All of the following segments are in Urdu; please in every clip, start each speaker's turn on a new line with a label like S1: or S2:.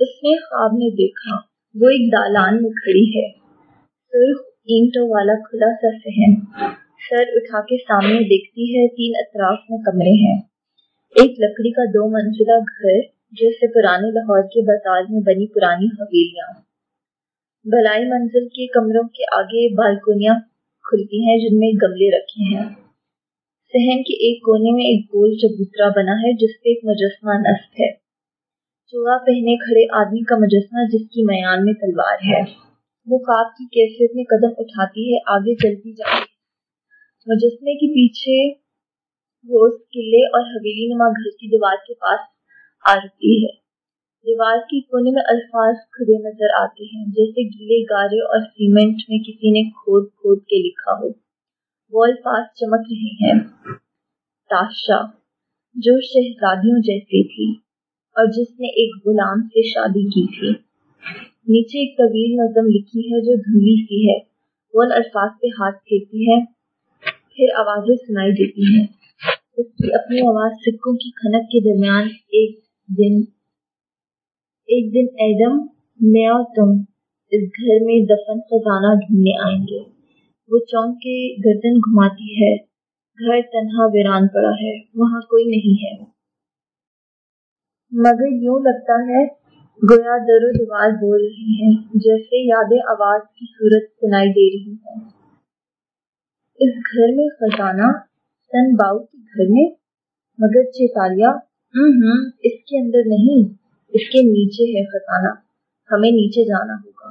S1: اس نے خواب میں دیکھا، وہ ایک دالان میں کھڑی ہے۔ سرخ اینٹوں والا کھلا سا سہن سر اٹھا کے سامنے دیکھتی ہے تین اطراف میں کمرے ہیں۔ ایک لکڑی کا دو منزلہ گھر، جیسے پرانے لاہور کے بازار میں بنی پرانی حویلیاں۔ بلائی منزل کے کمروں کے آگے بالکونیاں کھلتی ہیں، جن میں گملے رکھے ہیں۔ سہن کے ایک کونے میں ایک گول چبوترا بنا ہے، جس پہ ایک مجسمہ نصب ہے۔ چوہا پہنے کھڑے آدمی کا مجسمہ جس کی میان میں تلوار ہے۔ وہ خواب کی کیفیت میں قدم اٹھاتی ہے، آگے چلتی جاتی ہے۔ مجسمے کے پیچھے وہ اس قلعے اور حویلی نما گھر کی دیوار کے پاس آ رہتی ہے۔ دیوار کی کونے میں الفاظ کھڑے نظر آتے ہیں، جیسے گیلے گارے اور سیمنٹ میں کسی نے کھود کھود کے لکھا ہو۔ وہ الفاظ چمک رہے ہیں۔ تاشا، جو شہزادیوں جیسی تھی۔ اور جس نے ایک غلام سے شادی کی تھی۔ نیچے ایک طویل نظم لکھی ہے جو دھندلی سی ہے۔ وہ ان الفاظ پہ ہاتھ پھیرتی ہے، پھر آوازیں سنائی دیتی ہیں۔ اس کی اپنی آواز سکوں کی کھنک کے درمیان ایک دن ایک دن ایڈم، میں اور تم اس گھر میں دفن خزانہ ڈھونڈنے آئیں گے۔ وہ چونک کے گردن گھماتی ہے۔ گھر تنہا ویران پڑا ہے، وہاں کوئی نہیں ہے۔ مگر یوں لگتا ہے، گویا در و دیوار بول رہی ہیں، جیسے یادیں آواز کی صورت سنائی دے رہی ہیں۔ اس گھر میں خزانہ، سن باؤ کے گھر میں؟ مگر چیتالیا ہوں اس کے اندر نہیں، اس کے نیچے ہے خزانہ، ہمیں نیچے جانا ہوگا۔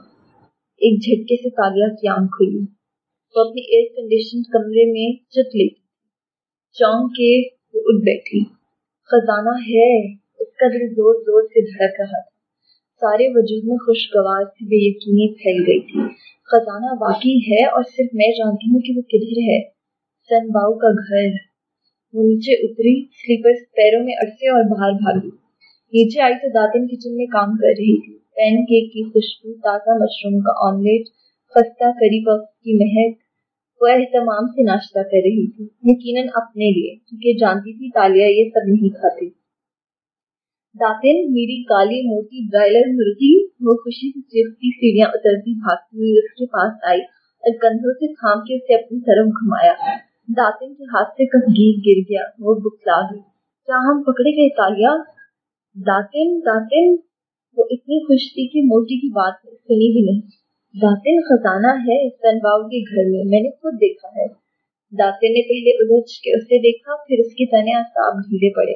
S1: ایک جھٹکے سے تالیا کی آنکھ کھلی۔ وہ اپنی ایئر کنڈیشن کمرے میں چت لیتی۔ چونک کے وہ اٹھ بیٹھی۔ خزانہ ہے۔ اس کا دل زور زور سے دھڑک رہا تھا۔ سارے وجود میں خوشگوار سے بے یقینی پھیل گئی تھی۔ خزانہ واقعی ہے اور صرف میں جانتی ہوں کہ وہ کدھر ہے۔ سن باؤ کا گھر۔ وہ نیچے اتری سلیپر پیروں میں اڑسے اور باہر بھاگی۔ نیچے آئی تو داتن کچن میں کام کر رہی تھی۔ پین کیک کی خوشبو، تازہ مشروم کا آملیٹ، خستہ کری پف کی مہک، وہ اہتمام سے ناشتہ کر رہی تھی۔ یقیناً اپنے لیے، کیونکہ جانتی تھی تالیا یہ سب نہیں کھاتی۔ داتن میری کالی موٹی برائلر مرغی، وہ خوشی سے چیختی سیڑھیاں اترتی بھاگتی ہوئی اس کے پاس آئی اور کندھوں سے تھام کے اسے اپنی طرف گھمایا۔ داتن کے ہاتھ سے کفگیر گر گیا، وہ بکلا گئی۔ کیا ہم پکڑے گئے تالیا؟ داتن داتن وہ اتنی خوش تھی کہ موٹی کی بات سنی بھی نہیں۔ داتن خزانہ ہے سن باؤ کے گھر میں میں نے خود دیکھا ہے۔ داتن نے پہلے الجھ کے اسے دیکھا، پھر اس کے تنے آساب ڈھیلے پڑے۔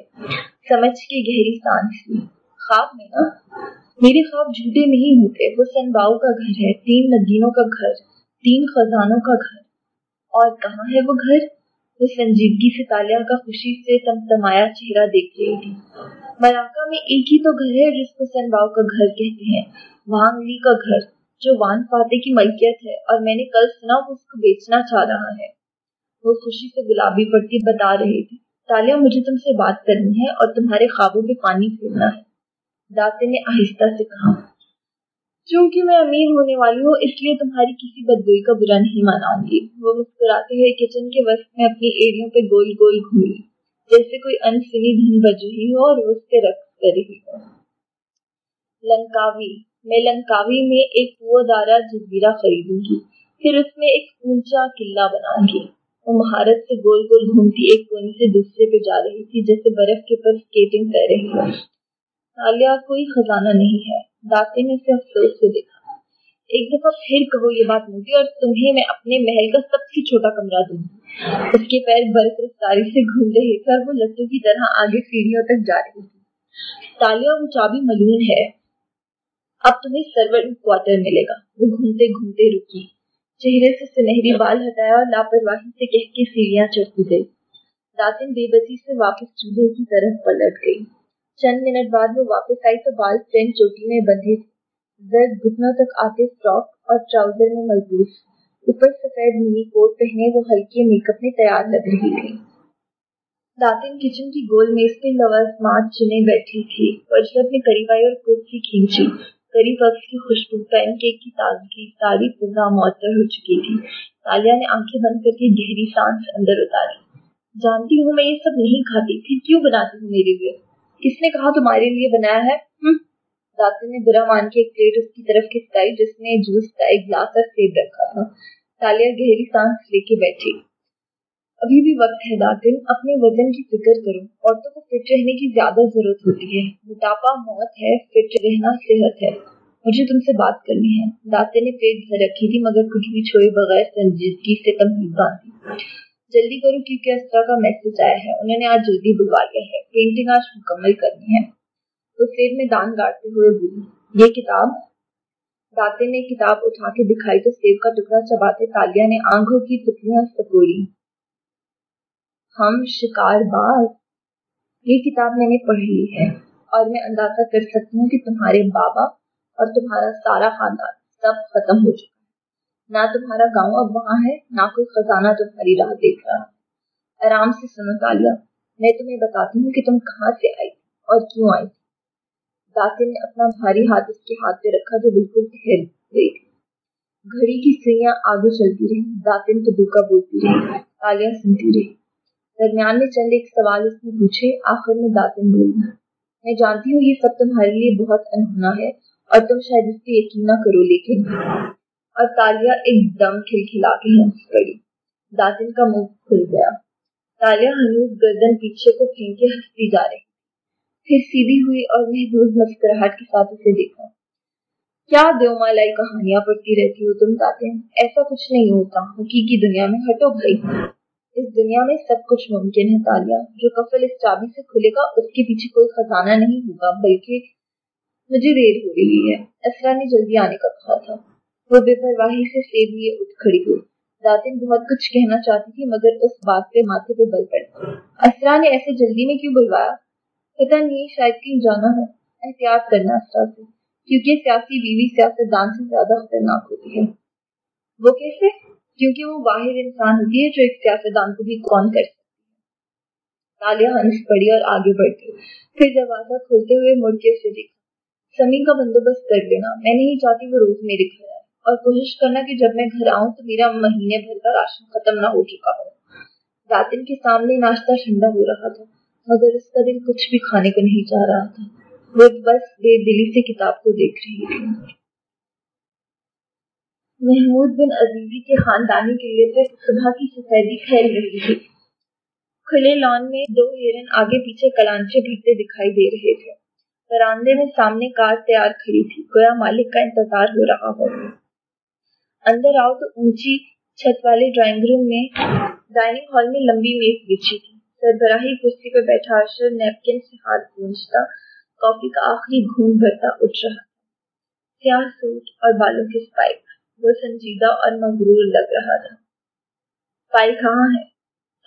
S1: سمجھ کے گہری سانس لی خواب میں نا، میرے خواب جھوٹے نہیں ہوتے۔ وہ سن باؤ کا گھر ہے، تین نگینوں کا گھر، تین خزانوں کا گھر۔ اور کہاں ہے وہ گھر؟ وہ سنجیدگی سے تالیا کا خوشی سے تم تمایا چہرہ دیکھ رہی تھی۔ مراکہ میں ایک ہی تو گھر ہے جس کو سن باؤ کا گھر کہتے ہیں۔ وہاں کا گھر، جو وان فاتح کی ملکیت ہے۔ اور میں نے کل سنا وہ اس کو بیچنا چاہ رہا ہے۔ وہ خوشی سے گلابی پڑتی بتا رہی تھی۔ تالیا، مجھے تم سے بات کرنی ہے اور تمہارے خوابوں پہ پانی پھیرنا ہے۔ داتے نے آہستہ سے کہا۔ چونکہ میں امیر ہونے والی ہوں، اس لیے تمہاری کسی بدگوئی کا برا نہیں مناؤں گی۔ وہ مسکراتے ہوئے کچن کے وسط میں اپنی ایڑیوں پہ گول گول گھومی۔ جیسے کوئی انسنی دھن بج رہی ہو اور اس سے رقص کر رہی ہو۔ لنکاوی۔ میں لنکاوی میں ایک دارا جزیرہ خریدوں گی۔ پھر اس میں ایک اونچا قلعہ بناؤں گی۔ وہ مہارت سے گول گول گھومتی، ایک کونے سے دوسرے پہ جا رہی تھی، جیسے برف کے پر اسکیٹنگ کر رہی ہو تالیا کوئی خزانہ نہیں ہے۔ داتے نے اسے افسوس سے دیکھا۔ ایک دفعہ پھر کہو یہ بات موٹی اور تمہیں میں اپنے محل کا سب سے چھوٹا کمرہ دوں۔ اس کے پیر برف رفتاری سے گھوم رہے تھے اور وہ لٹو کی طرح آگے سیڑھیوں تک جا رہی تھی۔ تالیا وہ چابی ملون ہے۔ اب تمہیں سرورنٹ کوارٹر ملے گا۔ وہ گھومتے گھومتے رکی۔ چہرے سے سنہری بال ہٹایا اور لاپرواہی سے کہہ کے سیڑھیاں چڑھتی گئی داتن بے بسی سے واپس چولہے کی طرف پلٹ گئی۔ چند منٹ بعد وہ واپس آئی تو بال ٹرین چوٹی میں بندھے۔ تھے زرد گھٹنوں تک آتے فراک اور ٹراؤزر میں ملبوس۔ اوپر سفید منی کوٹ پہنے وہ ہلکے میک اپ میں تیار لگ رہی تھی۔ داتن کچن کی گول میز پہ لوازمات چنے بیٹھی تھی۔ وجرت نے قریب آئی اور کرسی کھینچی۔ قریب وقت کی خوشبو پین کیک کی تازگی ساری فضا معطر ہو چکی تھی۔ تالیا نے آنکھیں بند کر کے گہری سانس اندر اتاری۔ جانتی ہوں میں یہ سب نہیں کھاتی پھر کیوں بناتی ہوں میرے لیے؟ کس نے کہا تمہارے لیے بنایا ہے؟ داتے نے برا مان کے ایک پلیٹ اس کی طرف کھسکائی، جس میں جوس کا ایک گلاس اور سیب رکھا تھا۔ تالیا گہری سانس لے کے بیٹھی۔ ابھی بھی وقت ہے داتن اپنے وزن کی فکر کرو۔ عورتوں کو فٹ رہنے کی زیادہ ضرورت ہوتی ہے۔ موٹاپا موت ہے، فٹ رہنا صحت ہے۔ مجھے تم سے بات کرنی ہے۔ داتے نے پیٹ بھر رکھی تھی، مگر کچھ بھی چھوڑے بغیر سنجیدگی سے تمہید باندھی۔ جلدی کرو کیونکہ اسرا کا میسج آیا ہے۔ انہوں نے آج جلدی بلوا لیا ہے۔ پینٹنگ آج مکمل کرنی ہے۔ تو سیر میں دان گاڑتے ہوئے بولی، یہ کتاب؟ داتے نے کتاب اٹھا کے دکھائی تو سیب کا ٹکڑا چباتے تالیا نے آنکھوں کی ٹکڑیاں سکوڑی ہم شکار باز۔ یہ کتاب میں نے پڑھ لی ہے اور میں اندازہ کر سکتی ہوں کہ تمہارے بابا اور تمہارا سارا خاندان سب ختم ہو چکا ہے۔ نہ تمہارا گاؤں اب وہاں ہے، نہ کوئی خزانہ تمہاری راہ دیکھ رہا۔ آرام سے سنو تالیا، میں تمہیں بتاتی ہوں کہ تم کہاں سے آئی اور کیوں آئی داتن نے اپنا بھاری ہاتھ اس کے ہاتھ پہ رکھا جو بالکل ٹھہر گئی تھی۔ گھڑی کی سیاں آگے چلتی رہی داتن تو دھوکا بولتی رہی تالیاں سنتی رہی۔ درمیان میں چند ایک سوال اس نے پوچھے، آخر میں داتن بولی۔ میں جانتی ہوں یہ سب تمہارے لیے بہت انہونا ہے اور تم شاید اس پہ یقین نہ کرو، لیکن اور تالیا ایک دم کھل کھلا کے ہنس پڑی۔ داتن کا منہ کھل گیا۔ تالیا ہنوز گردن پیچھے کو پھینک کے ہنستی جا رہی پھر سیدھی ہوئی اور محدود مسکراہٹ کے ساتھ اسے دیکھا۔ کیا دیو مالائی کہانیاں پڑھتی رہتی ہو تم ہیں ایسا کچھ نہیں ہوتا، حقیقی دنیا میں ہٹو بھائی۔ اس دنیا میں سب کچھ ممکن ہے تالیا۔ جو کفل اس چابی سے کھلے گا، اس کے پیچھے کوئی خزانہ نہیں ہوگا، بلکہ مجھے دیر ہو رہی ہے۔ اسرا نے جلدی آنے کا کہا تھا۔ وہ بے پرواہی سے سیب لیے اٹھ کھڑی ہوئی۔ داتن بہت کچھ کہنا چاہتی تھی، مگر اس بات پہ ماتھے پہ بل پڑ اسرا نے ایسے جلدی میں کیوں بلوایا؟ پتہ نہیں، شاید کہیں جانا ہو۔ احتیاط کرنا اسرا سے، کیونکہ سیاسی بیوی سیاست دان سے زیادہ خطرناک ہوتی ہے۔ وہ کیسے؟ کیونکہ وہ واحد انسان ہوتی ہے جو ایک سیاست دان کو بھی کون کر سکتی ہے۔ تالیہ ہنس پڑی اور آگے بڑھ گئی۔ پھر دروازہ کھولتے ہوئے مڑ کے اسے دیکھا۔ سمی کا بندوبست کر لینا۔ میں نہیں چاہتی وہ روز میرے گھر آئے۔ اور کوشش کرنا کہ جب میں گھر آؤں تو میرا مہینے بھر کا راشن ختم نہ ہو چکا ہو۔ داتن کے سامنے ناشتہ ٹھنڈا ہو رہا تھا، مگر اس کا دل کچھ بھی کھانے کو نہیں چاہ رہا تھا۔ وہ بس بے دلی سے کتاب کو دیکھ رہی تھی۔ محمود بن عزیزی کے خاندانی قلعے پہ صبح کی سفیدی پھیل رہی تھی۔ کھلے لان میں دو ہرن آگے پیچھے کلانچے بھرتے دکھائی دے رہے تھے۔ براندے میں سامنے کار تیار کھڑی تھی۔ گویا مالک کا انتظار ہو رہا ہو۔ اندر آؤ تو اونچی چھت والے ڈرائنگ روم میں ڈائننگ ہال میں لمبی میز بچھی تھی۔ سربراہی کرسی پہ بیٹھا ارشد نیپکن سے ہاتھ گونجتا، کافی کا آخری گھون بھرتا اٹھ رہا سیاہ سوٹ اور بالوں کے سپائک وہ سنجیدہ اور مغرور لگ رہا تھا۔ پائی کہاں ہے؟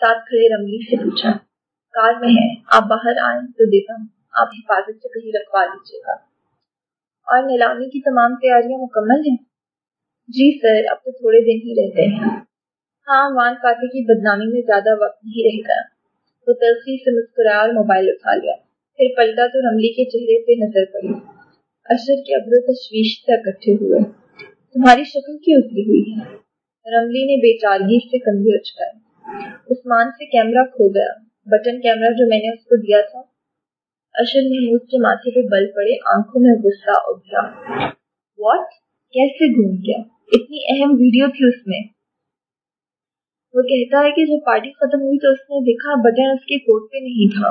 S1: ساتھ کھڑے رملی سے پوچھا۔ کار میں ہے۔ آپ باہر آئیں تو دیتا ہوں۔ آپ حفاظت سے کہیں رکھوا لیجیے گا۔ اور نیلامی کی تمام تیاریاں مکمل ہیں؟ جی سر، اب تو تھوڑے دن ہی رہتے ہیں۔ ہاں وان فاتح کی بدنامی میں زیادہ وقت نہیں رہے گا وہ تلخی سے مسکرایا اور موبائل اٹھا لیا۔ پھر پلٹا تو رملی کے چہرے پہ نظر پڑی۔ اشر کے ابرو تشویش سے اکٹھے ہوئے۔ تمہاری شکل کیوں اتری ہوئی ہے۔ رملی نے بے چارگی سے کندھے اچکائے عثمان سے کیمرہ کھو گیا۔ بٹن کیمرہ جو میں نے اس کو دیا تھا۔ اشر محمود کے ماتھے پہ بل پڑے، آنکھوں میں غصہ ابھرا واٹ کیسے گھوم گیا؟ اتنی اہم ویڈیو تھی اس میں۔ وہ کہتا ہے کہ جب پارٹی ختم ہوئی تو اس نے دیکھا بٹن اس کے کوٹ پہ نہیں تھا۔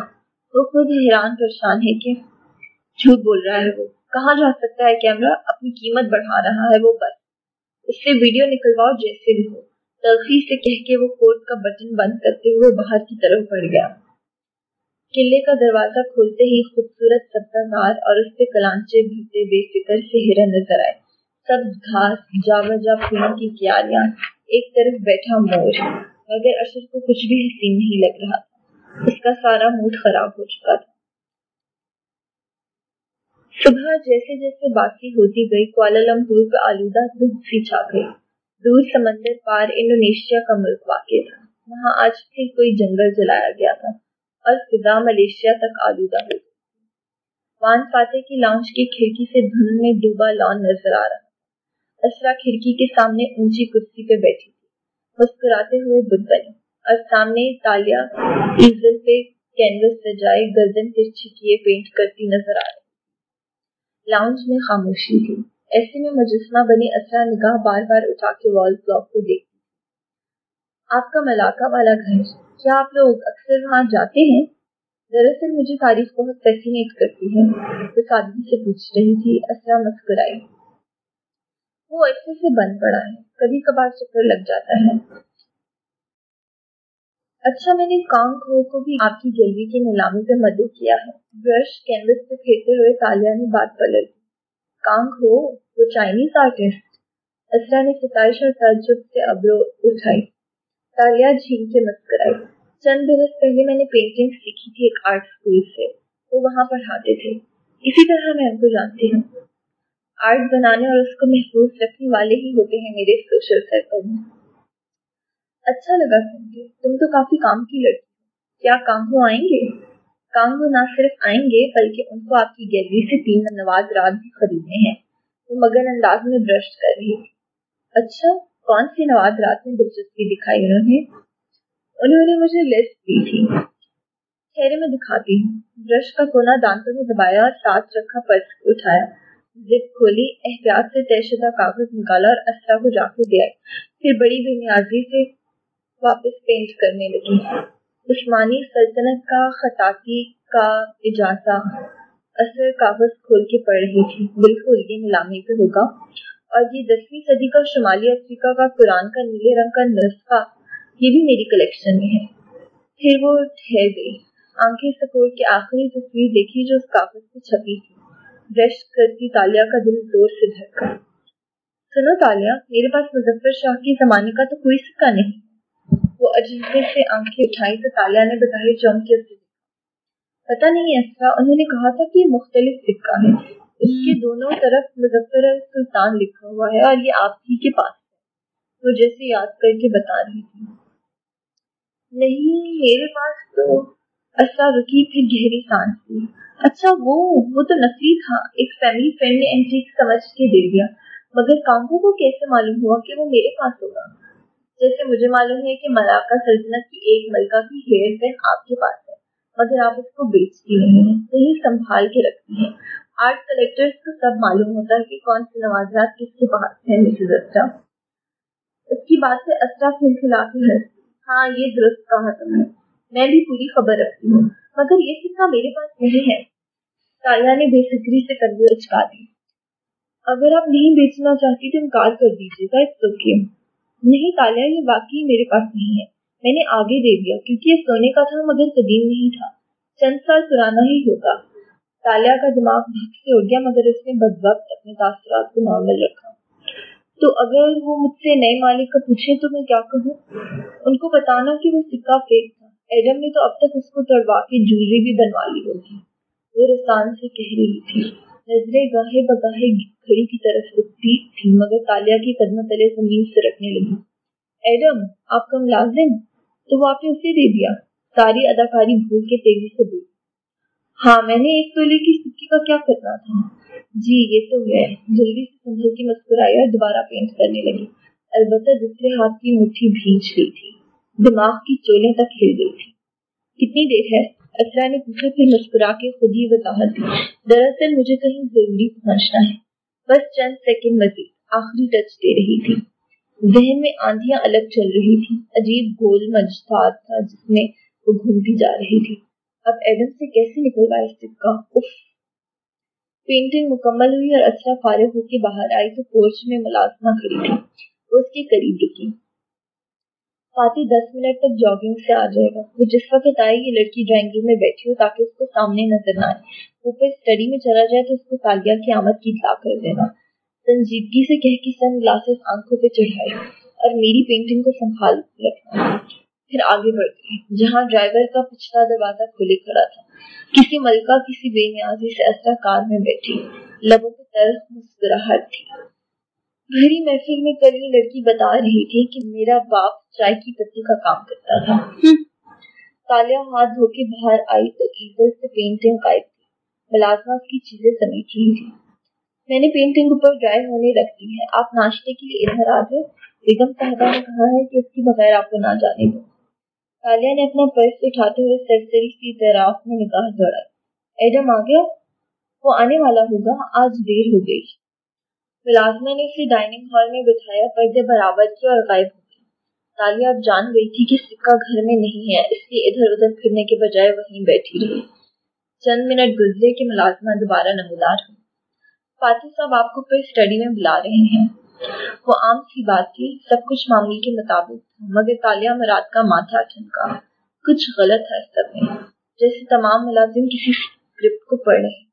S1: وہ خود حیران پریشان ہے کہ جھوٹ بول رہا ہے وہ۔ کہاں جا سکتا ہے کیمرہ اپنی قیمت بڑھا رہا ہے وہ بس۔ اس سے ویڈیو نکلواؤ جیسے بھی ہو۔ تلخی سے کہہ کے وہ کوٹ کا بٹن بند کرتے ہوئے باہر کی طرف بڑھ گیا۔ قلعے کا دروازہ کھولتے ہی خوبصورت سبزہ گار اور اس پہ کلانچے بھرتے بے فکر سے ہرن نظر آئے۔ سب گھاس جا بجا پھولوں کی کیاریاں، ایک طرف بیٹھا مور مگر اشر کو کچھ بھی حسین نہیں لگ رہا۔ تھا اس کا سارا موڈ خراب ہو چکا تھا۔ صبح جیسے جیسے باقی ہوتی گئی کوالالمپور کا آلودہ دودھ سی چھا گئی دور سمندر پار انڈونیشیا کا ملک واقع تھا۔ وہاں آج بھی کوئی جنگل جلایا گیا تھا اور فضا ملیشیا تک آلودہ ہو گئی۔ وان فاتح کی لانچ کی کھڑکی سے دھند میں ڈوبا لان نظر آ رہا اسرا کھڑکی کے سامنے اونچی کرسی پہ بیٹھی تھی۔ مسکراتے ہوئے بدھ بنی۔ اور سامنے تالیا، ایزل پہ کینوس سجائے گردن ترچھی کیے پینٹ کرتی نظر آ رہی۔ لاؤنج میں خاموشی تھی۔ ایسے میں مجسمہ بنی اسرا نگاہ بار بار اٹھا کے وال کلاک کو دیکھتی آپ کا ملاقہ والا گھر کیا آپ لوگ اکثر وہاں جاتے ہیں؟ دراصل مجھے تاریخ بہت فیسینیٹ کرتی ہے۔ وہ سادگی سے پوچھ رہی تھی، اسرا مسکرائی وہ ایسے سے بند پڑا ہے۔ کبھی کبھار چکر لگ جاتا ہے۔ اچھا میں نے کام کھو کو بھی آپ کی گیلری کی نیلامی پہ مدعو کیا ہے۔ برش، کینوس پہ پھیرتے ہوئے تالیہ نے بات پلٹ کام کھو، وہ چائنیز آرٹسٹ۔ اسرا نے ستائش اور تعجب سے ابرو اٹھائی۔ تالیہ جھین کے مسکرائی۔ چند برس پہلے میں نے پینٹنگ سیکھی تھی ایک آرٹ اسکول سے۔ وہ وہاں پڑھاتے تھے۔ اسی طرح میں ان کو جانتی ہوں۔ آرٹ بنانے اور اس کو محفوظ رکھنے والے ہی ہوتے ہیں میرے سوشل سرکل میں۔ اچھا لگا سن کے۔ تم تو کافی کام کی لڑکی کیا کانگو آئیں گے؟ کانگو نہ صرف آئیں گے، بلکہ ان کو آپ کی گیلری سے تین نواز رات بھی خریدنے ہیں۔ وہ مگر انداز میں برش کر رہی تھی۔ اچھا کون سی نواز رات میں دلچسپی دکھائی انہوں نے؟ انہوں نے مجھے لسٹ دی تھی۔ ٹھہرے میں دکھاتی ہوں۔ برش کا کونا دانتوں میں دبایا اور ساتھ رکھا پرس اٹھایا۔ زپ کھولی، احتیاط سے طے شدہ کاغذ نکالا اور اسرا کو جا کے دیا۔ پھر بڑی بے نیازی سے واپس پینٹ کرنے لگی۔ عثمانی سلطنت کا خطاطی کا اجازہ۔ اثر کاغذ کھول کے پڑھ رہی تھی۔ بالکل یہ نیلامی پہ ہوگا۔ اور یہ دسویں صدی کا شمالی افریقہ کا قرآن کا نیلے رنگ کا نسخہ، یہ بھی میری کلیکشن میں ہے۔ پھر وہ ٹھہر گئی۔ آنکھیں سکوڑ کے آخری تصویر دیکھی جو اس کاغذ پہ چھپی تھی۔ برش کرتی تالیہ کا دل زور سے دھڑکا۔ سنو تالیہ میرے پاس مظفر شاہ کے زمانے کا تو کوئی سکہ نہیں۔ وہ عجیبے سے آنکھیں اٹھائی تو تالیہ نے بظاہر چونکے سے پتہ نہیں ایسا انہوں نے کہا تھا کہ یہ مختلف سکہ ہے اس کے دونوں طرف مظفر سلطان لکھا ہوا ہے اور یہ آپ ہی کے پاس ہے۔ وہ جیسے یاد کر کے بتا رہی تھی۔ نہیں میرے پاس تو ایسا رکی پھر گہری سانس لی۔ اچھا وہ وہ تو نفری تھا۔ ایک فیملی فرینڈ نے اینٹیک سمجھ کے دے دیا۔ مگر کانگو کو کیسے معلوم ہوا کہ وہ میرے پاس ہوگا؟ جیسے مجھے معلوم ہے کہ ملاقہ سلطنت کی ایک ملکہ کی ہیئر پین آپ کے پاس ہے، مگر آپ اس کو بیچتی نہیں ہیں صحیح سنبھال کے رکھتی ہیں۔ آرٹ کلیکٹرز کو سب معلوم ہوتا ہے کہ کون سے نوازات کس کے پاس ہیں مسز اسرا اس کی بات سے اسرا پھر کے ہاں یہ درست کہا تم نے۔ میں بھی پوری خبر رکھتی ہوں، مگر یہ سکہ میرے پاس نہیں ہے۔ تایا نے بے فکری سے کندھے اچکا دی۔ اگر آپ نہیں بیچنا چاہتی تو انکار کر دیجیے گا اس سوکھے نہیں تالیہ یہ واقعی میرے پاس نہیں ہے۔ میں نے آگے دے دیا، کیونکہ یہ سونے کا تھا مگر قدیم نہیں تھا۔ چند سال پرانا ہی ہوگا۔ تالیہ کا دماغ بھگ سے اڑ گیا، مگر اس نے بد وقت اپنے تاثرات کو نارمل رکھا۔ تو اگر وہ مجھ سے نئے مالک کا پوچھے تو میں کیا کہوں؟ ان کو بتانا کہ وہ سکہ فیک تھا۔ ایڈم نے تو اب تک اس کو تڑوا کے جوری بھی بنوا لی ہوگی۔ وہ رسان سے کہہ رہی تھی۔ نظریں گاہے بگاہے گھڑی کی طرف رکتی تھی، مگر تالیا کی قدم تلے زمین سے رکھنے لگی۔ ایڈم، آپ کا ملازم؟ تو وہ آپ نے اسے دے دیا۔ ساری اداکاری بھول کے تیزی سے بول ہاں میں نے ایک تولے کی سکی کا کیا کرنا تھا؟ جی یہ تو ہے۔ جلدی سے سنبھل کی مسکرائی اور دوبارہ پینٹ کرنے لگی۔ البتہ دوسرے ہاتھ کی مٹھی بھیج گئی تھی۔ دماغ کی چولیں تک ہل گئی تھی کتنی دیر ہے؟ اسرا نے پوچھا پھر مسکرا کے خود ہی وضاحت دی۔ دراصل مجھے کہیں ضروری پہنچنا ہے۔ بس چند سیکنڈ مزید، آخری ٹچ دے رہی تھی۔ ذہن میں آندیاں الگ چل رہی تھی عجیب گول مجساد تھا جس میں وہ گھومتی جا رہی تھی۔ اب ایڈم سے کیسے نکلوائے سکا اف پینٹنگ مکمل ہوئی اور اچھا فارغ ہو کے باہر آئی تو پورچ میں ملازمہ کھڑی تھی۔ وہ اس کے قریب رکی۔ فاتح دس منٹ تک جاگنگ سے آ جائے گا۔ وہ جس وقت آئے یہ لڑکی ڈرائنگ روم میں بیٹھی ہو تاکہ اس کو سامنے نظر نہ آئے۔ اوپر اسٹڈی میں چلا جائے تو اس کو تالیہ کی آمد کی اطلاع کر دینا۔ سنجیدگی سے کہہ کی سن گلاسز آنکھوں پہ چڑھائی اور میری پینٹنگ کو سنبھال رکھنا۔ پھر آگے بڑھ گئی جہاں ڈرائیور کا پچھلا دروازہ کھلے کھڑا تھا، کسی ملکہ، کسی بے نیازی سے ایسا کار میں بیٹھی۔ لبوں پہ تلخ مسکراہٹ تھی۔ بھری محفل میں کل یہ لڑکی بتا رہی تھی کہ میرا باپ چائے کی پتی کا کام کرتا تھا۔ تالیا ہاتھ دھو کے باہر آئی تو ایزل سے پینٹنگ قائد تھی ملازمہ کی چیزیں سمیٹ رہی تھی۔ میں نے پینٹنگ اوپر ڈرائی ہونے رکھ دی ہے۔ آپ ناشتے کے لیے ادھر آ گئے بیگم صاحبہ نے کہا ہے کہ اس کی بغیر آپ کو نہ جانے دو۔ تالیا نے اپنا پرس اٹھاتے ہوئے سرسری کی طرف میں نگاہ دوڑائی۔ ایڈم آ گیا؟ وہ آنے والا ہوگا۔ آج دیر ہو گئی۔ ملازمہ نے اسے ڈائننگ ہال میں بٹھایا پردے برابر کی اور غائب ہو گئی تالیہ اب جان گئی تھی کہ سکہ گھر میں نہیں ہے، اس لیے ادھر ادھر پھرنے کے بجائے وہیں بیٹھی رہی۔ چند منٹ گزرے کہ ملازمہ دوبارہ نمودار ہو۔ فاتح صاحب، آپ کو پھر اسٹڈی میں بلا رہے ہیں۔ وہ عام سی بات تھی، سب کچھ معمول کے مطابق تھا، مگر تالیہ مراد کا ماتھا ٹھنکا۔ کچھ غلط ہے سب میں، جیسے تمام ملازم کسی اسکرپٹ کو پڑھ رہے۔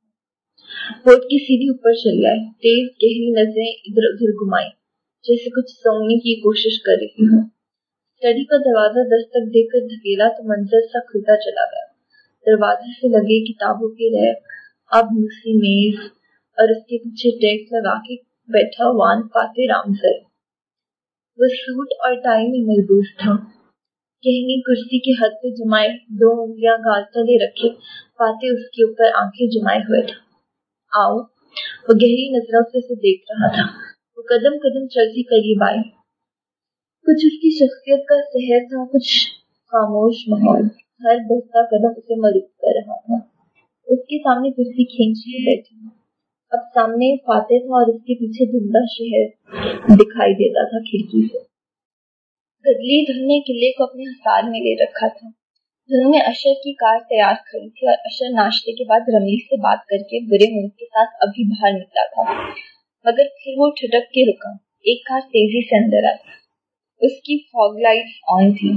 S1: بورڈ کی سیدھی اوپر چل جائے تیز، گہری نظریں ادھر ادھر گھمائی جیسے کچھ سونگنے کی کوشش کر رہی ہوں۔ اسٹڈی کا دروازہ دستک دے کر دھکیلا تو منظر سا کھلتا چلا گیا۔ دروازے سے لگے کتابوں کے ریک۔ اب دوسری میز اور اس کے پیچھے ٹیکس لگا کے بیٹھا وان فاتح رام سر وہ سوٹ اور ٹائی میں ملبوس تھا۔ کہنی کرسی کے حد پہ جمائے دو انگلیاں گال تلے رکھے۔ فاتح اس کے اوپر آنکھیں جمائے ہوئے تھا آؤ۔ وہ گہری نظروں سے اسے دیکھ رہا تھا۔ وہ قدم قدم چلتی قریب آئی۔ کچھ اس کی شخصیت کا سحر تھا، کچھ خاموش ماحول۔ ہر بڑھتا قدم اسے مروب کر رہا تھا۔ اس کے سامنے کرسی کھینچ کے بیٹھی۔ اب سامنے فاتح تھا اور اس کے پیچھے دھندلا شہر دکھائی دیتا تھا کھڑکی سے۔ گدلی دھن نے قلعے کو اپنے ہسار میں لے رکھا تھا۔ دھن میں اشر کی کار تیار کھڑی تھی اور اشر ناشتے کے بعد رمیل سے بات کر کے برے منہ کے ساتھ ابھی باہر نکلا تھا۔ مگر پھر وہ ٹھٹک کے رکا۔ ایک کار تیزی سے اندر آئی۔ اس کی فوگ لائٹ آن تھی۔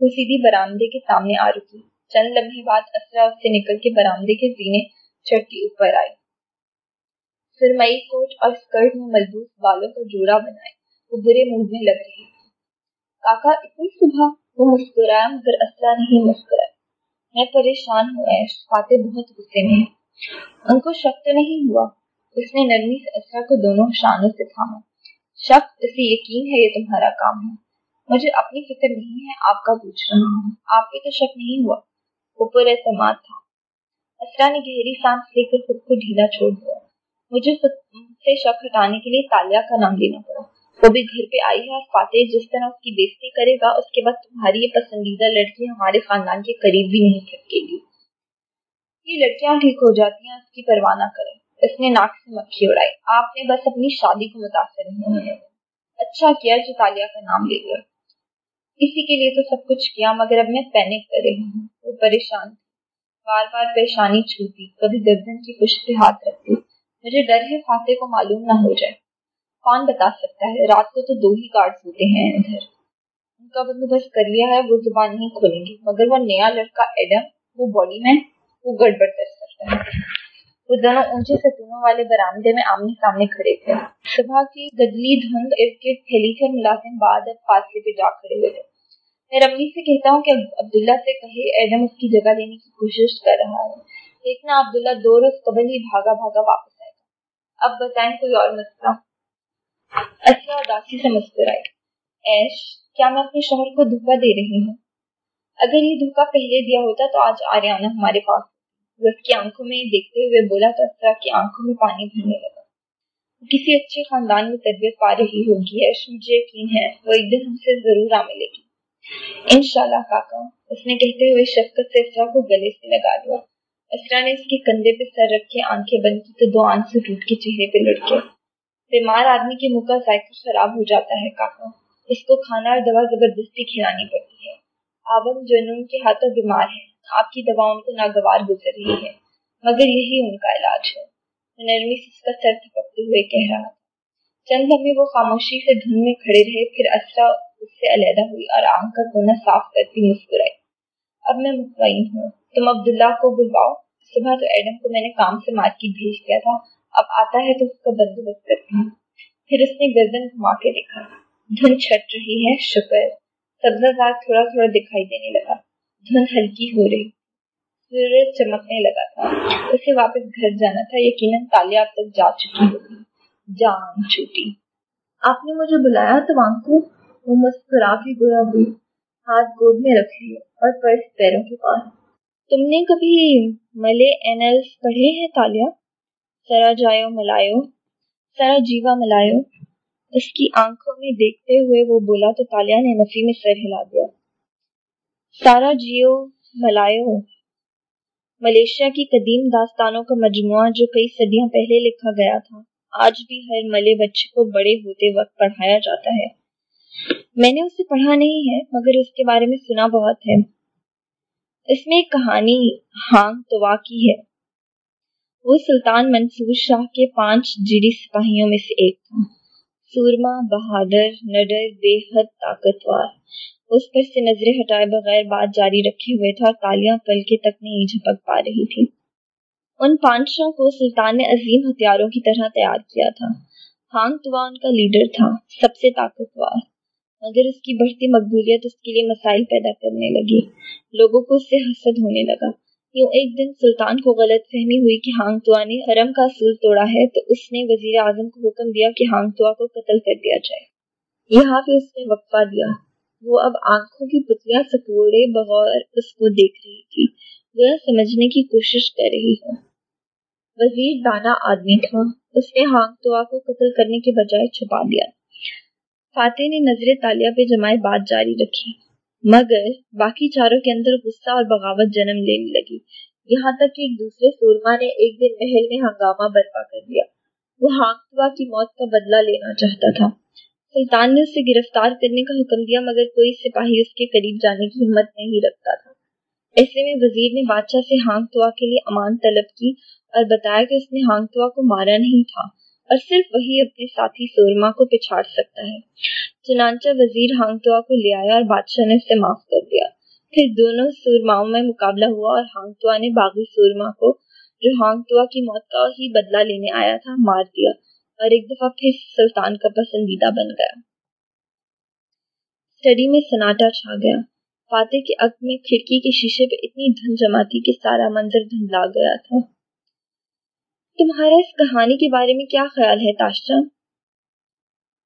S1: وہ سیدھی برامدے کے سامنے آ رکی۔ چند لمحے بعد اسرا اس سے نکل کے برامدے کے زینے چڑھتی اوپر آئی۔ سرمئی کوٹ اور اسکرٹ میں ملبوس بالوں کا جوڑا بنائے وہ برے موڈ میں لگ رہی۔ کاکا، اتنی صبح وہ مسکرایا مگر اسرا نہیں مسکرایا میں پریشان ہوں ایش فاتح بہت غصے میں ان کو شک تو نہیں ہوا۔ اس نے نرمی سے اسرا کو دونوں شانوں سے تھاما۔ شک، اسے یقین ہے، یہ تمہارا کام ہے۔ مجھے اپنی فکر نہیں ہے، آپ کا پوچھ رہا ہوں۔ آپ پہ تو شک نہیں ہوا۔ وہ پر اعتماد تھا۔ اسرا نے گہری سانس لے کر خود کو ڈھیلا چھوڑ دیا۔ مجھے خود سے شک ہٹانے کے لیے تالیہ کا نام لینا پڑا۔ وہ بھی گھر پہ آئی ہے اور فاتح جس طرح اس کی بےزتی کرے گا، اس کے بعد تمہاری یہ پسندیدہ لڑکی ہمارے خاندان کے قریب بھی نہیں تھکے گی یہ لڑکیاں ٹھیک ہو جاتی ہیں، اس کی پرواہ نہ کریں۔ اس نے ناک سے مکھی اڑائی۔ آپ نے بس اپنی شادی کو متاثر نہیں ہونے اچھا کیا جو تالیہ کا نام لے لیا۔ اسی کے لیے تو سب کچھ کیا، مگر اب میں پینک کر رہی ہوں۔ وہ پریشان بار بار پریشانی چھوٹی کبھی گردن کی پشت پہ ہاتھ رکھتی۔ مجھے ڈر ہے فاتح کو معلوم نہ ہو جائے۔ کون بتا سکتا ہے؟ رات کو تو دو ہی کارڈ ہوتے ہیں ادھر۔ ان کا بندوبست کر لیا ہے، وہ زبان نہیں کھولیں گے مگر وہ نیا لڑکا ایڈم، وہ باڈی مین وہ گڑبڑ کر سکتا ہے۔ وہ دونوں اونچے ستونوں والے برامدے میں آمنے سامنے کھڑے تھے۔ صبح کی گدلی دھند ارد گرد پھیلی تھی اور ملازم بعد اب فاصلے پہ جا کھڑے ہوئے تھے۔ میں رمنی سے کہتا ہوں کہ عبداللہ سے کہے، ایڈم اس کی جگہ لینے کی کوشش کر رہا ہے۔ دیکھنا عبداللہ دو روز قبل ہی بھاگا بھاگا واپس آئے گا۔ اب بتائیں کوئی اور مسئلہ؟ اچھا اداسی سے مسکرائی ایش، کیا میں اپنے شوہر کو دھوکا دے رہی ہوں؟ اگر یہ دھوکا پہلے دیا ہوتا تو آج آریانہ ہمارے پاس وہ اس کی آنکھوں میں دیکھتے ہوئے بولا تو اسرا کی آنکھوں میں پانی بھرنے لگا۔ کسی اچھے خاندان میں تربیت پا رہی ہوگی، ایش، مجھے یقین ہے، وہ ایک دن ہم سے ضرور آ ملے گی۔ انشاءاللہ کاکا، اس نے کہتے ہوئے شفقت سے اسرا کو گلے سے لگا دیا۔ اسرا نے اس کے کندھے پہ سر رکھے، آنکھیں بند کی تو دو آنکھ سے ٹوٹ کے چہرے پہ لڑکے۔ بیمار آدمی کے منہ کا ذائقہ خراب ہو جاتا ہے، کاکا۔ اس کو کھانا اور دوا زبردستی کھلانی پڑتی ہے۔ آبم جنون کے ہاتھوں بیمار ہے۔ آپ کی دوا ان کو ناگوار گزر رہی ہے۔ مگر یہی ان کا علاج ہے۔ نرمی سے اس کا سر تھپکتے ہوئے کہہ رہا تھا۔ چند لمحے وہ خاموشی سے دھن میں کھڑے رہے، پھر اسرا اس سے علیحدہ ہوئی اور آنکھ کا کونا صاف کرتی مسکرائی۔ اب میں مطمئن ہوں۔ تم عبداللہ کو بلواؤ۔ صبح تو ایڈم کو میں نے کام سے مارکیٹ بھیج دیا تھا۔ اب آتا ہے تو اس کا بندوبست کرتی ہوں۔ پھر اس نے گردن گھما کے دیکھا۔ دھن چھٹ رہی ہے، شکر۔ سبزہ زار تھوڑا تھوڑا دکھائی دینے لگا۔ دھن ہلکی ہو رہی۔ سورج چمکنے لگا تھا۔ اسے واپس گھر جانا تھا، یقیناً تالیا اب تک جا چکی ہوگی۔ جان چھوٹی۔ آپ نے مجھے بلایا تو وانکو وہ مسکرا کے گویا ہوئی ہاتھ گود میں رکھ لیے اور پرس پیروں کے پاس۔ تم نے کبھی ملے اینلز پڑھے ہیں تالیہ سرا جایو ملایو سرا جیوا ملایو اس کی آنکھوں میں دیکھتے ہوئے وہ بولا تو تالیہ نے نفی میں سر ہلا دیا۔ سارا جیو ملایو ملیشیا کی قدیم داستانوں کا مجموعہ جو کئی صدیاں پہلے لکھا گیا تھا، آج بھی ہر ملے بچے کو بڑے ہوتے وقت پڑھایا جاتا ہے۔ میں نے اسے پڑھا نہیں ہے، مگر اس کے بارے میں سنا بہت ہے۔ اس میں ایک کہانی، ہانگ توا کی ہے۔ وہ سلطان منصور شاہ کے پانچ جیڑی سپاہیوں میں سے ایک تھا۔ سورما، بہادر، نڈر، بے حد طاقتور۔ اس پر سے نظریں ہٹائے بغیر بات جاری رکھے ہوئے تھا اور تالیاں پل کے تک نہیں جھپک پا رہی تھی۔ ان پانچوں کو سلطان نے عظیم ہتھیاروں کی طرح تیار کیا تھا۔ ہانگ توا ان کا لیڈر تھا، سب سے طاقتور۔ مگر اس کی بڑھتی مقبولیت اس کے لیے مسائل پیدا کرنے لگی۔ لوگوں کو اس سے حسد ہونے لگا۔ یوں ایک دن سلطان کو غلط فہمی ہوئی کہ ہانگ توا نے حرم کا اصول توڑا ہے، تو اس نے وزیر اعظم کو حکم دیا کہ ہانگ توا کو قتل کر دیا جائے۔ یہاں پہ اس نے وقفہ دیا۔ وہ اب آنکھوں کی پتلیاں سکوڑے بغور اس کو دیکھ رہی تھی۔ وہ سمجھنے کی کوشش کر رہی ہے وزیر دانا آدمی تھا۔ اس نے ہانگ توا کو قتل کرنے کے بجائے چھپا دیا۔ فاتح نے نظر تالیہ پہ جمائے بات جاری رکھی۔ مگر باقی چاروں کے اندر غصہ اور بغاوت جنم لینے لگی۔ یہاں تک کہ ایک دوسرے سورما نے ایک دن محل میں ہنگامہ برپا کر دیا وہ ہانگتوا کی موت کا بدلہ لینا چاہتا تھا۔ سلطان نے اسے گرفتار کرنے کا حکم دیا، مگر کوئی سپاہی اس کے قریب جانے کی ہمت نہیں رکھتا تھا۔ ایسے میں وزیر نے بادشاہ سے ہانگتوا کے لیے امان طلب کی اور بتایا کہ اس نے ہانگتوا کو مارا نہیں تھا اور صرف وہی اپنے ساتھی سورما کو پچھاڑ سکتا ہے۔ چنانچہ وزیر ہانگتوا کو لے آیا اور بادشاہ نے اسے معاف کر دیا۔ پھر دونوں سورماؤں میں مقابلہ ہوا اور ہانگتوا نے باغی سورما کو، جو ہانگتوا کی موت کا ہی بدلہ لینے آیا تھا، مار دیا اور ایک دفعہ پھر سلطان کا پسندیدہ بن گیا۔ اسٹڈی میں سناٹا چھا گیا۔ فاتح کے عق میں کھڑکی کے شیشے پہ اتنی دھن جمع تھی کہ سارا منظر دھندلا گیا تھا۔ تمہارا اس کہانی کے بارے میں کیا خیال ہے تاشا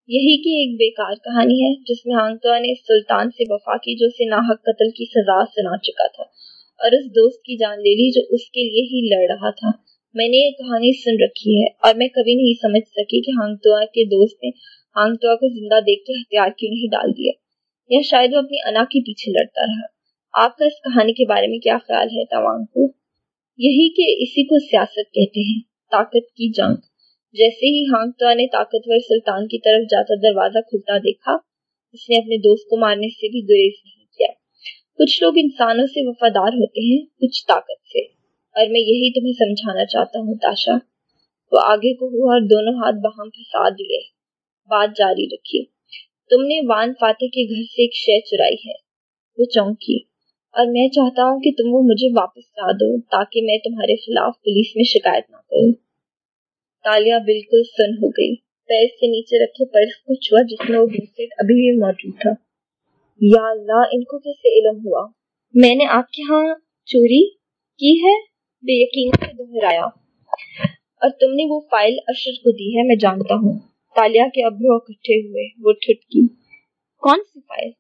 S1: یہی کی ایک بیکار کہانی ہے جس میں ہانگتوا نے سلطان سے وفا کی جو اسے ناحق قتل کی سزا سنا چکا تھا اور اس دوست کی جان لے لی جو اس کے لیے ہی لڑ رہا تھا۔ میں نے یہ کہانی سن رکھی ہے اور میں کبھی نہیں سمجھ سکی کہ ہانگتوا کے دوست نے ہانگتوا کو زندہ دیکھ کے ہتھیار کیوں نہیں ڈال دیا یا شاید وہ اپنی انا کے پیچھے لڑتا رہا۔ آپ کا اس کہانی کے بارے میں کیا خیال ہے توانگ کو یہی کہ اسی کو سیاست کہتے ہیں، طاقت کی جنگ۔ جیسے ہی ہانگتا نے طاقتور سلطان کی طرف جاتا دروازہ کھلتا دیکھا، اس نے اپنے دوست کو مارنے سے بھی گریز نہیں کیا۔ کچھ لوگ انسانوں سے وفادار ہوتے ہیں، کچھ طاقت سے۔ اور میں یہی تمہیں سمجھانا چاہتا ہوں، تاشا۔ وہ آگے کو ہوا اور دونوں ہاتھ بہم پھنسا دیے۔ بات جاری رکھی تم نے وان فاتح کے گھر سے ایک شے چرائی ہے، وہ چونکی۔ اور میں چاہتا ہوں کہ تم وہ مجھے واپس لا دو، تاکہ میں تمہارے خلاف پولیس میں شکایت نہ کروں۔ تالیا بالکل سن ہو گئی پیر سے نیچے رکھے پرس کو چھوا جس میں وہ بریسلیٹ ابھی بھی موجود تھا۔ یا اللہ، ان کو کیسے علم ہوا؟ میں نے آپ کے ہاں چوری کی ہے؟ بے یقین سے دہرایا۔ اور تم نے وہ فائل اشر کو دی ہے، میں جانتا ہوں۔ تالیا کے ابرو اکٹھے ہوئے، وہ ٹھٹکی۔ کون سی فائل؟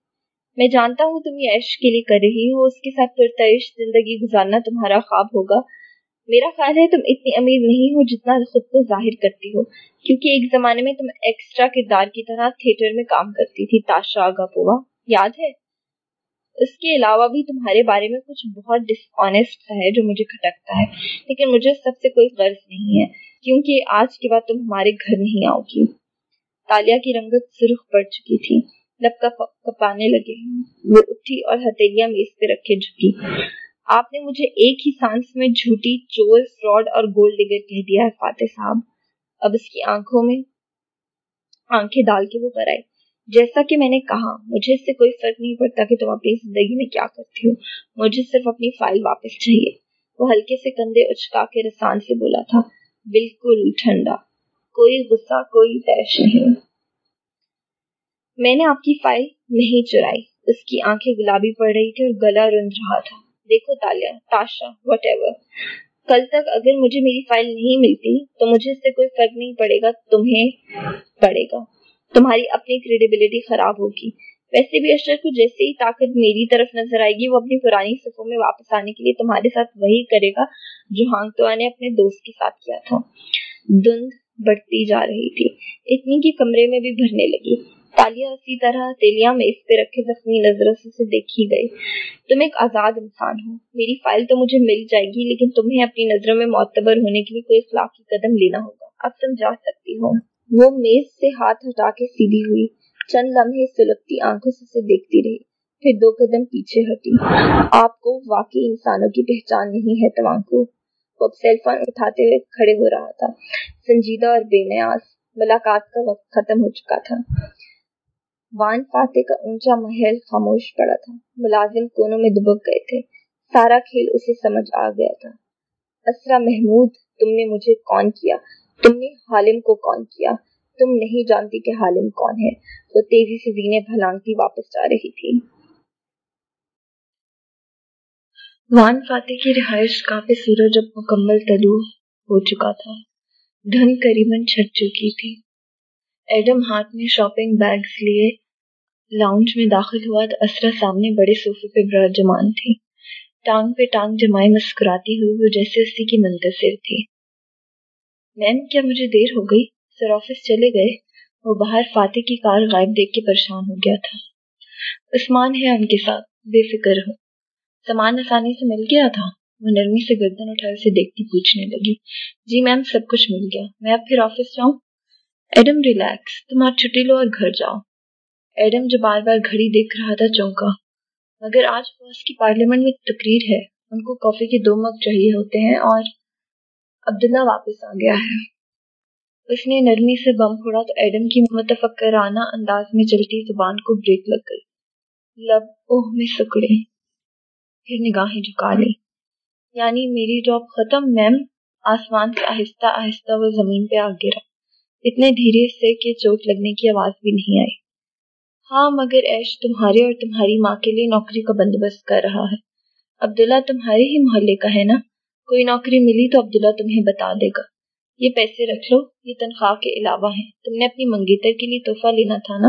S1: میں جانتا ہوں تم یہ عیش کے لیے کر رہی ہو، اس کے ساتھ پرتعش زندگی گزارنا تمہارا خواب ہوگا۔ میرا خیال ہے تم اتنی امیر نہیں ہو جتنا خود کو ظاہر کرتی ہو، کیونکہ ایک زمانے میں تم ایکسٹرا کردار کی طرح تھیٹر میں کام کرتی تھی، تاشا آگا پوا یاد ہے؟ اس کے علاوہ بھی تمہارے بارے میں کچھ بہت ڈس آنےسٹ ہے جو مجھے کھٹکتا ہے، لیکن مجھے سب سے کوئی غرض نہیں ہے، کیونکہ آج کے بعد تم ہمارے گھر نہیں آؤ گی۔ تالیا کی رنگت سرخ پڑ چکی تھی، لب کپانے لگے۔ وہ اٹھی اور ہتھیلیاں میز پہ رکھے جھکی۔ آپ نے مجھے ایک ہی سانس میں جھوٹی، چور، فراڈ اور گولڈ ڈگر کہہ دیا ہے فاتح صاحب۔ اب اس کی آنکھوں میں آنکھیں ڈال کے وہ پر آئے۔ جیسا کہ میں نے کہا، مجھے اس سے کوئی فرق نہیں پڑتا کہ تم اپنی زندگی میں کیا کرتی ہو۔ مجھے صرف اپنی فائل واپس چاہیے۔ وہ ہلکے سے کندھے اچکا کے رسان سے بولا تھا۔ بالکل ٹھنڈا۔ کوئی غصہ، کوئی تیش نہیں۔ میں نے آپ کی فائل نہیں چرائی۔ اس کی آنکھیں گلابی پڑ رہی تھی اور گلا رند رہا تھا۔ دیکھو تالیا، تاشا وٹ ایور کل تک اگر مجھے میری فائل نہیں ملتی، تو مجھے اس سے کوئی فرق نہیں پڑے گا، تمہیں پڑے گا۔ تمہاری اپنی کریڈیبلٹی خراب ہوگی۔ ویسے بھی اشرف کو جیسے ہی طاقت میری طرف نظر آئے گی، وہ اپنی پرانی صفوں میں واپس آنے کے لیے تمہارے ساتھ وہی کرے گا جو ہانگ تو نے اپنے دوست کے ساتھ کیا تھا۔ دھند بڑھتی جا رہی تھی۔ اتنی کی کمرے میں بھی بھرنے لگی۔ تالیہ اسی طرح تیلیاں میں اس پہ رکھے زخمی نظروں سے دیکھی گئی۔ تم ایک آزاد انسان ہو۔ میری فائل تو مجھے مل جائے گی، لیکن تمہیں اپنی نظروں میں معتبر ہونے کے لیے کوئی اخلاقی قدم لینا ہوگا۔ اب تم جا سکتی ہو۔ وہ میز سے ہاتھ ہٹا کے سیدھی ہوئی۔ چند لمحے سلگتی آنکھوں سے اسے دیکھتی رہی۔ پھر دو قدم پیچھے ہٹی۔ آپ کو واقعی انسانوں کی پہچان نہیں ہے، توانکو۔ وہ اب سیل فون اٹھاتے ہوئے کھڑے ہو رہا تھا۔ سنجیدہ اور بے نیاز، ملاقات کا وقت ختم ہو چکا تھا۔ وان فاتح کا اونچا محل خاموش پڑا تھا۔ ملازم کونوں میں دبک گئے تھے۔ سارا کھیل اسے سمجھ آ گیا تھا۔ اسرا محمود، تم نے مجھے کون کیا؟ تم نے حالم کو کون کیا؟ تم نہیں جانتی کہ حالم کون ہے۔ وہ تیزی سے زینے بھلانگتی واپس جا رہی تھی۔ وان فاتح کی رہائش کا پہ سورج اب مکمل طلوع ہو چکا تھا۔ دھن قریباً چھٹ چکی تھی۔ ایڈم ہاتھ میں شاپنگ بیگز لیے لاؤنج میں داخل ہوا تو اسرا سامنے بڑے صوفے پہ براجمان تھی۔ ٹانگ پہ ٹانگ جمائے مسکراتی ہوئی وہ جیسے اسی کی منتصر تھی۔ میم، کیا مجھے دیر ہو گئی؟ سر آفس چلے گئے۔ وہ باہر فاتح کی کار غائب دیکھ کے پریشان ہو گیا تھا۔ عثمان ہے ان کے ساتھ، بے فکر ہو۔ سامان آسانی سے مل گیا تھا۔ وہ نرمی سے گردن اٹھائے اسے دیکھتی پوچھنے لگی۔ جی میم، سب کچھ مل گیا۔ میں اب پھر آفس جاؤں؟ Adam, relax. تم آج چھٹی لو اور گھر جاؤ۔ ایڈم جو بار بار گھڑی دیکھ رہا تھا چونکا۔ مگر آج باس کی پارلیمنٹ میں تقریر ہے۔ ان کو کافی کے دو مگ چاہیے ہوتے ہیں اور عبداللہ واپس آ گیا ہے۔ اس نے نرمی سے بم پھوڑا تو ایڈم کی متفکرانہ انداز میں چلتی زبان کو بریک لگ گئی۔ لب اوہ میں سکڑے۔ پھر نگاہیں جھکا لی یعنی میری جاب ختم، میم۔ آسمان سے آہستہ آہستہ وہ زمین پہ آ گرا۔ اتنے دھیرے سے کہ چوٹ لگنے کی آواز بھی نہیں آئی۔ ہاں مگر ایش تمہارے اور تمہاری ماں کے لیے نوکری کا بندوبست کر رہا ہے۔ عبداللہ تمہارے ہی محلے کا ہے نا؟ کوئی نوکری ملی تو عبداللہ تمہیں بتا دے گا۔ یہ پیسے رکھ لو، یہ تنخواہ کے علاوہ ہیں۔ تم نے اپنی منگیتر کے لیے تحفہ لینا تھا نا؟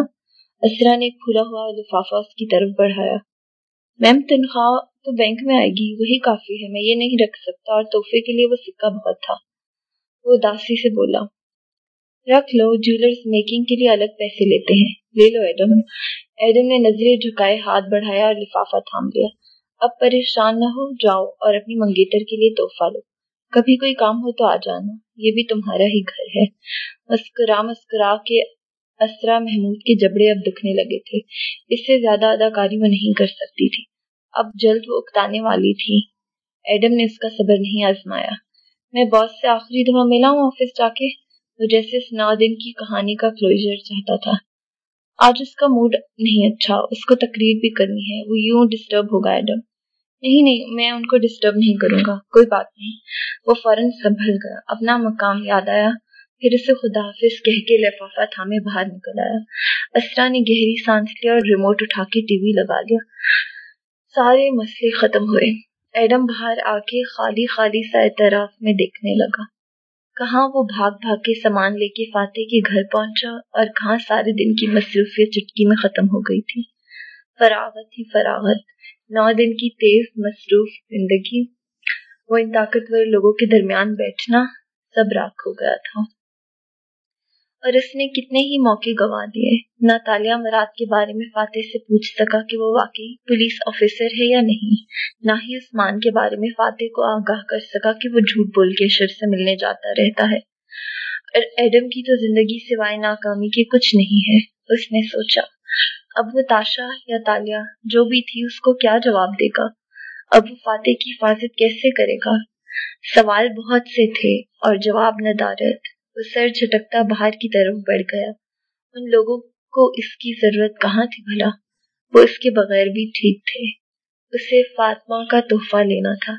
S1: اسرا نے ایک کھلا ہوا لفافہ اس کی طرف بڑھایا۔ میم، تنخواہ تو بینک میں آئے گی، وہی کافی ہے، میں یہ نہیں رکھ سکتا اور تحفے کے لیے وہ سکہ بہت تھا۔ وہ داسی سے بولا، رکھ لو، جیولرز میکنگ کے لیے الگ پیسے لیتے ہیں۔ لے لو ایڈم۔ ایڈم نے نظریں جھکائے، ہاتھ بڑھایا اور لفافہ تھام لیا۔ اب پریشان نہ ہو، جاؤ اور اپنی منگیتر کے لیے تحفہ لو۔ کبھی کوئی کام ہو تو آ جانا، یہ بھی تمہارا ہی گھر ہے۔ مسکرا مسکرا کے اسرا محمود کے جبڑے اب دکھنے لگے تھے۔ اس سے زیادہ اداکاری وہ نہیں کر سکتی تھی۔ اب جلد وہ اکتانے والی تھی۔ ایڈم نے اس کا صبر نہیں آزمایا۔ میں باس سے آخری دفعہ ملا ہوں آفس جا کے۔ وہ جیسے اس نو دن کی کہانی کا کلوجر چاہتا تھا۔ آج اس کا موڈ نہیں اچھا اس کو تقریر بھی کرنی ہے۔ وہ یوں ڈسٹرب ہوگا ایڈم۔ نہیں نہیں، میں ان کو ڈسٹرب نہیں کروں گا، کوئی بات نہیں۔ وہ فوراً سنبھل گیا، اپنا مقام یاد آیا۔ پھر اسے خدا حافظ کہہ کے لفافہ تھامے باہر نکل آیا۔ اسرا نے گہری سانس لیا اور ریموٹ اٹھا کے ٹی وی لگا لیا۔ سارے مسئلے ختم ہوئے۔ ایڈم باہر آ کے خالی خالی سا اعتراف میں دیکھنے لگا۔ کہاں وہ بھاگ بھاگ کے سامان لے کے فاتح کے گھر پہنچا اور کہاں سارے دن کی مصروفیت چٹکی میں ختم ہو گئی تھی۔ فراغت ہی فراغت، نو دن کی تیز مصروف زندگی۔ وہ ان طاقتور لوگوں کے درمیان بیٹھنا سب راک ہو گیا تھا۔ اور اس نے کتنے ہی موقع گوا دیے۔ نہ تالیہ مراد کے بارے میں فاتح سے پوچھ سکا کہ وہ واقعی پولیس آفیسر ہے یا نہیں۔ نہ ہی عثمان کے بارے میں فاتح کو آگاہ کر سکا کہ وہ جھوٹ بول کے شر سے ملنے جاتا رہتا ہے۔ اور ایڈم کی تو زندگی سوائے ناکامی کے کچھ نہیں ہے۔ اس نے سوچا، اب وہ تاشا یا تالیہ جو بھی تھی اس کو کیا جواب دے گا؟ اب وہ فاتح کی حفاظت کیسے کرے گا؟ سوال بہت سے تھے اور جواب ندارت وہ سر جھٹکتا باہر کی طرف بڑھ گیا۔ ان لوگوں کو اس کی ضرورت کہاں تھی بھلا؟ وہ اس کے بغیر بھی ٹھیک تھے۔ اسے فاطمہ کا تحفہ لینا تھا۔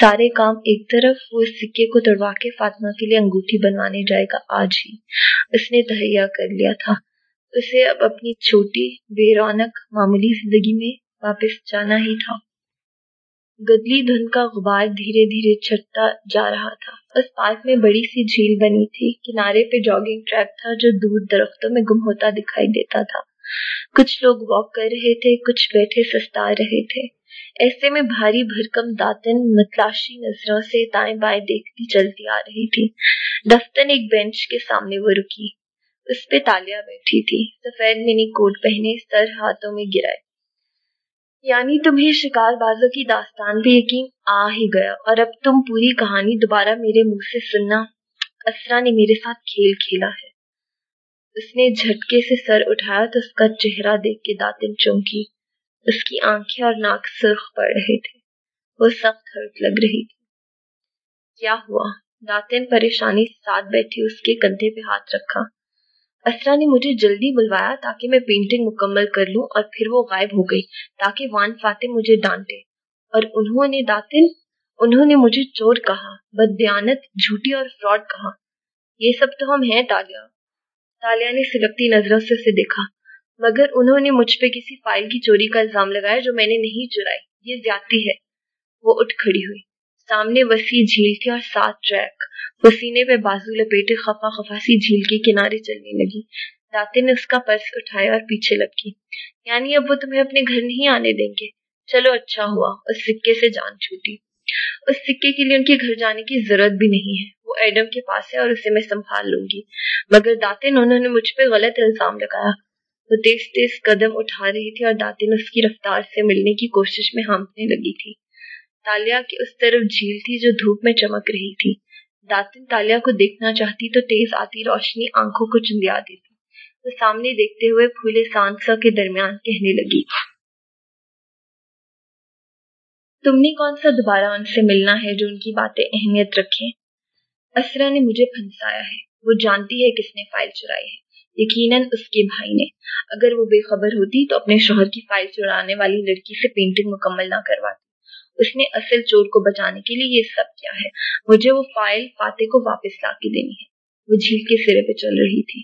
S1: سارے کام ایک طرف، وہ اس سکے کو توڑوا کے فاطمہ کے لیے انگوٹھی بنوانے جائے گا آج ہی۔ اس نے تہیا کر لیا تھا۔ اسے اب اپنی چھوٹی، بے رونق معمولی زندگی میں واپس جانا ہی تھا۔ گدلی دھن کا غبار دھیرے دھیرے چھٹتا جا رہا تھا۔ اس پارک میں بڑی سی جھیل بنی تھی۔ کنارے پہ جاگنگ ٹریک تھا جو دور درختوں میں گم ہوتا دکھائی دیتا تھا۔ کچھ لوگ واک کر رہے تھے، کچھ بیٹھے سستا رہے تھے۔ ایسے میں بھاری بھرکم داتن متلاشی نظروں سے دائیں بائیں دیکھتی چلتی آ رہی تھی۔ دفتن ایک بینچ کے سامنے وہ رکی۔ اس پہ تالیا بیٹھی تھی۔ سفید منی کوٹ پہنے سر ہاتھوں میں گرائے۔ یعنی تمہیں شکار بازوں کی داستان بھی یقین آ ہی گیا اور اب تم پوری کہانی دوبارہ میرے منہ سے سننا، اسرا نے میرے ساتھ کھیل کھیلا ہے۔ اس نے جھٹکے سے سر اٹھایا تو اس کا چہرہ دیکھ کے داتن چونکی اس کی آنکھیں اور ناک سرخ پڑ رہے تھے۔ وہ سخت ہرٹ لگ رہی تھی۔ کیا ہوا؟ داتن پریشانی ساتھ بیٹھی، اس کے کندھے پہ ہاتھ رکھا۔ اسرا نے مجھے جلدی بلوایا تاکہ میں پینٹنگ مکمل کر لوں اور پھر وہ غائب ہو گئی، تاکہ وان فاتح مجھے ڈانٹے۔ اور انہوں نے داتن، انہوں نے مجھے چور کہا بدیانت جھوٹی اور فراڈ کہا۔ یہ سب تو ہم ہیں تالیا تالیا نے سلگتی نظروں سے اسے دیکھا، مگر انہوں نے مجھ پہ کسی فائل کی چوری کا الزام لگایا جو میں نے نہیں چرائی۔ یہ زیادتی ہے۔ وہ اٹھ کھڑی ہوئی۔ سامنے وسیع جھیل تھی اور سات ٹریک۔ وہ سینے پہ بازو لپیٹے خفا خفاسی جھیل کے کنارے چلنے لگی۔ داتے نے اس کا پرس اٹھایا اور پیچھے لگی یعنی اب وہ تمہیں اپنے گھر نہیں آنے دیں گے۔ چلو اچھا ہوا، اس سکے سے جان چھوٹی۔ اس سکے کے لیے ان کے گھر جانے کی ضرورت بھی نہیں ہے۔ وہ ایڈم کے پاس ہے اور اسے میں سنبھال لوں گی۔ مگر داتن انہوں نے مجھ پہ غلط الزام لگایا۔ وہ تیز تیز قدم اٹھا رہی تھی اور داتن اس کی رفتار سے ملنے کی کوشش میں ہانپنے لگی تھی۔ تالیا کی اس طرف جھیل تھی جو دھوپ میں چمک رہی تھی داتن تالیا کو دیکھنا چاہتی تو تیز آتی روشنی آنکھوں کو چندیا دیتی وہ سامنے دیکھتے ہوئے پھولے سانسا کے درمیان کہنے لگی تم نے کون سا دوبارہ ان سے ملنا ہے جو ان کی باتیں اہمیت رکھیں اسرا نے مجھے پھنسایا ہے وہ جانتی ہے کس نے فائل چرائی ہے یقیناً اس کے بھائی نے اگر وہ بے خبر ہوتی تو اپنے شوہر کی فائل چرانے والی لڑکی سے پینٹنگ مکمل نہ کرواتی اس نے اصل چور کو بچانے کے لیے یہ سب کیا ہے۔ مجھے وہ فائل فاتح کو واپس لا کے دینی ہے۔ وہ جھیل کے سرے پہ چل رہی تھی۔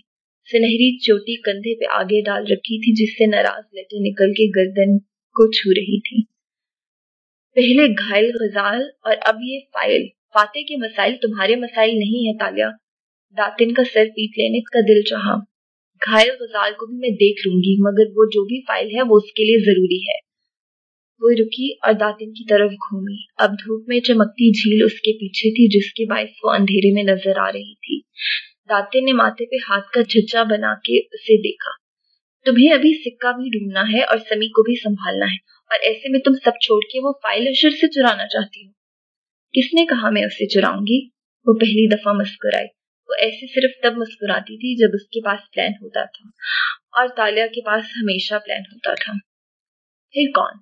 S1: سنہری چوٹی کندھے پہ آگے ڈال رکھی تھی، جس سے ناراض لٹے نکل کے گردن کو چھو رہی تھی۔ پہلے گھائل غزال اور اب یہ فائل۔ فاتح کے مسائل تمہارے مسائل نہیں ہے تالیا داتن کا سر پیٹ لینے کا دل چاہا۔ گھائل غزال کو بھی میں دیکھ لوں گی، مگر وہ جو بھی فائل ہے وہ اس کے لیے ضروری ہے۔ وہ رکی اور داتن کی طرف گھومی۔ اب دھوپ میں چمکتی جھیل اس کے پیچھے تھی جس کے باعث وہ اندھیرے میں نظر آ رہی تھی۔ داتن نے ماتھے پہ ہاتھ کا جھچا بنا کے اسے دیکھا۔ تمہیں ابھی سکہ بھی ڈھونڈنا ہے اور سمی کو بھی سنبھالنا ہے، اور ایسے میں تم سب چھوڑ کے وہ فائل اشر سے چرانا چاہتی ہو۔ کس نے کہا میں اسے چراؤں گی؟ وہ پہلی دفعہ مسکرائی وہ ایسے صرف تب مسکراتی تھی جب اس کے پاس پلان ہوتا تھا اور تالیا کے پاس ہمیشہ پلان ہوتا تھا۔ پھر کون؟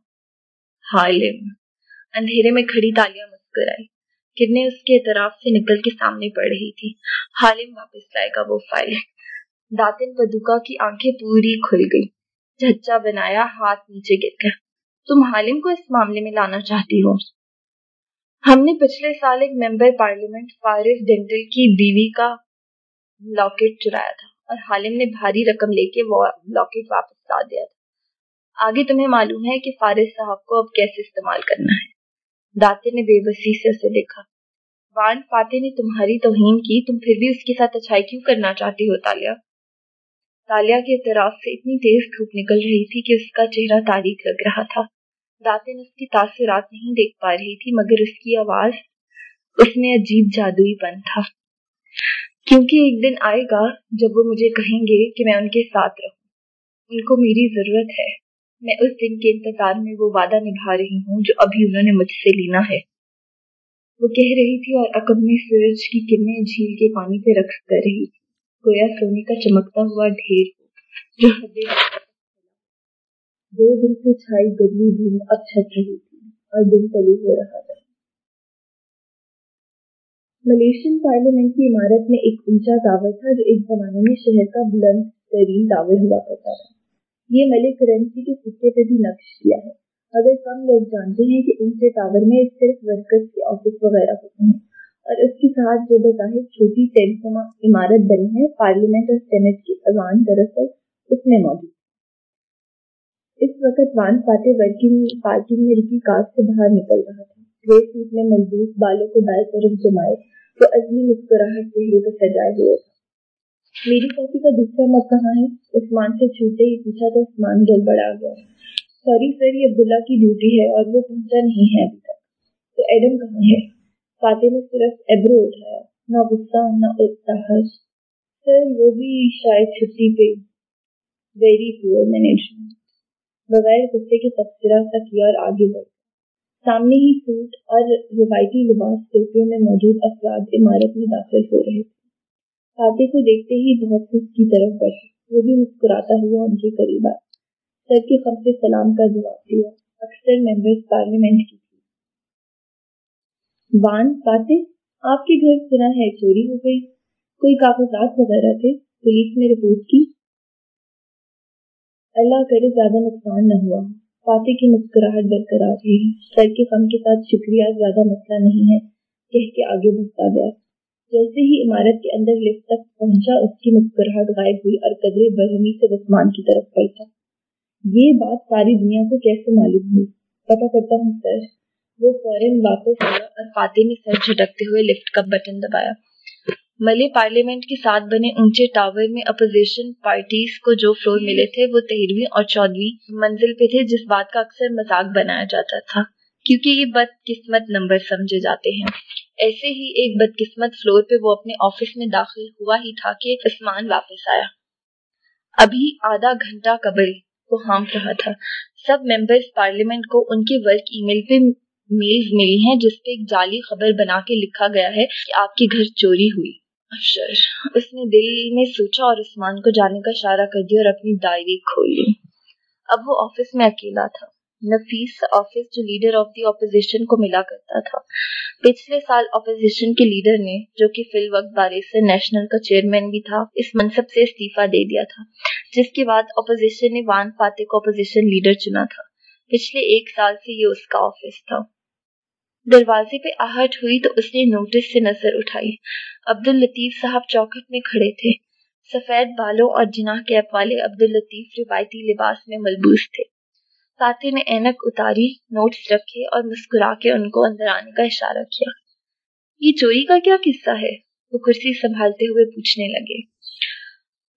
S1: حالم اندھیرے میں کھڑی تالیاں مسکر آئی کرنے اس کے اطراف سے نکل کے سامنے پڑ رہی تھی۔ حالم واپس لائے گا وہ فائل۔ داتن پدوکا کی آنکھیں پوری کھل گئی جھچا بنایا ہاتھ نیچے گر گیا۔ تم حالم کو اس معاملے میں لانا چاہتی ہو؟ ہم نے پچھلے سال ایک ممبر پارلیمنٹ فارس ڈینٹل کی بیوی کا لاکٹ چرایا تھا اور حالم نے بھاری رقم لے کے وہ لاکٹ واپس لا دیا تھا۔ آگے تمہیں معلوم ہے کہ فارس صاحب کو اب کیسے استعمال کرنا ہے۔ داتے نے بے بسی سے اسے دیکھا۔ وان فاتح نے تمہاری توہین کی، تم پھر بھی اس کے ساتھ اچھائی کیوں کرنا چاہتی ہو، تالیا؟ تالیا کے اطراف سے اتنی تیز دھوپ نکل رہی تھی کہ اس کا چہرہ تاریخ لگ رہا تھا۔ داتے نے اس کی تاثرات نہیں دیکھ پا رہی تھی، مگر اس کی آواز اس میں عجیب جادوئی پن تھا۔ کیونکہ ایک دن آئے گا جب وہ مجھے کہیں گے کہ میں ان کے ساتھ رہوں۔ ان کو میری ضرورت ہے۔ میں اس دن کے انتظار میں وہ وعدہ نبھا رہی ہوں جو ابھی انہوں نے مجھ سے لینا ہے۔ وہ کہہ رہی تھی اور عقب میں سورج کی کرنیں جھیل کے پانی پہ رقص کر رہی تھی۔ گویا سونے کا چمکتا ہوا ڈھیر جو دو دن سے چھائی گدلی دھند اب چھٹ رہی تھی اور دن تلو ہو رہا تھا۔ ملیشین پارلیمنٹ کی عمارت میں ایک اونچا ٹاور تھا جو ایک زمانے میں شہر کا بلند ترین ٹاور ہوا کرتا تھا۔ یہ ملک کرنسی کے سکے پہ بھی نقش کیا ہے۔ اگر کم لوگ جانتے ہیں کہ ان سے ٹاور میں صرف ورکرز کے آفس وغیرہ ہوتے ہیں اور اس کے ساتھ جو بظاہر چھوٹی ٹینسما عمارت بنی ہے، پارلیمنٹ اور سینٹ کی ایوان دراصل اس میں موجود اس وقت وان فاتح ورکنگ، پارکنگ میں رکی کار سے باہر نکل رہا تھا۔ گرے سوٹ میں ملبوس بالوں کو دائیں طرف جمائے تو ازلی مسکراہٹ چہرے پہ سجائے ہوئے تھا۔ میری کافی کا دوسرا مت کہاں ہے۔ عثمان سے چھوٹے ہی پوچھا تو عثمان گل بڑا گیا۔ سوری سر یہ عبداللہ کی ڈیوٹی ہے اور وہ پہنچا نہیں ہے ابھی تک۔ تو ایڈم کہاں ہے؟ فاتح نے صرف ایبرو اٹھایا۔ نہ غصہ، نہ اتحاج سر وہ بھی شاید چھٹی پہ۔ ویری پور مینجمنٹ بغیر غصے کے تبصرہ سا کیا اور آگے بڑھ سامنے ہی سوٹ اور روایتی لباس ٹوپیوں میں موجود افراد عمارت میں داخل ہو رہے تھے۔ فاتح کو دیکھتے ہی بہت سے اس کی طرف بڑھے وہ بھی مسکراتا ہوا ان کے قریب آیا۔ سر کے خم سے سلام کا جواب دیا۔ اکثر ممبرز پارلیمنٹ کی تھی وان، فاتح، آپ کے گھر سنا ہے چوری ہو گئی۔ کوئی کاغذات وغیرہ تھے؟ پولیس نے رپورٹ کی؟ اللہ کرے زیادہ نقصان نہ ہوا۔ فاتح کی مسکراہٹ برقرار رہی۔ سر کے غم کے ساتھ شکریہ، زیادہ مسئلہ نہیں ہے۔ کہہ کے آگے بڑھتا گیا۔ جیسے ہی عمارت کے اندر لفٹ تک پہنچا، اس کی مسکراہٹ غائب ہوئی اور قدرے برہمی سے عثمان کی طرف پلٹا۔ یہ بات ساری دنیا کو کیسے معلوم ہوئی؟ پتا کرتا ہوں سر۔ وہ فوراً واپس آیا اور فاتح نے سر جھٹکتے ہوئے لفٹ کا بٹن دبایا۔ ملے پارلیمنٹ کے ساتھ بنے اونچے ٹاور میں اپوزیشن پارٹیز کو جو فلور ملے تھے، وہ تیرہویں اور چودہویں منزل پہ تھے، جس بات کا اکثر مذاق بنایا جاتا تھا۔ کیونکہ یہ بد قسمت نمبر سمجھے جاتے ہیں۔ ایسے ہی ایک بد قسمت فلور پہ وہ اپنے آفس میں داخل ہوا ہی تھا کہ عثمان واپس آیا۔ ابھی آدھا گھنٹہ قبل کو ہانپ رہا تھا۔ سب ممبرز پارلیمنٹ کو ان کے ورک ای میل پہ میلز ملی ہیں جس پہ ایک جعلی خبر بنا کے لکھا گیا ہے کہ آپ کے گھر چوری ہوئی۔ افشر اس نے دل میں سوچا اور عثمان کو جانے کا اشارہ کر دیا اور اپنی ڈائری کھولی اب وہ آفس میں اکیلا تھا۔ نفیس آفس جو لیڈر آف دی اپوزیشن کو ملا کرتا تھا۔ پچھلے سال اپوزیشن کے لیڈر نے، جو کہ فی الوقت بارے سے نیشنل کا چیئرمین بھی تھا، اس منصب سے استعفی دے دیا تھا۔ جس کے بعد اپوزیشن نے وان فاتح کو اپوزیشن لیڈر چنا تھا۔ پچھلے ایک سال سے یہ اس کا آفس تھا۔ دروازے پہ آہٹ ہوئی تو اس نے نوٹس سے نظر اٹھائی۔ عبد الطیف صاحب چوکٹ میں کھڑے تھے۔ سفید بالوں اور جناح کیپ والے عبد الطیف روایتی لباس میں ملبوس تھے۔ فاتح نے اینک اتاری، نوٹس رکھے اور مسکرا کے ان کو اندر آنے کا اشارہ کیا۔ یہ چوری کا کیا قصہ ہے؟ وہ کرسی سنبھالتے ہوئے پوچھنے لگے۔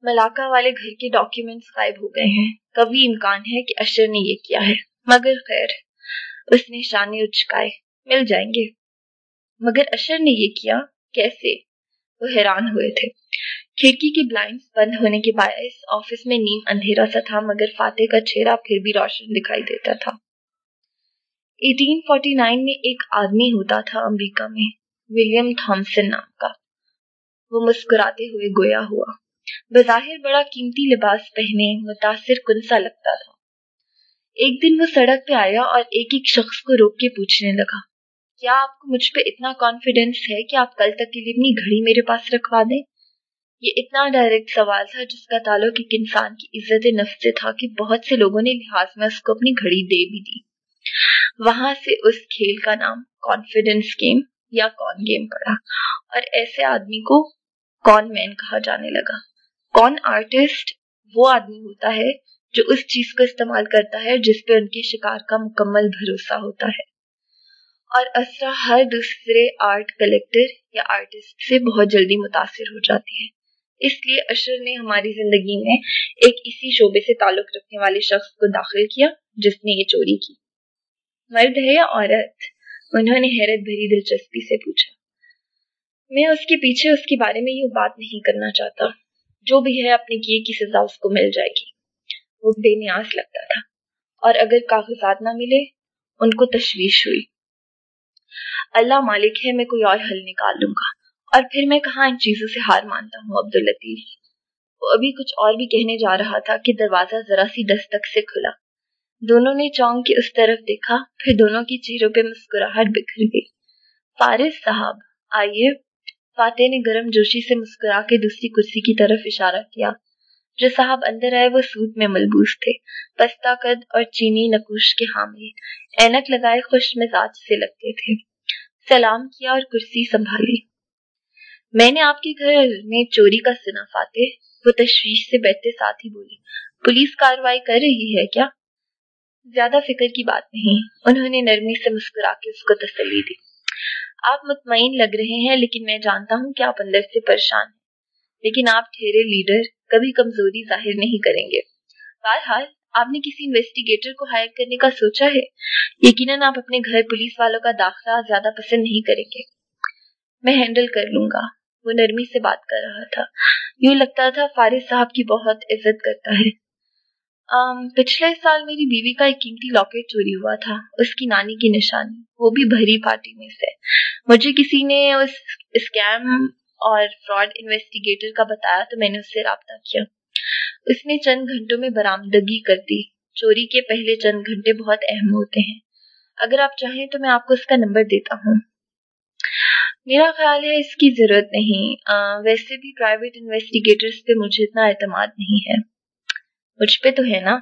S1: ملاقہ والے گھر کے ڈاکیومنٹس غائب ہو گئے ہیں۔ کبھی امکان ہے کہ اشر نے یہ کیا ہے۔ مگر خیر، اس نے شانے اچکائے۔ مل جائیں گے۔ مگر اشر نے یہ کیا؟ کیسے؟ وہ حیران ہوئے تھے۔ کھڑکی کے بلائنڈ بند ہونے کے باعث آفس میں نیم اندھیرا سا تھا، مگر فاتح کا چہرہ پھر بھی روشن دکھائی دیتا تھا۔ 1849 میں ایک آدمی ہوتا تھا امریکہ میں، ولیم تھامسن نام کا۔ وہ مسکراتے ہوئے گویا ہوا۔ بظاہر بڑا قیمتی لباس پہنے، متاثر کن سا لگتا تھا۔ ایک دن وہ سڑک پہ آیا اور ایک ایک شخص کو روک کے پوچھنے لگا۔ کیا آپ کو مجھ پہ اتنا کانفیڈینس ہے کہ آپ کل تک کے لیے اپنی گھڑی میرے پاس رکھوا دیں؟ یہ اتنا ڈائریکٹ سوال تھا جس کا تعلق ایک انسان کی عزت نفس سے تھا کہ بہت سے لوگوں نے لحاظ میں اس کو اپنی گھڑی دے بھی دی۔ وہاں سے اس کھیل کا نام کانفیڈینس گیم یا کون گیم پڑا اور ایسے آدمی کو کون مین کہا جانے لگا۔ کون آرٹسٹ وہ آدمی ہوتا ہے جو اس چیز کو استعمال کرتا ہے جس پہ ان کے شکار کا مکمل بھروسہ ہوتا ہے۔ اور اسرا ہر دوسرے آرٹ کلیکٹر یا آرٹسٹ سے بہت جلدی متاثر ہو جاتی ہے۔ اس لیے اشر نے ہماری زندگی میں ایک اسی شعبے سے تعلق رکھنے والے شخص کو داخل کیا جس نے یہ چوری کی۔ مرد ہے یا عورت؟ انہوں نے حیرت بھری دلچسپی سے پوچھا۔ میں اس کے پیچھے اس کے بارے میں یہ بات نہیں کرنا چاہتا۔ جو بھی ہے اپنے کیے کی سزا اس کو مل جائے گی۔ وہ بے نیاز لگتا تھا۔ اور اگر کاغذات نہ ملے، ان کو تشویش ہوئی۔ اللہ مالک ہے، میں کوئی اور حل نکال لوں گا۔ اور پھر میں کہاں ان چیزوں سے ہار مانتا ہوں عبد الطیف وہ ابھی کچھ اور بھی کہنے جا رہا تھا کہ دروازہ ذرا سی دستک سے کھلا۔ دونوں نے چونک کے اس طرف دیکھا، پھر دونوں کی چہروں پہ مسکراہٹ بکھر گئی۔ فارس صاحب، آئیے۔ فاتح نے گرم جوشی سے مسکرا کے دوسری کرسی کی طرف اشارہ کیا۔ جو صاحب اندر آئے، وہ سوٹ میں ملبوس تھے۔ پستا قد اور چینی نکوش کے حامل۔ اینک لگائے خوش مزاج سے لگتے تھے۔ سلام کیا اور کرسی سنبھالی۔ میں نے آپ کے گھر میں چوری کا سنا، فاتح۔ وہ تشویش سے بیٹھتے ساتھ ہی بولی، پولیس کاروائی کر رہی ہے کیا؟ زیادہ فکر کی بات نہیں۔ انہوں نے نرمی سے مسکرا کے اس کو تسلی دی۔ آپ مطمئن لگ رہے ہیں، لیکن میں جانتا ہوں کہ آپ اندر سے پریشان ہیں۔ لیکن آپ ٹھہرے لیڈر، کبھی کمزوری ظاہر نہیں کریں گے۔ بہرحال، آپ نے کسی انویسٹیگیٹر کو ہائر کرنے کا سوچا ہے؟ یقیناً آپ اپنے گھر پولیس والوں کا داخلہ زیادہ پسند نہیں کریں گے۔ میں ہینڈل کر لوں گا۔ وہ نرمی سے بات کر رہا تھا۔ یوں لگتا تھا فارس صاحب کی بہت عزت کرتا ہے۔ پچھلے سال میری بیوی کا ایک قیمتی لاکٹ چوری ہوا تھا۔ اس کی نانی کی نشانی۔ وہ بھی بھری پارٹی میں سے۔ مجھے کسی نے اس اسکیم اور فراڈ انویسٹیگیٹر کا بتایا تو میں نے اس سے رابطہ کیا۔ اس نے چند گھنٹوں میں برآمدگی کر دی۔ چوری کے پہلے چند گھنٹے بہت اہم ہوتے ہیں۔ اگر آپ چاہیں تو میں آپ کو اس کا نمبر دیتا ہوں۔ میرا خیال ہے اس کی ضرورت نہیں۔ ویسے بھی پرائیویٹ انویسٹیگیٹرز پہ مجھے اتنا اعتماد نہیں ہے۔ مجھ پہ تو ہے نا۔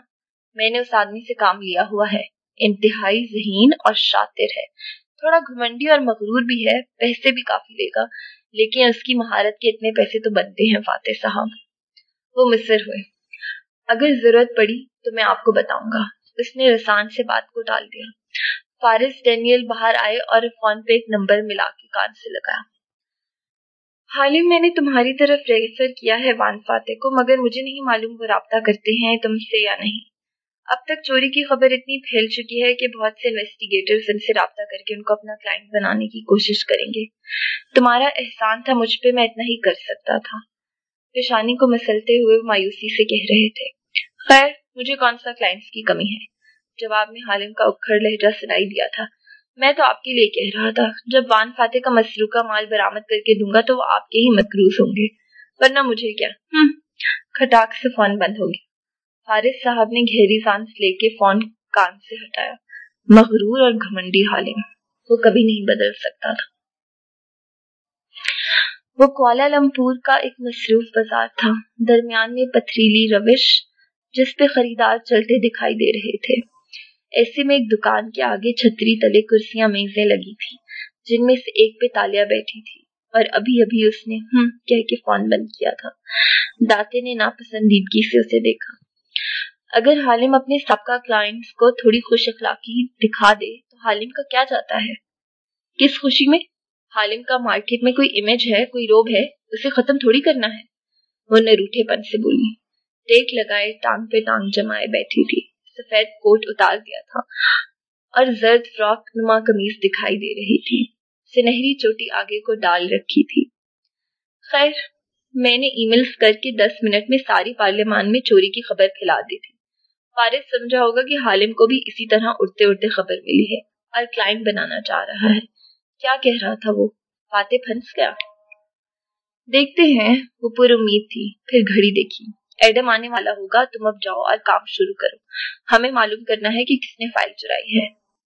S1: میں نے اس آدمی سے کام لیا ہوا ہے۔ انتہائی ذہین اور شاطر ہے۔ تھوڑا گھمنڈی اور مغرور بھی ہے۔ پیسے بھی کافی لے گا۔ لیکن اس کی مہارت کے اتنے پیسے تو بنتے ہیں، فاتح صاحب۔ وہ مصر ہوئے۔ اگر ضرورت پڑی تو میں آپ کو بتاؤں گا۔ اس نے رسان سے بات کو ڈال دیا۔ فارس ڈینیل باہر آئے اور فون پہ ایک نمبر ملا کے کان سے لگایا۔ حال ہی میں نے تمہاری طرف ریفر کیا ہے وان فاتح کو، مگر مجھے نہیں معلوم وہ رابطہ کرتے ہیں تم سے یا نہیں۔ اب تک چوری کی خبر اتنی پھیل چکی ہے کہ بہت سے انویسٹیگیٹر ان سے رابطہ کر کے ان کو اپنا کلائنٹ بنانے کی کوشش کریں گے۔ تمہارا احسان تھا مجھ پہ، میں اتنا ہی کر سکتا تھا۔ پیشانی کو مسلتے ہوئے مایوسی سے کہہ رہے تھے۔ خیر، مجھے کون سا کلائنٹس کی کمی ہے؟ جواب میں حالم کا اکھڑ لہجہ سنائی دیا تھا۔ میں تو آپ کے لیے کہہ رہا تھا، جب وان فاتح کا مسروقہ مال برآمد کر کے دوں گا تو وہ آپ کے ہی مقروض ہوں گے۔ ورنہ مجھے کیا؟ کھٹاک سے فون بند ہو گیا۔ فارس صاحب نے گہری سانس لے کے فون کان سے ہٹایا۔ مغرور اور گھمنڈی حالم، وہ کبھی نہیں بدل سکتا تھا۔ وہ کوالہ لمپور کا ایک مصروف بازار تھا۔ درمیان میں پتھریلی روش، جس پہ خریدار چلتے دکھائی دے رہے تھے۔ ایسے میں ایک دکان کے آگے چھتری تلے کرسیاں میزیں لگی تھی جن میں سے ایک پہ تالیا بیٹھی تھی اور ابھی ابھی اس نے ہم کہہ کے فون بند کیا تھا۔ داتے نے ناپسندیدگی سے اسے دیکھا۔ اگر حالم اپنے سابقہ کلائنٹس کو تھوڑی خوش اخلاقی دکھا دے، تو حالم کا کیا جاتا ہے؟ کس خوشی میں؟ حالم کا مارکیٹ میں کوئی امیج ہے، کوئی روب ہے، اسے ختم تھوڑی کرنا ہے۔ وہ نروٹھے پن سے بولی۔ ٹیک لگائے ٹانگ پہ ٹانگ جمائے بیٹھی تھی۔ سفید کوٹ اتار دیا تھا اور زرد فراک نما کمیز دکھائی دے رہی تھی۔ سنہری چوٹی آگے کو ڈال رکھی تھی۔ خیر، میں نے ای میلز کر کے دس منٹ میں ساری پارلیمان میں چوری کی خبر پھیلا دی تھی۔ فارغ سمجھا ہوگا کہ حالم کو بھی اسی طرح اڑتے اڑتے خبر ملی ہے اور کلائنٹ بنانا چاہ رہا ہے۔ کیا کہہ رہا تھا وہ؟ فاتح پھنس گیا۔ دیکھتے ہیں، وہ پر امید تھی، پھر گھڑی دیکھی۔ ایڈم آنے والا ہوگا، تم اب جاؤ اور کام شروع کرو۔ ہمیں معلوم کرنا ہے کہ کس نے فائل چرائی ہے۔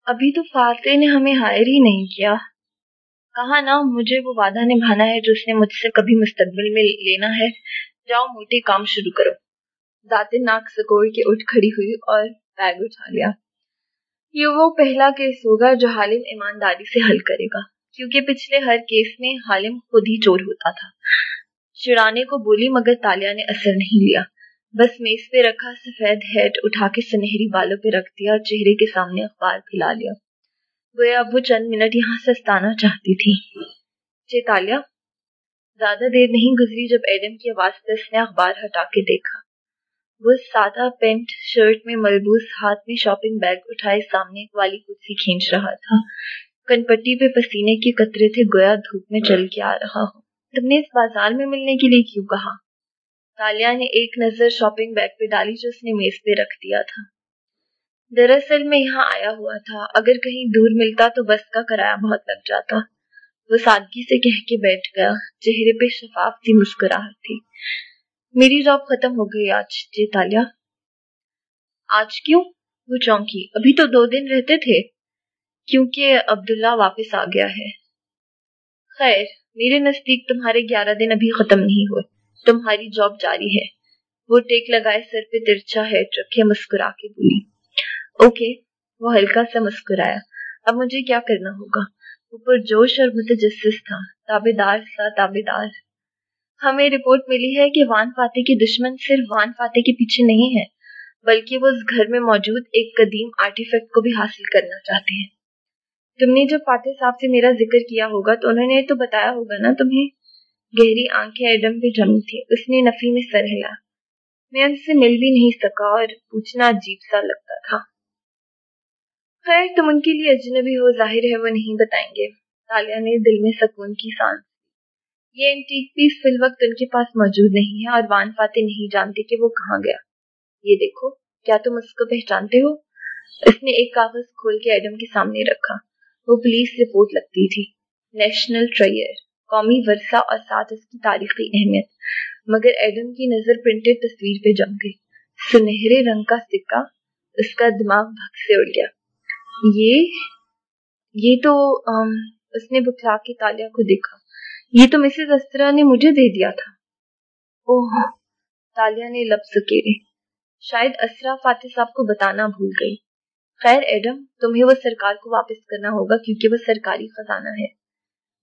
S1: ابھی تو فاتح نے ہمیں ہائر ہی نہیں کیا۔ کہا نا، مجھے وہ وعدہ نبھانا ہے جو اس نے مجھ سے کبھی مستقبل میں لینا ہے۔ جاؤ موٹی کام شروع کرو۔ ذات ناک سکوڑ کے اٹھ کھڑی ہوئی اور بیگ اٹھا لیا۔ یہ وہ پہلا کیس ہوگا جو حالم ایمانداری سے حل کرے گا، کیونکہ پچھلے ہر کیس میں حالم خود ہی چور ہوتا تھا۔ چڑانے کو بولی مگر تالیا نے اثر نہیں لیا۔ بس میز پہ رکھا، سفید ہیڈ اٹھا کے سنہری بالوں پہ رکھ دیا اور چہرے کے سامنے اخبار پھیلا لیا۔ گویا اب وہ چند منٹ یہاں سے ستانا چاہتی تھی۔ جی زیادہ دیر نہیں گزری جب ایڈم کی آواز سے اس نے اخبار ہٹا کے دیکھا۔ وہ سادہ پینٹ شرٹ میں ملبوس ہاتھ میں شاپنگ بیگ اٹھائے سامنے والی کرسی کھینچ رہا تھا۔ کن پٹی پہ پسینے کے قطرے تھے، گویا دھوپ میں چل کے آ رہا ہو۔ تم نے اس بازار میں ملنے کے لیے کیوں کہا؟ تالیا نے ایک نظر شاپنگ بیگ پہ ڈالی جو اس نے میز پہ رکھ دیا تھا۔ دراصل میں یہاں آیا ہوا تھا۔ اگر کہیں دور ملتا تو بس کا کرایہ بہت لگ جاتا۔ وہ سادگی سے کہہ کے بیٹھ گیا۔ چہرے پہ شفاف سی مسکراہٹ تھی۔ میری جاب ختم ہو گئی آج جی تالیا۔ آج کیوں؟ وہ چونکی۔ ابھی تو دو دن رہتے تھے۔ کیونکہ عبداللہ واپس آ گیا ہے۔ خیر۔ میرے نزدیک تمہارے گیارہ دن ابھی ختم نہیں ہوئے۔ تمہاری جاب جاری ہے۔ وہ ٹیک لگائے سر پہ ترچا ہے رکھے مسکرا کے بولی۔ اوکے، وہ ہلکا سا مسکرایا۔ اب مجھے کیا کرنا ہوگا؟ اوپر جوش اور متجسس تھا۔ تابے دار سا تابے دار ہمیں رپورٹ ملی ہے کہ وان فاتح کے دشمن صرف وان فاتح کے پیچھے نہیں ہے، بلکہ وہ اس گھر میں موجود ایک قدیم آرٹیفیکٹ کو بھی حاصل کرنا چاہتے ہیں۔ تم نے جب فاتح صاحب سے میرا ذکر کیا ہوگا تو انہوں نے تو بتایا ہوگا نا تمہیں گہری آنکھیں ایڈم پہ جمی تھی اس نے نفی میں سر ہلا۔ میں ان سے مل بھی نہیں سکا اور پوچھنا عجیب سا لگتا تھا۔ خیر، تم ان کے لیے اجنبی ہو، ظاہر ہے وہ نہیں بتائیں گے۔ تالیہ نے دل میں سکون کی سانس یہ اینٹیک پیس فی الوقت ان کے پاس موجود نہیں ہے اور وان فاتح نہیں جانتے کہ وہ کہاں گیا۔ یہ دیکھو، کیا تم اس کو پہچانتے ہو؟ اس نے ایک کاغذ کھول کے ایڈم کے سامنے رکھا۔ وہ پولیس رپورٹ لگتی تھی۔ نیشنل ٹریئر قومی ورثہ اور ساتھ اس کی تاریخی اہمیت۔ مگر ایڈم کی نظر پرنٹڈ تصویر پہ جم گئی۔ سنہرے رنگ کا سکہ اس کا دماغ بھگ سے اڑ گیا۔ یہ یہ تو آم, اس نے بکھلا کے تالیا کو دیکھا۔ یہ تو مسز استرا نے مجھے دے دیا تھا۔ اوہ ہاں، تالیا نے لب سکیرے شاید اسرا فاتح صاحب کو بتانا بھول گئی۔ خیر ایڈم، تمہیں وہ سرکار کو واپس کرنا ہوگا کیونکہ وہ سرکاری خزانہ ہے۔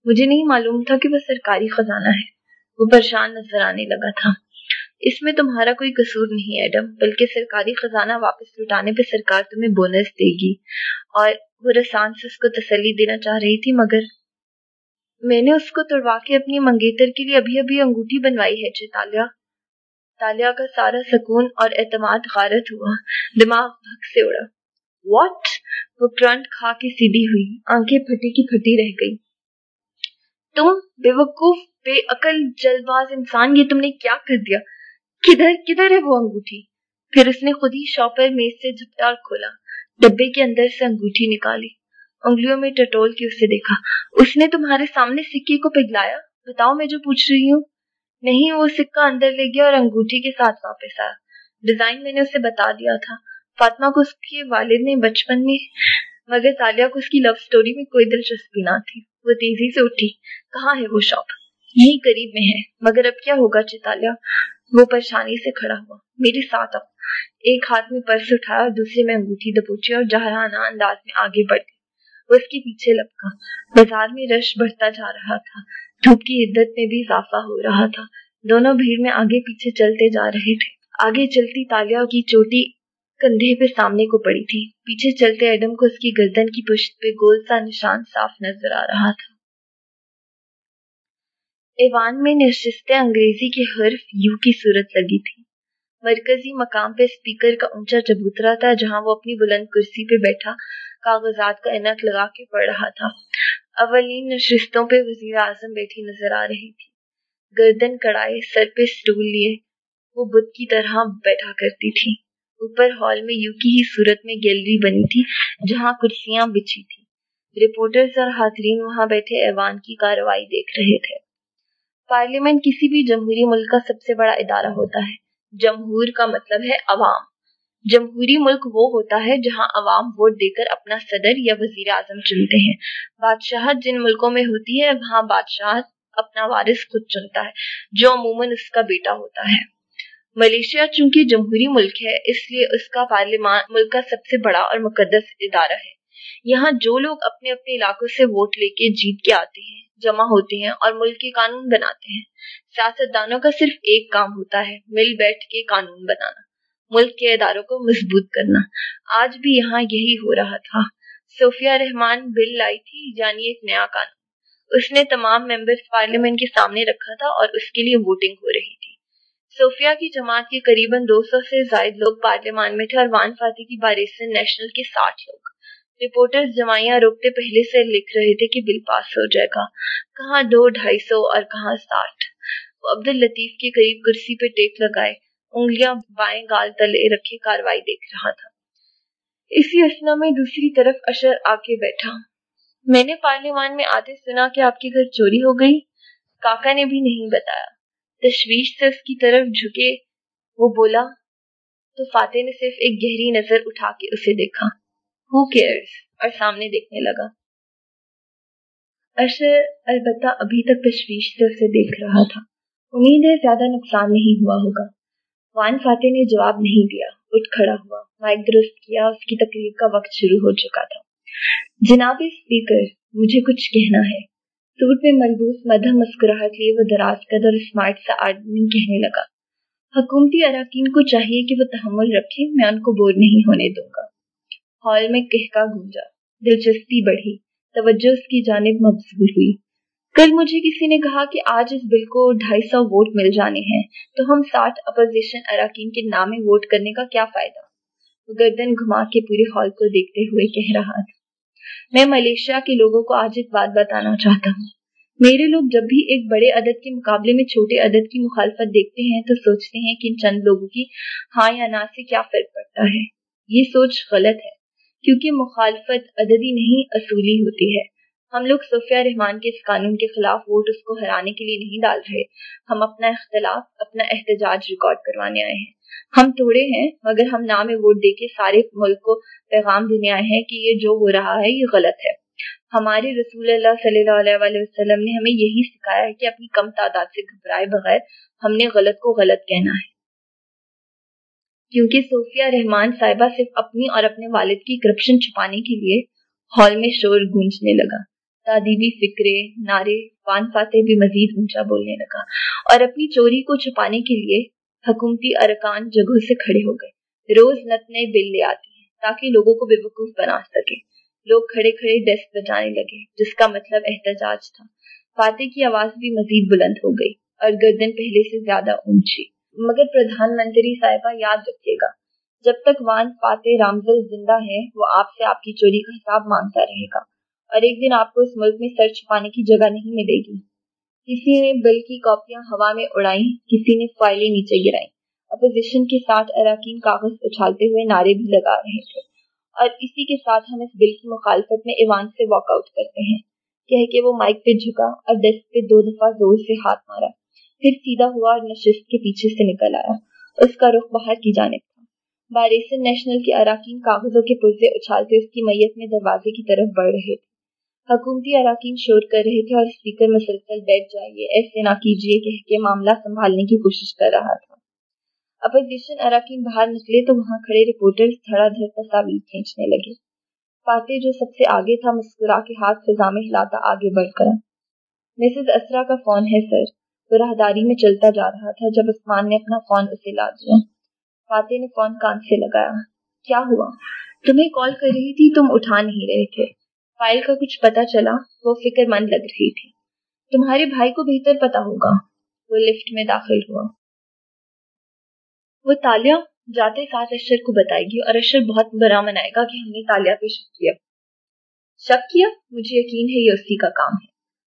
S1: مجھے نہیں معلوم تھا کہ وہ سرکاری خزانہ ہے۔ وہ پریشان نظر آنے لگا تھا۔ اس میں تمہارا کوئی قصور نہیں ایڈم، بلکہ سرکاری خزانہ واپس لٹانے پہ سرکار تمہیں بونس دے گی۔ اور وہ رسان سے اس کو تسلی دینا چاہ رہی تھی، مگر میں نے اس کو توڑوا کے اپنی منگیتر کے لیے ابھی ابھی انگوٹھی بنوائی ہے چیتالیہ تالیا کا سارا سکون اور اعتماد غارت ہوا۔ دماغ بھگ سے اڑا۔ واٹ وہ کرنٹ کھا کے سیدھی ہوئی، آنکھیں پھٹی کی پھٹی رہ گئی۔ تم بے وقوف بے عقل جلد باز انسان، یہ تم نے کیا کر دیا؟ کدھر کدھر ہے وہ انگوٹھی؟ پھر اس نے خود ہی شاپر میز سے جھپٹا کھولا، ڈبے کے اندر سے انگوٹھی نکالی۔ انگلیوں میں ٹٹول کے اسے دیکھا۔ اس نے تمہارے سامنے سکے کو پگلایا بتاؤ میں جو پوچھ رہی ہوں۔ نہیں، وہ سکہ اندر لے گیا اور انگوٹھی کے ساتھ واپس آیا۔ ڈیزائن میں نے اسے بتا دیا تھا۔ فاطمہ کو اس کے والد نے بچپن میں، مگر تالیہ کو اس کی لو سٹوری میں کوئی دلچسپی نہ تھی۔ وہ تیزی سے اٹھی۔ کہاں ہے وہ شاپ یہی قریب میں ہے۔ مگر اب کیا ہوگا چتالیا وہ پریشانی سے کھڑا ہوا۔ میرے ساتھ اب ایک ہاتھ میں پرس اٹھایا اور دوسرے میں انگوٹھی دبوچی اور جہرانہ انداز میں آگے بڑھ گئی۔ وہ اس کے پیچھے لپکا۔ بازار میں رش بڑھتا جا رہا تھا۔ دھوپ کی عدت میں بھی اضافہ ہو رہا تھا۔ دونوں بھیڑ میں آگے پیچھے چلتے جا رہے تھے۔ آگے چلتی تالیا کی چوٹی کندھے پہ سامنے کو پڑی تھی۔ پیچھے چلتے ایڈم کو اس کی گردن کی پشت پہ گول سا نشان صاف نظر آ رہا تھا۔ ایوان میں نشست انگریزی کے حرف یو کی صورت لگی تھی۔ مرکزی مقام پہ اسپیکر کا اونچا چبوترا تھا جہاں وہ اپنی بلند کرسی پہ بیٹھا، کاغذات کا اینک لگا کے پڑھ رہا تھا۔ اولین نشستوں پہ وزیر اعظم بیٹھی نظر آ رہی تھی۔ گردن کڑائے سر پہ سٹول لیے، وہ بدھ کی طرح بیٹھا کرتی تھی۔ اوپر ہال میں یو کی ہی صورت میں گیلری بنی تھی جہاں کرسیاں بچھی تھی۔ رپورٹرز اور حاضرین وہاں بیٹھے ایوان کی کاروائی دیکھ رہے تھے۔ پارلیمنٹ کسی بھی جمہوری ملک کا سب سے بڑا ادارہ ہوتا ہے۔ جمہور کا مطلب ہے عوام۔ جمہوری ملک وہ ہوتا ہے جہاں عوام ووٹ دے کر اپنا صدر یا وزیر اعظم چنتے ہیں۔ بادشاہت جن ملکوں میں ہوتی ہے، وہاں بادشاہ اپنا وارث خود چنتا ہے، جو عموماً اس کا بیٹا ہوتا ہے۔ ملیشیا چونکہ جمہوری ملک ہے، اس لیے اس کا پارلیمان ملک کا سب سے بڑا اور مقدس ادارہ ہے۔ یہاں جو لوگ اپنے اپنے علاقوں سے ووٹ لے کے جیت کے آتے ہیں، جمع ہوتے ہیں اور ملک کے قانون بناتے ہیں۔ سیاست دانوں کا صرف ایک کام ہوتا ہے، مل بیٹھ کے قانون بنانا، ملک کے اداروں کو مضبوط کرنا۔ آج بھی یہاں یہی ہو رہا تھا۔ صوفیہ رحمان بل لائی تھی یعنی ایک نیا قانون۔ اس نے تمام ممبر پارلیمنٹ کے سامنے رکھا تھا اور اس کے لیے ووٹنگ ہو رہی تھی۔ صوفیہ کی جماعت کے قریب دو سو سے زائد لوگ پارلیمان میں تھے اور وان فاتح کی بارش سے نیشنل کے ساٹھ لوگ۔ رپورٹر جمائیاں روکتے پہلے سے لکھ رہے تھے کہ بل پاس ہو جائے گا۔ کہاں دو ڈھائی سو اور کہاں ساٹھ۔ وہ عبد الطیف کے قریب کرسی پہ ٹیک لگائے، انگلیاں بائیں گال تلے رکھے کاروائی دیکھ رہا تھا۔ اسی اسنا میں دوسری طرف اشر آ کے بیٹھا۔ میں نے پارلیمان میں آتے سنا کہ آپ کے گھر چوری ہو گئی۔ کاکا نے بھی نہیں بتایا۔ تشویش سے اس کی طرف جھکے، وہ بولا، تو فاتح نے صرف ایک گہری نظر اٹھا کے اسے دیکھا۔ ہو کیئرس اور سامنے دیکھنے لگا۔ ارشر البتہ ابھی تک تشویش سے اسے دیکھ رہا تھا۔ امید ہے زیادہ نقصان نہیں ہوا ہوگا۔ وان فاتح نے جواب نہیں دیا۔ اٹھ کھڑا ہوا۔ مائک درست کیا۔ اس کی تقریب کا وقت شروع ہو چکا تھا۔ جناب اسپیکر، مجھے کچھ کہنا ہے۔ سوٹ میں ملبوس مدھم مسکراہٹ لیے وہ دراز قد اور اسمارٹ سا آدمی کہنے لگا۔ حکومتی اراکین کو چاہیے کہ وہ تحمل رکھیں میں ان کو بور نہیں ہونے دوں گا۔ ہال میں کہکا گونجا۔ دلچسپی بڑھی۔ توجہ اس کی جانب مبزول ہوئی۔ کل مجھے کسی نے کہا کہ آج اس بل کو ڈھائی سو ووٹ مل جانے ہیں، تو ہم ساٹھ اپوزیشن اراکین کے نام ووٹ کرنے کا کیا فائدہ؟ وہ گردن گھما کے پورے ہال کو دیکھتے ہوئے کہہ رہا تھا۔ میں ملیشیا کے لوگوں کو آج ایک بات بتانا چاہتا ہوں۔ میرے لوگ جب بھی ایک بڑے عدد کے مقابلے میں چھوٹے عدد کی مخالفت دیکھتے ہیں تو سوچتے ہیں کہ ان چند لوگوں کی ہاں یا نہ سے کیا فرق پڑتا ہے۔ یہ سوچ غلط ہے، کیونکہ مخالفت عددی نہیں، اصولی ہوتی ہے۔ ہم لوگ صوفیہ رحمان کے اس قانون کے خلاف ووٹ اس کو ہرانے کے لیے نہیں ڈال رہے۔ ہم اپنا اختلاف، اپنا احتجاج ریکارڈ کروانے آئے ہیں۔ ہم توڑے ہیں، مگر ہم نام ووٹ دے کے سارے ملک کو پیغام دینے آئے ہیں کہ یہ جو ہو رہا ہے، یہ غلط ہے۔ ہمارے رسول اللہ صلی اللہ علیہ وسلم نے ہمیں یہی سکھایا ہے کہ اپنی کم تعداد سے گھبرائے بغیر ہم نے غلط کو غلط کہنا ہے۔ کیونکہ صوفیہ رحمان صاحبہ صرف اپنی اور اپنے والد کی کرپشن چھپانے کے لیے ہال میں شور گونجنے لگا۔ تعدیبی فکرے، نعرے، پان فاتح بھی مزید اونچا بولنے لگا اور اپنی چوری کو چھپانے کے لیے حکومتی ارکان جگہوں سے کھڑے ہو گئے۔ روز نت نئے بل لے آتی ہیں تاکہ لوگوں کو بے وقوف بنا سکے۔ لوگ کھڑے کھڑے ڈیسک بجانے لگے، جس کا مطلب احتجاج تھا۔ فاتح کی آواز بھی مزید بلند ہو گئی اور گردن پہلے سے زیادہ اونچی۔ مگر پردھان منتری صاحبہ یاد رکھیے گا، جب تک وان فاتح رامزل زندہ ہے وہ آپ سے آپ کی چوری کا حساب مانگتا رہے گا۔ اور ایک دن آپ کو اس ملک میں سر چھپانے کی جگہ نہیں ملے گی۔ کسی نے بل کی کاپیاں ہوا میں اڑائی کسی نے فائلیں نیچے گرائی اپوزیشن کے ساتھ اراکین کاغذ اچھالتے ہوئے نعرے بھی لگا رہے تھے۔ اور اسی کے ساتھ ہم اس بل کی مخالفت میں ایوان سے واک آؤٹ کرتے ہیں۔ کہہ کے وہ مائک پہ جھکا اور ڈیسک پہ دو دفعہ زور سے ہاتھ مارا۔ پھر سیدھا ہوا اور نشست کے پیچھے سے نکل آیا۔ اس کا رخ باہر کی جانب تھا۔ باریسن نیشنل کے اراکین کاغذوں کے پرزے اچھالتے اس کی میت میں دروازے کی طرف بڑھ رہے تھے۔ حکومتی اراکین شور کر رہے تھے اور اسپیکر مسلسل بیٹھ جائیے، ایسے نہ کیجیے کہہ کے معاملہ سنبھالنے کی کوشش کر رہا تھا۔ اپوزیشن اراکین باہر نکلے تو وہاں کھڑے رپورٹر دھڑا دھڑ تصاویر کھینچنے لگے۔ فاتح جو سب سے آگے تھا، مسکرا کے ہاتھ فضا میں ہلاتا آگے بڑھ کر۔ مسز اسرا کا فون ہے سر وہ راہداری میں چلتا جا رہا تھا جب عثمان نے اپنا فون اسے لا دیا۔ فاتح نے فون کان سے لگایا۔ کیا ہوا؟ تمہیں کال کر رہی تھی، تم اٹھا نہیں رہے تھے۔ فائل کا کچھ پتا چلا، وہ فکر مند لگ رہی تھی۔ تمہارے بھائی کو بہتر پتا ہوگا۔ وہ لفٹ میں داخل ہوا۔ وہ تالیہ جاتے ساتھ اشر کو بتائے گی اور اشر بہت برا منائے گا کہ ہم نے تالیہ پہ شک کیا۔ شک کیا؟ مجھے یقین ہے یہ اسی کا کام ہے۔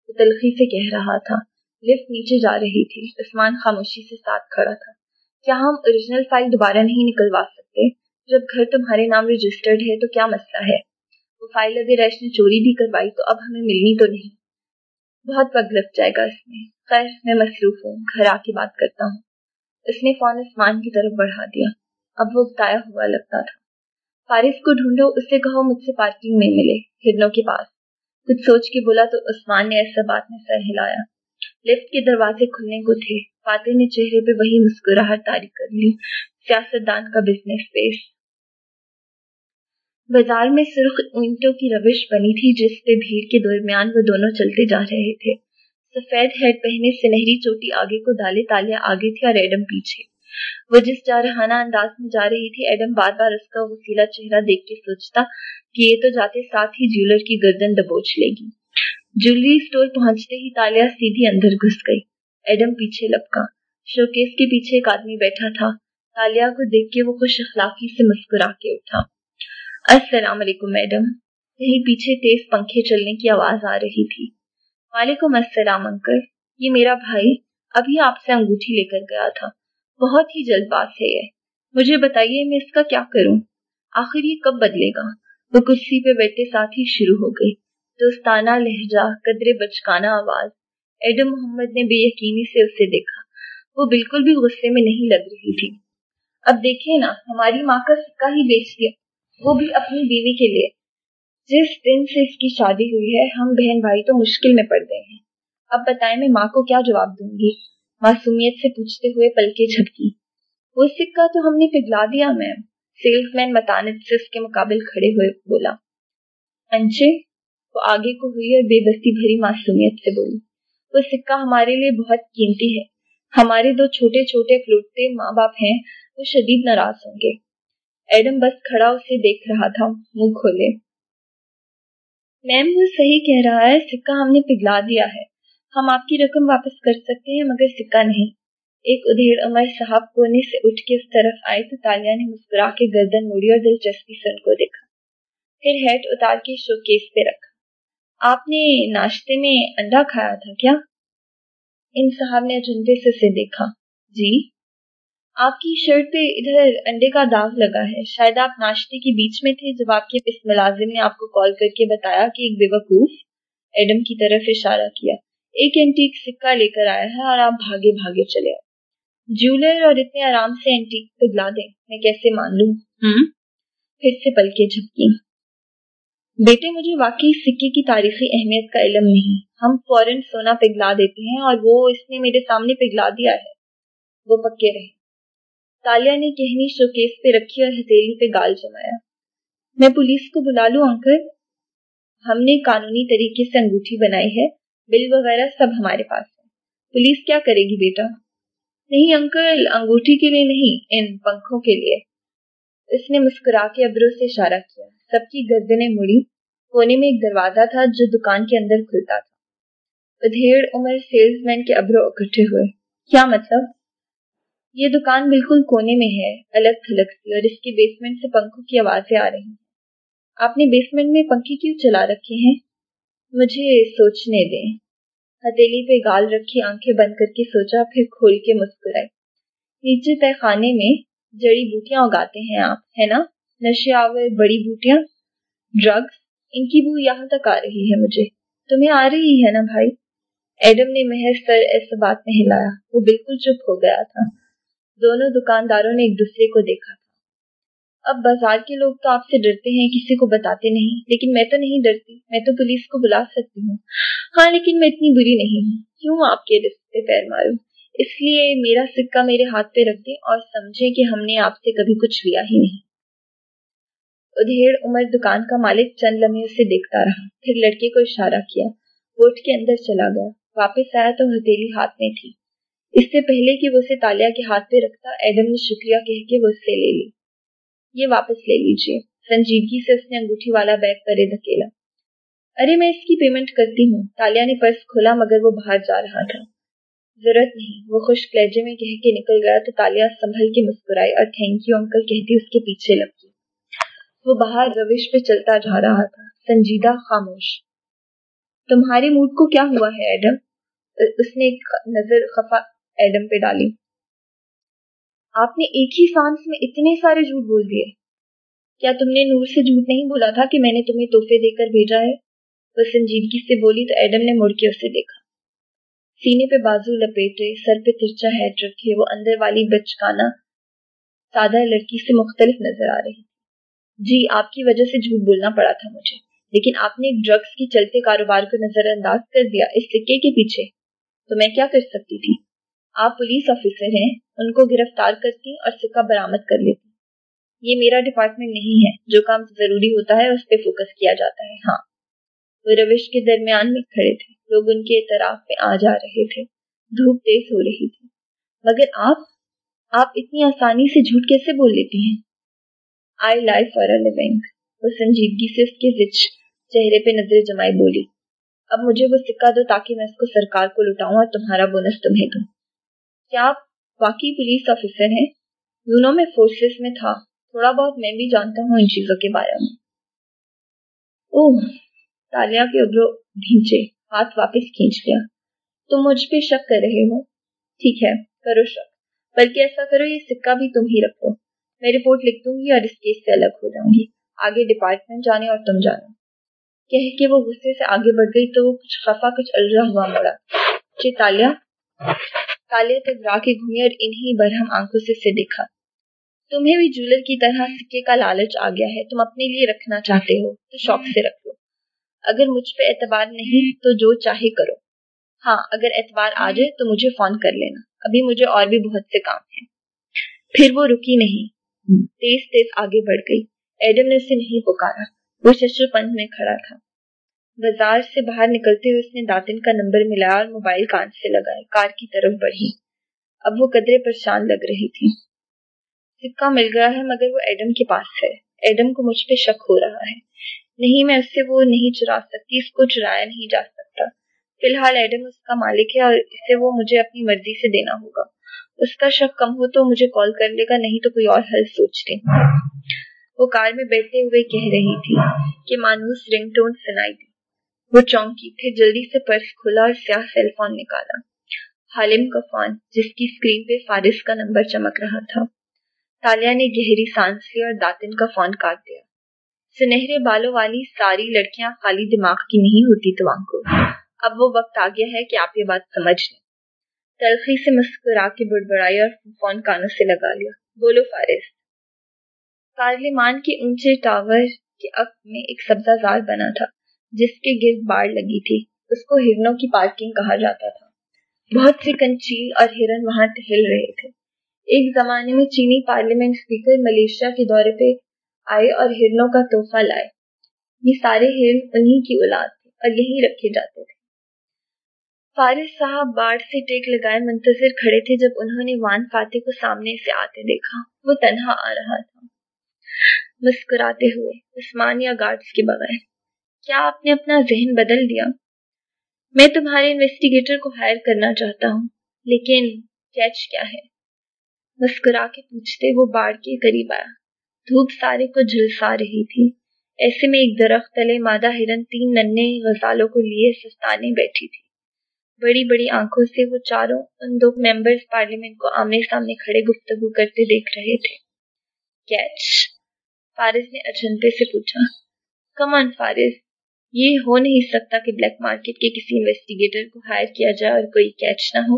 S1: وہ تلخی سے کہہ رہا تھا۔ لفٹ نیچے جا رہی تھی۔ عثمان خاموشی سے ساتھ کھڑا تھا۔ کیا ہم اوریجنل فائل دوبارہ نہیں نکلوا سکتے؟ جب گھر تمہارے نام رجسٹرڈ ہے تو کیا مسئلہ ہے؟ وہ فائل اگر ریش نے چوری بھی کروائی تو اب ہمیں ملنی تو نہیں۔ بہت وقت لگ جائے گا اس میں۔ خیر، میں مصروف ہوں، گھر آ کے بات کرتا ہوں۔ اس نے فون عثمان کی طرف بڑھا دیا۔ اب وہ اگتایا ہوا لگتا تھا۔ فارس کو ڈھونڈو، اس سے کہو مجھ سے پارکنگ میں ملے۔ ہرنوں کے پاس۔ کچھ سوچ کے بولا تو عثمان نے ایسا بات میں سر ہلایا۔ لفٹ کے دروازے کھلنے کو تھے۔ فاتح نے چہرے پہ وہی مسکراہٹ تاری کر لی۔ سیاست دان کا بزنس پیس بازار میں سرخ اونٹوں کی روش بنی تھی جس پہ بھیڑ کے درمیان وہ دونوں چلتے جا رہے تھے۔ سفید ہیڈ پہنے سنہری چوٹی آگے کو ڈالے تالیا آگے تھی اور ایڈم پیچھے۔ وہ جس جارحانہ انداز میں جا رہی تھی، ایڈم بار بار اس کا وسیلہ چہرہ دیکھ کے سوچتا کہ یہ تو جاتے ساتھ ہی جیولر کی گردن دبوچ لے گی۔ جویلری اسٹور پہنچتے ہی تالیا سیدھی اندر گھس گئی۔ ایڈم پیچھے لپکا۔ شوکیس کے پیچھے ایک آدمی بیٹھا تھا۔ تالیا کو دیکھ کے وہ خوش اخلاقی سے مسکرا کے اٹھا۔ السلام علیکم میڈم۔ کہیں پیچھے تیز پنکھے چلنے کی آواز آ رہی تھی۔ وعلیکم السلام انکل۔ یہ میرا بھائی ابھی آپ سے انگوٹھی لے کر گیا تھا۔ بہت ہی جلد بات ہے یہ۔ مجھے بتائیے میں اس کا کیا کروں؟ آخر یہ کب بدلے گا؟ وہ کرسی پہ بیٹھے ساتھ ہی شروع ہو گئی دوستانہ لہجہ، قدرے بچکانا آواز۔ ایڈم محمد نے بے یقینی سے اسے دیکھا۔ وہ بالکل بھی غصے میں نہیں لگ رہی تھی۔ اب دیکھیں نا، ہماری ماں کا سکہ ہی بیچ دیا۔ وہ بھی اپنی بیوی کے لیے۔ جس دن سے اس کی شادی ہوئی ہے، ہم بہن بھائی تو مشکل میں پڑ گئے ہیں۔ اب بتائیں میں ماں کو کیا جواب دوں گی؟ معصومیت سے پوچھتے ہوئے پلکے جھپکی۔ وہ سکہ تو ہم نے پگلا دیا، میم۔ سیلس مین متانت سے اس کے مقابل کھڑے ہوئے بولا۔ انچے، وہ آگے کو ہوئی اور بے بستی بھری معصومیت سے بولی۔ وہ سکہ ہمارے لیے بہت قیمتی ہے۔ ہمارے دو چھوٹے چھوٹے فلوٹتے ماں باپ ہیں، وہ شدید ناراض ہوں گے۔ ایڈم بس کھڑا اسے دیکھ رہا تھا، منہ کھولے۔ میم، وہ صحیح کہہ رہا ہے، سکہ ہم نے پگھلا دیا ہے۔ ہم آپ کی رقم واپس کر سکتے ہیں، مگر سکہ نہیں۔ ایک ادھیڑ عمر صاحب کونے سے اٹھ کے اس طرف آئے تو تالیہ نے مسکرا کے گردن موڑی اور دلچسپی سے ان کو دیکھا۔ پھر ہیٹ اتار کے شو کیس پہ رکھا۔ آپ نے ناشتے میں انڈا کھایا تھا کیا؟ ان صاحب نے اجنبے سے اسے دیکھا۔ جی؟ آپ کی شرٹ پہ ادھر انڈے کا داغ لگا ہے۔ شاید آپ ناشتے کے بیچ میں تھے جب آپ کے اس ملازم نے آپ کو کال کر کے بتایا کہ ایک بے وقوف ایڈم کی طرف اشارہ کیا۔ ایک اینٹیک سکہ لے کر آیا ہے اور آپ بھاگے بھاگے چلے آئے۔ جولر اور اتنے آرام سے اینٹیک پگلا دیں، میں کیسے مان لوں پھر سے پلکے جھپکی بیٹے، مجھے واقعی سکے کی تاریخی اہمیت کا علم نہیں۔ ہم فوراً سونا پگھلا دیتے ہیں اور وہ اس نے میرے سامنے پگھلا دیا ہے۔ وہ پکے رہے۔ تالیا نے کہنی شوکیس پہ رکھی اور ہتھیلی پہ گال جمایا۔ میں پولیس کو بلا لوں انکل ہم نے قانونی طریقے سے انگوٹھی بنائی ہے، بل وغیرہ سب ہمارے پاس ہے پولیس کیا کرے گی بیٹا؟ نہیں انکل انگوٹھی کے لیے نہیں، ان پنکھوں کے لیے۔ اس نے مسکرا کے ابرو سے اشارہ کیا۔ سب کی گردنیں مڑی۔ کونے میں ایک دروازہ تھا جو دکان کے اندر کھلتا تھا۔ ادھیڑ عمر سیلز مین کے ابرو اکٹھے ہوئے۔ کیا مطلب؟ یہ دکان بالکل کونے میں ہے، الگ تھلگ سی، اور اس کی بیسمنٹ سے پنکھوں کی آوازیں آ رہی ہیں۔ آپ نے بیسمنٹ میں پنکھے کیوں چلا رکھے ہیں؟ مجھے سوچنے دیں۔ ہتیلی پہ گال رکھی آنکھیں بند کر کے سوچا، پھر کھول کے مسکرائے۔ نیچے تہ خانے میں جڑی بوٹیاں اگاتے ہیں آپ، ہے نا؟ نشے آور بڑی بوٹیاں ڈرگس ان کی بو یہاں تک آ رہی ہے مجھے۔ تمہیں آ رہی ہے نا بھائی؟ ایڈم نے محض سر ایسا بات میں ہلایا۔ وہ بالکل چپ ہو گیا تھا۔ دونوں دکانداروں نے ایک دوسرے کو دیکھا تھا۔ اب بازار کے لوگ تو آپ سے ڈرتے ہیں، کسی کو بتاتے نہیں، لیکن میں تو نہیں ڈرتی، میں تو پولیس کو بلا سکتی ہوں۔ ہاں لیکن میں اتنی بری نہیں ہوں۔ کیوں آپ کے رستے پہ پیر ماروں؟ اس لیے میرا سکہ میرے ہاتھ پہ رکھ دیں اور سمجھے کہ ہم نے آپ سے کبھی کچھ لیا ہی نہیں۔ ادھیڑ عمر دکان کا مالک چند لمحے اسے دیکھتا رہا۔ پھر لڑکے کو اشارہ کیا کوٹ کے اندر چلا گیا۔ واپس آیا تو ہتھیلی ہاتھ میں تھی۔ اس سے پہلے کہ وہ اسے تالیا کے ہاتھ پہ رکھتا، ایڈم نے شکریہ کہہ کے وہ اس سے لے لی۔ یہ واپس لے لیجیے سنجیدگی سے اس نے انگوٹھی والا بیگ کرے دھکیلا۔ ارے، میں اس کی پیمنٹ کرتی ہوں۔ تالیا نے پرس کھولا، مگر وہ باہر جا رہا تھا۔ ضرورت نہیں، وہ خوش لہجے میں کہہ کے نکل گیا تو تالیا سنبھل کے مسکرائی اور تھینک یو انکل کہتی اس کے پیچھے لگ گئی وہ باہر روش پہ چلتا جا رہا تھا۔ سنجیدہ خاموش۔ تمہارے موڈ کو کیا ہوا ہے، ایڈم؟ اس نے ایک نظر خفا ایڈم پہ ڈالی۔ آپ نے ایک ہی سانس میں اتنے سارے جھوٹ بول دیے۔ کیا تم نے نور سے جھوٹ نہیں بولا تھا کہ میں نے تمہیں تحفے دے کر بھیجا ہے؟ وہ سنجیدگی سے بولی تو ایڈم نے مڑ کے اسے دیکھا۔ سینے پہ بازو لپیٹے، سر پہ ترچا ہیڈ رکھے، وہ اندر والی بچکانا سادہ لڑکی سے مختلف نظر آ رہی جی آپ کی وجہ سے جھوٹ بولنا پڑا تھا مجھے، لیکن آپ نے ڈرگس کی چلتے کاروبار کو نظر انداز کر دیا اس سکے کے پیچھے۔ تو میں کیا کر سکتی تھی؟ آپ پولیس آفیسر ہیں، ان کو گرفتار کرتی اور سکہ برامد کر لیتی۔ یہ میرا ڈپارٹمنٹ نہیں ہے، جو کام ضروری ہوتا ہے، اس پہ فوکس کیا جاتا ہے۔ ہاں۔ وہ روش کے درمیان میں کھڑے تھے۔ لوگ ان کے اعتراف میں آ جا رہے تھے۔ دھوپ تیز ہو رہی تھی۔ مگر آپ آپ اتنی آسانی سے جھوٹ کیسے بول لیتی ہیں؟ آئی لائی فار لونگ وہ سنجیدگی سے اس کے زچ چہرے پہ نظر جمائی بولی۔ اب مجھے وہ سکہ دو تاکہ میں اس کو سرکار کو لٹاؤں اور تمہارا بونس تمہیں دوں۔ کیا آپ واقعی پولیس آفیسر ہیں؟ دونوں میں فورسز میں تھا۔ تھوڑا بہت میں بھی جانتا ہوں ان چیزوں کے بارے میں۔ اوہ، تالیا کے ابرو بھینچے ہاتھ واپس کھینچ لیا۔ تم مجھ پہ شک کر رہے ہو؟ ٹھیک ہے، کرو شک۔ بلکہ ایسا کرو، یہ سکہ بھی تم ہی رکھو۔ میں رپورٹ لکھ دوں گی اور اس کیس سے الگ ہو جاؤں گی۔ آگے ڈپارٹمنٹ جانے اور تم جانا۔ کہہ کے وہ غصے سے آگے بڑھ گئی تو وہ کچھ خفا، کچھ الجھا ہوا مڑا۔ جی، چی تالیا تک را کے گھومی اور انہی برہم آنکھوں سے سے دیکھا۔ تمہیں بھی جولر کی طرح سکے کا لالچ آ گیا ہے، تم اپنے لیے رکھنا چاہتے ہو، تو شوق سے رکھ لو۔ اگر مجھ پہ اعتبار نہیں، تو جو چاہے کرو۔ ہاں اگر اعتبار آ جائے، تو مجھے فون کر لینا۔ ابھی مجھے اور بھی بہت سے کام ہیں۔ پھر وہ رکی نہیں۔ تیز تیز آگے بڑھ گئی۔ ایڈم نے اسے نہیں پکارا۔ وہ ششر پنج میں کھڑا تھا۔ بازار سے باہر نکلتے ہوئے اس نے داتن کا نمبر ملایا اور موبائل کان سے لگائے کار کی طرف بڑھی۔ اب وہ قدرے پریشان لگ رہی تھی۔ سکہ مل گیا ہے مگر وہ ایڈم کے پاس ہے۔ ایڈم کو مجھ پہ شک ہو رہا ہے۔ نہیں، میں اس سے وہ نہیں چرا سکتی، اس کو چرایا نہیں جا سکتا۔ فی الحال ایڈم اس کا مالک ہے اور اسے وہ مجھے اپنی مرضی سے دینا ہوگا۔ اس کا شک کم ہو تو مجھے کال کر لے گا، نہیں تو کوئی اور حل سوچ لیں وہ کار میں بیٹھتے ہوئے کہہ رہی تھی کہ مانوس رنگ ٹون سنائی دی وہ چونکی پھر جلدی سے پرس کھلا اور سیاہ سیل فون نکالا۔ حالم کا فون، جس کی اسکرین پہ فارس کا نمبر چمک رہا تھا۔ تالیا نے گہری سانس لی اور داتن کا فون کاٹ دیا۔ سنہرے بالوں والی ساری لڑکیاں خالی دماغ کی نہیں ہوتی تو کو۔ اب وہ وقت آ گیا ہے کہ آپ یہ بات سمجھ لیں۔ تلخی سے مسکرا کے بڑبڑائی اور فون کانوں سے لگا لیا۔ بولو فارس۔ پارلیمان کے اونچے ٹاور کے عق میں ایک سبزہ زار بنا تھا۔ جس کے گرد باڑ لگی تھی، اس کو ہرنوں کی پارکنگ کہا جاتا تھا۔ بہت سے کنچیل اور ہرن وہاں ٹہل رہے تھے۔ ایک زمانے میں چینی پارلیمنٹ اسپیکر ملیشیا کے دورے پہ آئے اور ہرنوں کا تحفہ لائے۔ یہ سارے ہرن انہی کی اولاد تھے اور یہی رکھے جاتے تھے۔ فارس صاحب باڑ سے ٹیک لگائے منتظر کھڑے تھے جب انہوں نے وان فاتح کو سامنے سے آتے دیکھا۔ وہ تنہا آ رہا تھا۔ مسکراتے ہوئے عثمان یا گارڈز کے بغیر۔ کیا آپ نے اپنا ذہن بدل دیا؟ میں تمہارے انویسٹیگیٹر کو ہائر کرنا چاہتا ہوں، لیکن کیچ کیا ہے؟ مسکرا کے پوچھتے وہ باڑ کے قریب آیا۔ دھوپ سارے کو جھلسا رہی تھی۔ ایسے میں ایک درخت تلے مادہ ہرن تین ننے غزالوں کو لیے سستانے بیٹھی تھی۔ بڑی بڑی آنکھوں سے وہ چاروں ان دو ممبرز پارلیمنٹ کو آمنے سامنے کھڑے گفتگو کرتے دیکھ رہے تھے۔ کیچ؟ فارس نے اجنتے سے پوچھا۔ کمان فارس۔ یہ ہو نہیں سکتا کہ بلیک مارکیٹ کے کسی انویسٹیگیٹر کو ہائر کیا جائے اور کوئی کیچ نہ ہو۔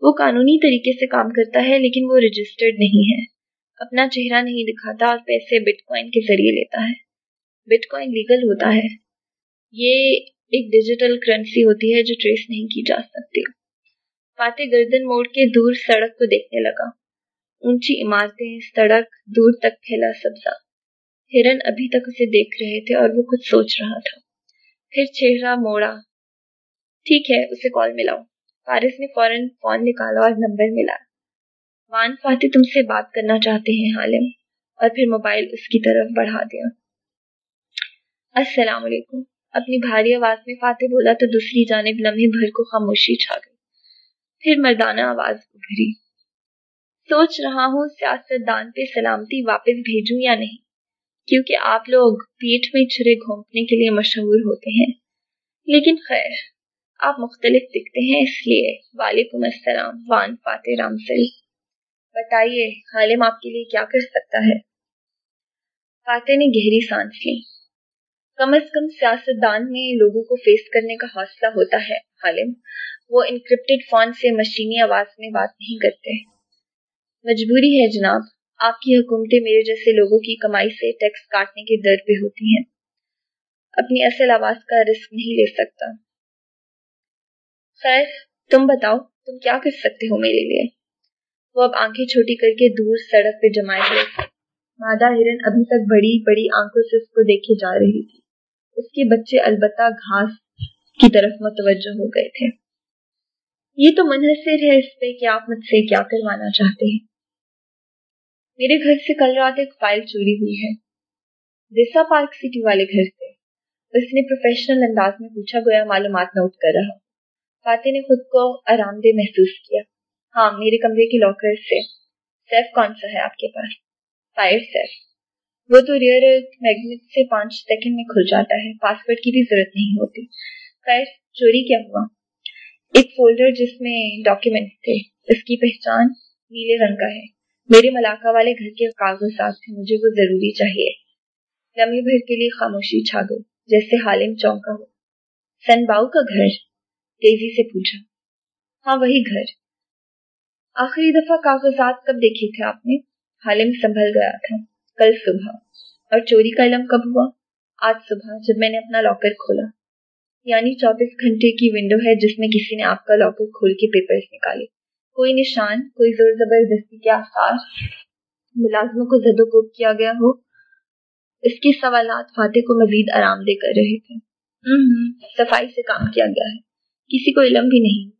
S1: وہ قانونی طریقے سے کام کرتا ہے لیکن وہ رجسٹرڈ نہیں ہے۔ اپنا چہرہ نہیں دکھاتا اور پیسے بٹ کوائن کے ذریعے لیتا ہے۔ بٹ کوائن لیگل ہوتا ہے۔ یہ ایک ڈیجیٹل کرنسی ہوتی ہے جو ٹریس نہیں کی جا سکتی۔ فاتح گردن موڑ کے دور سڑک کو دیکھنے لگا۔ اونچی عمارتیں، سڑک دور تک پھیلا سبزہ۔ ہرن ابھی تک اسے دیکھ رہے تھے اور وہ کچھ سوچ رہا تھا۔ پھر چہرہ موڑا۔ ٹھیک ہے، اسے کال ملاؤ فارس نے فوراً فون نکالا اور نمبر ملا۔ وان فاتح تم سے بات کرنا چاہتے ہیں، حالم۔ اور پھر موبائل اس کی طرف بڑھا دیا۔ السلام علیکم۔ اپنی بھاری آواز میں فاتح بولا تو دوسری جانب لمحے بھر کو خاموشی چھا گئی۔ پھر مردانہ آواز ابھری۔ سوچ رہا ہوں سیاست دان پہ سلامتی واپس بھیجوں یا نہیں؟ کیونکہ آپ لوگ پیٹ میں چھرے گھونپنے کے لیے مشہور ہوتے ہیں۔ لیکن خیر، آپ مختلف دکھتے ہیں، اس لیے۔ وعلیکم السلام، وان فاتح رام سل بتائیے حالم آپ کے لیے کیا کر سکتا ہے؟ فاتح نے گہری سانس لی۔ کم از کم سیاست دان میں لوگوں کو فیس کرنے کا حوصلہ ہوتا ہے حالم وہ انکرپٹڈ فون سے مشینی آواز میں بات نہیں کرتے۔ مجبوری ہے جناب۔ آپ کی حکومتیں میرے جیسے لوگوں کی کمائی سے ٹیکس کاٹنے کے در پہ ہوتی ہیں۔ اپنی اصل آواز کا رسک نہیں لے سکتا۔ خیر، تم بتاؤ، تم کیا کر سکتے ہو میرے لیے؟ وہ اب آنکھیں چھوٹی کر کے دور سڑک پہ جمائے ہوئے مادہ ہرن ابھی تک بڑی بڑی آنکھوں سے اس کو دیکھے جا رہی تھی۔ اس کے بچے البتہ گھاس کی طرف متوجہ ہو گئے تھے۔ یہ تو منحصر ہے اس پہ کہ آپ مجھ سے کیا کروانا چاہتے ہیں۔ میرے گھر سے کل رات ایک فائل چوری ہوئی ہے۔ دسا پارک سٹی والے گھر سے۔ اس نے پروفیشنل انداز میں پوچھا، گویا معلومات نوٹ کر رہا۔ فاتح نے خود کو آرام دہ محسوس کیا۔ ہاں میرے کمرے کے لاکر سے۔ سیف کون سا ہے آپ کے پاس؟ فائر سیف وہ تو ریئر میگنیٹ سے پانچ سیکنڈ میں کھل جاتا ہے۔ پاسورڈ کی بھی ضرورت نہیں ہوتی۔ خیر، چوری کیا ہوا؟ ایک فولڈر جس میں ڈاکیومنٹ تھے۔ اس کی پہچان نیلے رنگ کا ہے۔ میرے ملاقہ والے گھر کے کاغذات تھے، مجھے وہ ضروری چاہیے۔ لمحے بھر کے لیے خاموشی چھا گئی، جیسے حالم چونکا ہو۔ سن باؤ کا گھر؟ تیزی سے پوچھا۔ ہاں وہی گھر۔ آخری دفعہ کاغذات کب دیکھے تھے آپ نے؟ حالم سنبھل گیا تھا۔ کل صبح۔ اور چوری کا علم کب ہوا؟ آج صبح، جب میں نے اپنا لاکر کھولا۔ یعنی چوبیس گھنٹے کی ونڈو ہے جس میں کسی نے آپ کا لاکر کھول کے پیپرز نکالے۔ کوئی نشان، کوئی زور زبردستی کے آثار ملازموں کو زد و کوب کیا گیا ہو، اس کے سوالات فاتح کو مزید آرام دے کر رہے تھے۔ صفائی سے کام کیا گیا ہے۔ کسی کو علم بھی نہیں۔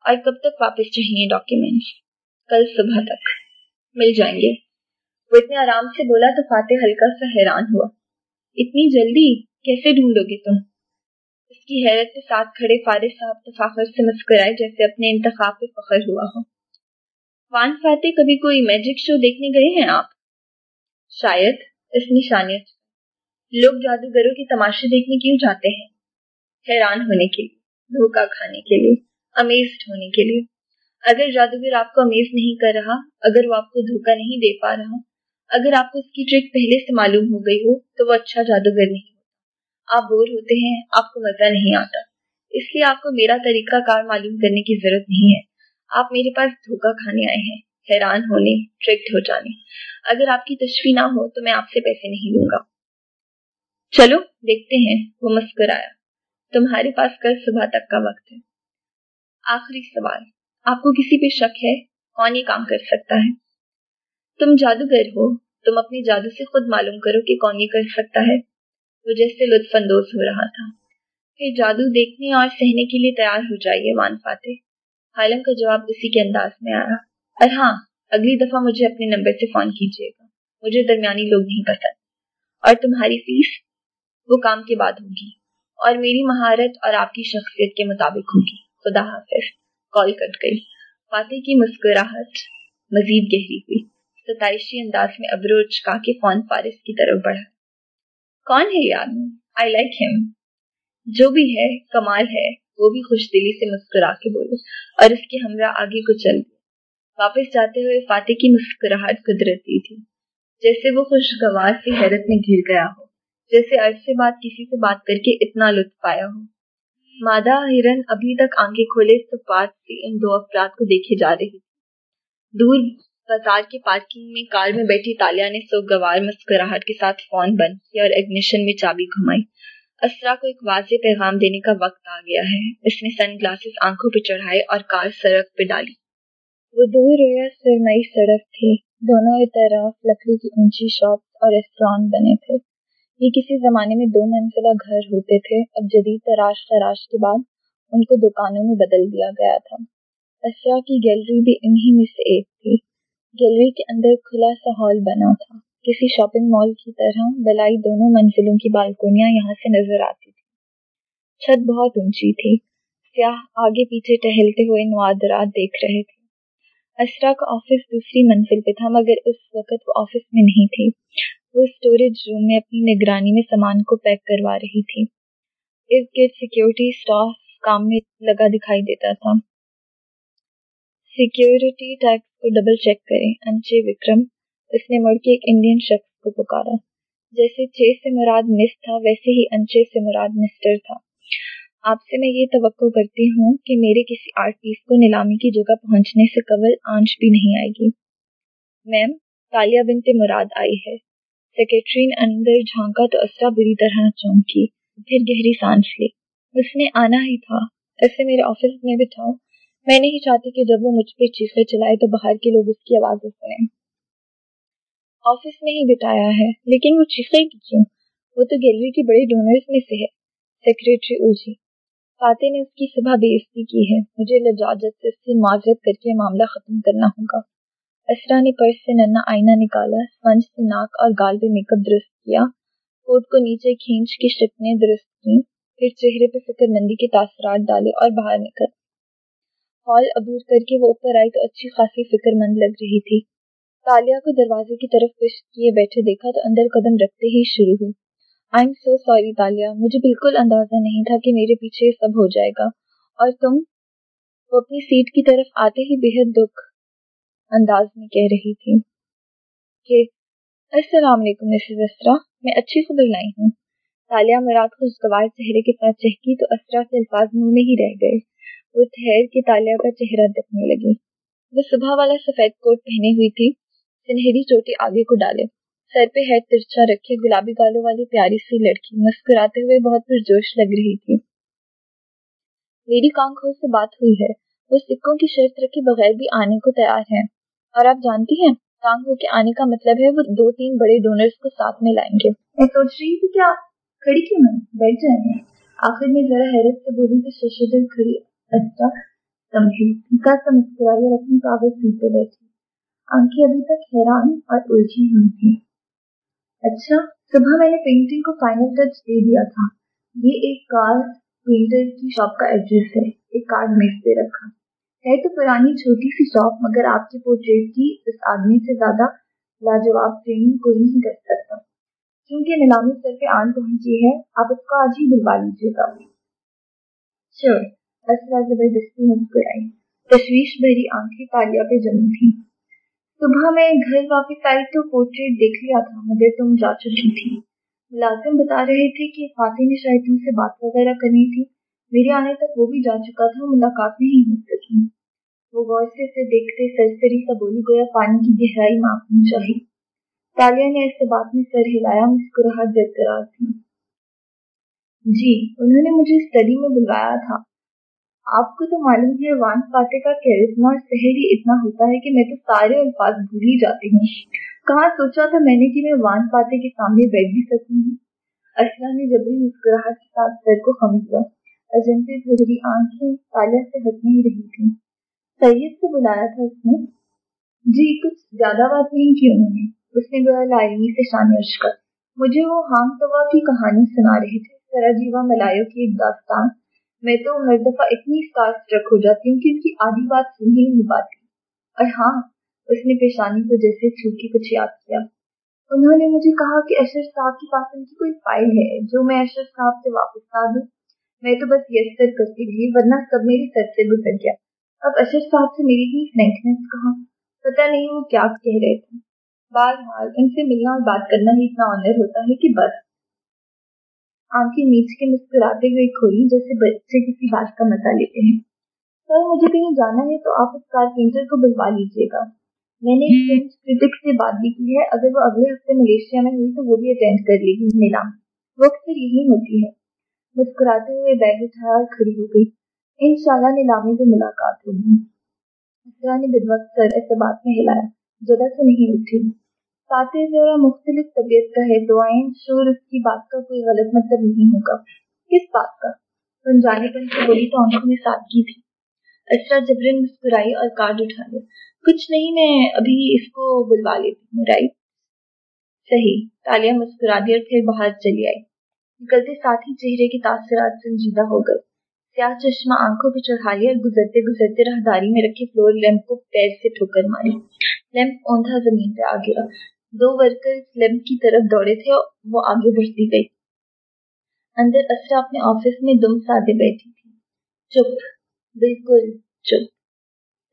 S1: اور کب تک واپس چاہیے ڈاکیومینٹس کل صبح تک۔ مل جائیں گے۔ وہ اتنے آرام سے بولا تو فاتح ہلکا سا حیران ہوا۔ اتنی جلدی کیسے ڈھونڈو گے تم؟ اس کی حیرت کے ساتھ کھڑے فارغ صاحب تفاخر سے مسکرائے جیسے اپنے انتخاب پہ فخر ہوا ہو۔ وان فاتح، کبھی کوئی میجک شو دیکھنے گئے ہیں آپ؟ شاید، اس نشانیت لوگ جادوگروں کی تماشے دیکھنے کیوں جاتے ہیں؟ حیران ہونے کے لیے دھوکا کھانے کے لیے امیزڈ ہونے کے لیے۔ اگر جادوگر آپ کو امیز نہیں کر رہا، اگر وہ آپ کو دھوکا نہیں دے پا رہا، اگر آپ کو اس کی ٹرک پہلے سے معلوم ہو گئی ہو، تو وہ اچھا جادوگر نہیں۔ آپ بور ہوتے ہیں، آپ کو مزہ نہیں آتا۔ اس لیے آپ کو میرا طریقہ کار معلوم کرنے کی ضرورت نہیں ہے۔ آپ میرے پاس دھوکا کھانے آئے ہیں، حیران ہونے، ٹرکڈ ہو جانے۔ اگر آپ کی تشریح نہ ہو تو میں آپ سے پیسے نہیں لوں گا۔ چلو، دیکھتے ہیں۔ وہ مسکرایا۔ تمہارے پاس کل صبح تک کا وقت ہے۔ آخری سوال۔ آپ کو کسی پہ شک ہے؟ کون یہ کام کر سکتا ہے؟ تم جادوگر ہو۔ تم اپنے جادو سے خود معلوم کرو کہ کون یہ کر سکتا ہے۔ وہ جیسے لطف اندوز ہو رہا تھا۔ پھر جادو دیکھنے اور سہنے کے لیے تیار ہو جائیے وان فاتح۔ حالم کا جواب اسی کے انداز میں آیا۔ اور ہاں اگلی دفعہ مجھے اپنے نمبر سے فون کیجیے گا۔ مجھے درمیانی لوگ نہیں پسند اور تمہاری فیس وہ کام کے بعد ہوگی۔ اور میری مہارت اور آپ کی شخصیت کے مطابق ہوگی۔ خدا حافظ۔ کال کٹ گئی۔ فاتح کی مسکراہٹ مزید گہری ہوئی۔ ستائشی انداز میں ابرو چکا کے فون فارس کی طرف بڑھا۔ کون ہے یہ آدمی؟ آئی لائک ہم جو بھی ہے، کمال ہے، وہ بھی خوش دلی سے مسکرا کے بولے اور اس کے ہمراہ آگے کو چل گئے واپس جاتے ہوئے فاتح کی مسکراہٹ قدرتی تھی۔ جیسے وہ خوشگوار سے حیرت میں گر گیا ہو، جیسے عرصے بعد کسی سے بات کر کے اتنا لطف پایا ہو۔ مادہ ہرن ابھی تک آنکھیں کھولے پاس سے ان دو افراد کو دیکھے جا رہی تھی دور بازار کے پارکنگ میں کار میں بیٹھی تالیا نے سو گوار مسکراہٹ کے ساتھ فون بند کیا اور ایگنیشن میں چابی گھمائی۔ اسرا کو ایک واضح پیغام دینے کا وقت آ گیا ہے۔ اس نے سن گلاسز آنکھوں پہ چڑھائے اور کار سڑک پہ ڈالی۔ وہ دور رویا سرمئی سڑک تھی۔ دونوں طرف لکڑی کی اونچی شاپ اور ریسٹوران بنے تھے۔ یہ کسی زمانے میں دو منزلہ گھر ہوتے تھے۔ اب جدید تراش خراش کے بعد ان کو دکانوں میں بدل دیا گیا تھا۔ اسرا کی گیلری بھی انہی میں سے ایک تھی۔ گیلری کے اندر کھلا سا ہال بنا تھا۔ کسی شاپنگ مال کی طرح بلائی دونوں منزلوں کی بالکونیاں یہاں سے نظر آتی تھی چھت بہت اونچی تھی۔ سیاہ آگے پیچھے ٹہلتے ہوئے نوادرات دیکھ رہے تھے۔ اسرا کا آفس دوسری منزل پہ تھا، مگر اس وقت وہ آفس میں نہیں تھی۔ وہ اسٹوریج روم میں اپنی نگرانی میں سامان کو پیک کروا رہی تھی۔ ارد گرد سیکورٹی اسٹاف کام میں لگا دکھائی دیتا تھا۔ سیکورٹی ٹیکس کو ڈبل چیک کریں۔ انچے وکرم، اس نے مڑ کے ایک انڈین شخص کو پکارا۔ جیسے چھ سے مراد مس تھا، ویسے ہی انچے سے مراد مسٹر تھا۔ آپ سے میں یہ توقع کرتی ہوں کہ میرے کسی آرٹ پیس کو نیلامی کی جگہ پہنچنے سے قبل آنچ بھی نہیں آئے گی۔ میم تالیہ بنت مراد آئی ہے۔ سیکرٹری نے اندر جھانکا تو اسرا بری طرح چونکی۔ پھر گہری سانس لی۔ اس نے آنا ہی تھا۔ ایسے میرے آفس میں بٹھاؤ۔ میں نہیں چاہتی کہ جب وہ مجھ پہ چیخے چلائے تو باہر کے لوگ اس کی آوازیں سنیں۔ آفس میں ہی بٹایا ہے، لیکن وہ چیخے کی کیوں؟ وہ تو گیلری کے بڑے ڈونرز میں سے ہے۔ سیکرٹری الجھی، فاتح نے اس کی صبح بےعزتی کی ہے۔ مجھے لجاجت سے اس سے معذرت کر کے معاملہ ختم کرنا ہوگا۔ اسرا نے پرس سے ننا آئینہ نکالا سپنج سے ناک اور گال پہ میک اپ درست کیا۔ کوٹ کو نیچے کھینچ کی شپنے درست کی پھر چہرے پہ فکر مندی کے تاثرات ڈالے اور باہر نکل۔ ہال عبور کر کے وہ اوپر آئی تو اچھی خاصی فکر مند لگ رہی تھی۔ تالیہ کو دروازے کی طرف پشت کیے بیٹھے دیکھا تو اندر قدم رکھتے ہی شروع ہوئی۔ I am so sorry Taliya مجھے بالکل اندازہ نہیں تھا کہ میرے پیچھے سب ہو جائے گا۔ اور تم وہ اپنی سیٹ کی طرف آتے ہی بےحد دکھ انداز میں کہہ رہی تھی کہ، السلام علیکم مسز اسرا میں اچھی خبر لائی ہوں۔ تالیہ مراد خوشگوار چہرے کے ساتھ چہکی تو اسرا کے الفاظ منہ میں ہی رہ گئے۔ وہ ٹھہر کے تالیہ کا چہرہ دکھنے لگی۔ وہ صبح والا سفید کوٹ پہنے ہوئی تھی۔ سنہری چوٹی آگے کو ڈالے۔ سر پہ ہیڈ ترچا رکھے گلابی گالوں والی پیاری سی لڑکی مسکراتے ہوئے بہت پرجوش لگ رہی تھی۔ میری کانکھوں سے بات ہوئی ہے۔ وہ سکوں کی شرط رکھے بغیر بھی آنے کو تیار ہے اور آپ جانتی ہیں کانگ ہو کے آنے کا مطلب ہے وہ دو تین بڑے ڈونرز کو ساتھ میں لائیں گے۔ میں سوچ رہی تھی کیا کھڑی کیوں میں بیٹھ جائیں۔ گے آخر میں ذرا حیرت سے بولی تو ششدر کھڑی۔ اچھا سمجھی کا مسکرائی اور اپنی کاغذ سیٹ پہ بیٹھی۔ آنکھیں ابھی تک حیران اور الجھی ہوئی تھی اچھا صبح میں نے پینٹنگ کو فائنل ٹچ دے دیا تھا۔ یہ ایک کار پینٹر کی شاپ کا ایڈریس ہے۔ ایک کارڈ میز پہ رکھا۔ ہے تو پرانی چھوٹی سی شاپ مگر آپ کے پورٹریٹ کی اس آدمی سے زیادہ لاجواب ٹریننگ کوئی نہیں کر سکتا۔ کیونکہ نیلامی سر پہ آن پہنچی ہے، آپ اس کو آج ہی بلوا لیجیے گا۔ چور اسرا زبردستی مسکرائی تشویش بھری آنکھیں تالیا پہ جمی تھی صبح میں گھر واپس آئی تو پورٹریٹ دیکھ لیا تھا، مگر تم جا چکی تھی۔ ملازم بتا رہے تھے کہ فاتح نے شاید تم سے بات وغیرہ کرنی تھی۔ میرے آنے تک وہ بھی جا چکا تھا، ملاقات نہیں ہو سکی۔ وہ غور سے اسے دیکھتے سرسری سا بولی، گویا پانی کی گہرائی معافنی چاہی۔ تالیا نے ایسے بات میں سر ہلایا، مسکراہٹ برقرار تھی۔ جی انہوں نے مجھے اسٹڈی میں بلوایا تھا۔ آپ کو تو معلوم ہے وان فاتح کا کیرزما اور سہر ہی اتنا ہوتا ہے کہ میں تو سارے الفاظ بھول ہی جاتی ہوں۔ کہاں سوچا تھا میں نے کہ میں وان فاتح کے سامنے بیٹھ بھی سکوں گی؟ اسلح نے جبری مسکراہٹ کے ساتھ سر کو خم کیا۔ اجنتے بھری آنکھیں تالیا سے ہٹ نہیں رہی تھی سید سے بلایا تھا اس نے۔ جی کچھ زیادہ بات نہیں کی انہوں نے۔ اس نے گویا لائمی سے شان عرش مجھے وہ ہام توا کی کہانی سنا رہے تھے۔ سرا جیوا ملائیو کی ایک داستان۔ میں تو ہر دفعہ اتنی اسٹار اسٹرک ہو جاتی ہوں کہ ان کی آدھی بات سن ہی نہیں پاتی۔ اور ہاں اس نے پیشانی کو جیسے چھو کے کچھ یاد کیا۔ انہوں نے مجھے کہا کہ اشر صاحب کے پاس ان کی کوئی فائل ہے جو میں اشر صاحب سے واپس لا دوں۔ میں تو بس یسر کرتی رہی، ورنہ سب میری سر سے گزر گیا۔ اب اشر صاحب سے میری اتنی فرینکنس کہاں؟ پتہ نہیں وہ کیا کہہ رہے تھے۔ بہرحال، ان سے ملنا اور بات کرنا ہی اتنا آنر ہوتا ہے کہ بس۔ آنکھیں نیچ کے مسکراتے ہوئے کھولی جیسے بچے کسی بات کا مزہ لیتے ہیں۔ سر مجھے کہیں جانا ہے تو آپ اس کارپینٹر کو بلوا لیجیے گا۔ میں نے فرینچ کرٹک سے بات بھی کی ہے۔ اگر وہ اگلے ہفتے ملیشیا میں ہوئی تو وہ بھی اٹینڈ کر لے گی۔ نیلام وہ اکثر یہی ہوتی ہے۔ مسکراتے ہوئے بیگ اٹھایا اور کھڑی ہو گئی۔ ان شاء اللہ نیلامی پہ ملاقات ہوگی۔ اسرا نے بدوقت سر ایسے بات میں ہلایا۔ جگہ سے نہیں اٹھی۔ فاتح ذرا مختلف طبیعت کا ہے، دعائیں، شور، اس کی بات کا کوئی غلط مطلب نہیں ہوگا۔ کس بات کا؟ ان جانے پر سے بولی تو آنکھوں میں سادگی تھی۔ اسرا جبرن مسکرائی اور کارڈ اٹھا لیا۔ کچھ نہیں، میں ابھی اس کو بلوا لیتی ہوں رائٹ صحیح۔ تالیاں مسکرا دی اور پھر باہر چلی آئی۔ نکلتے ساتھ ہی چہرے کے تاثرات سنجیدہ ہو گئے۔ سیاہ چشمہ آنکھوں پہ چڑھا لیا اور گزرتے گزرتے راہداری میں رکھے فلور لیمپ کو پیر سے ٹھوکر ماری۔ لیمپ اوندھا زمین پہ آ گیا دو ورکر لیمپ کی طرف دوڑے تھے اور وہ آگے بڑھتی گئی۔ اندر اسرا اپنے آفس میں دم سادے بیٹھی تھی۔ چپ، بالکل چپ۔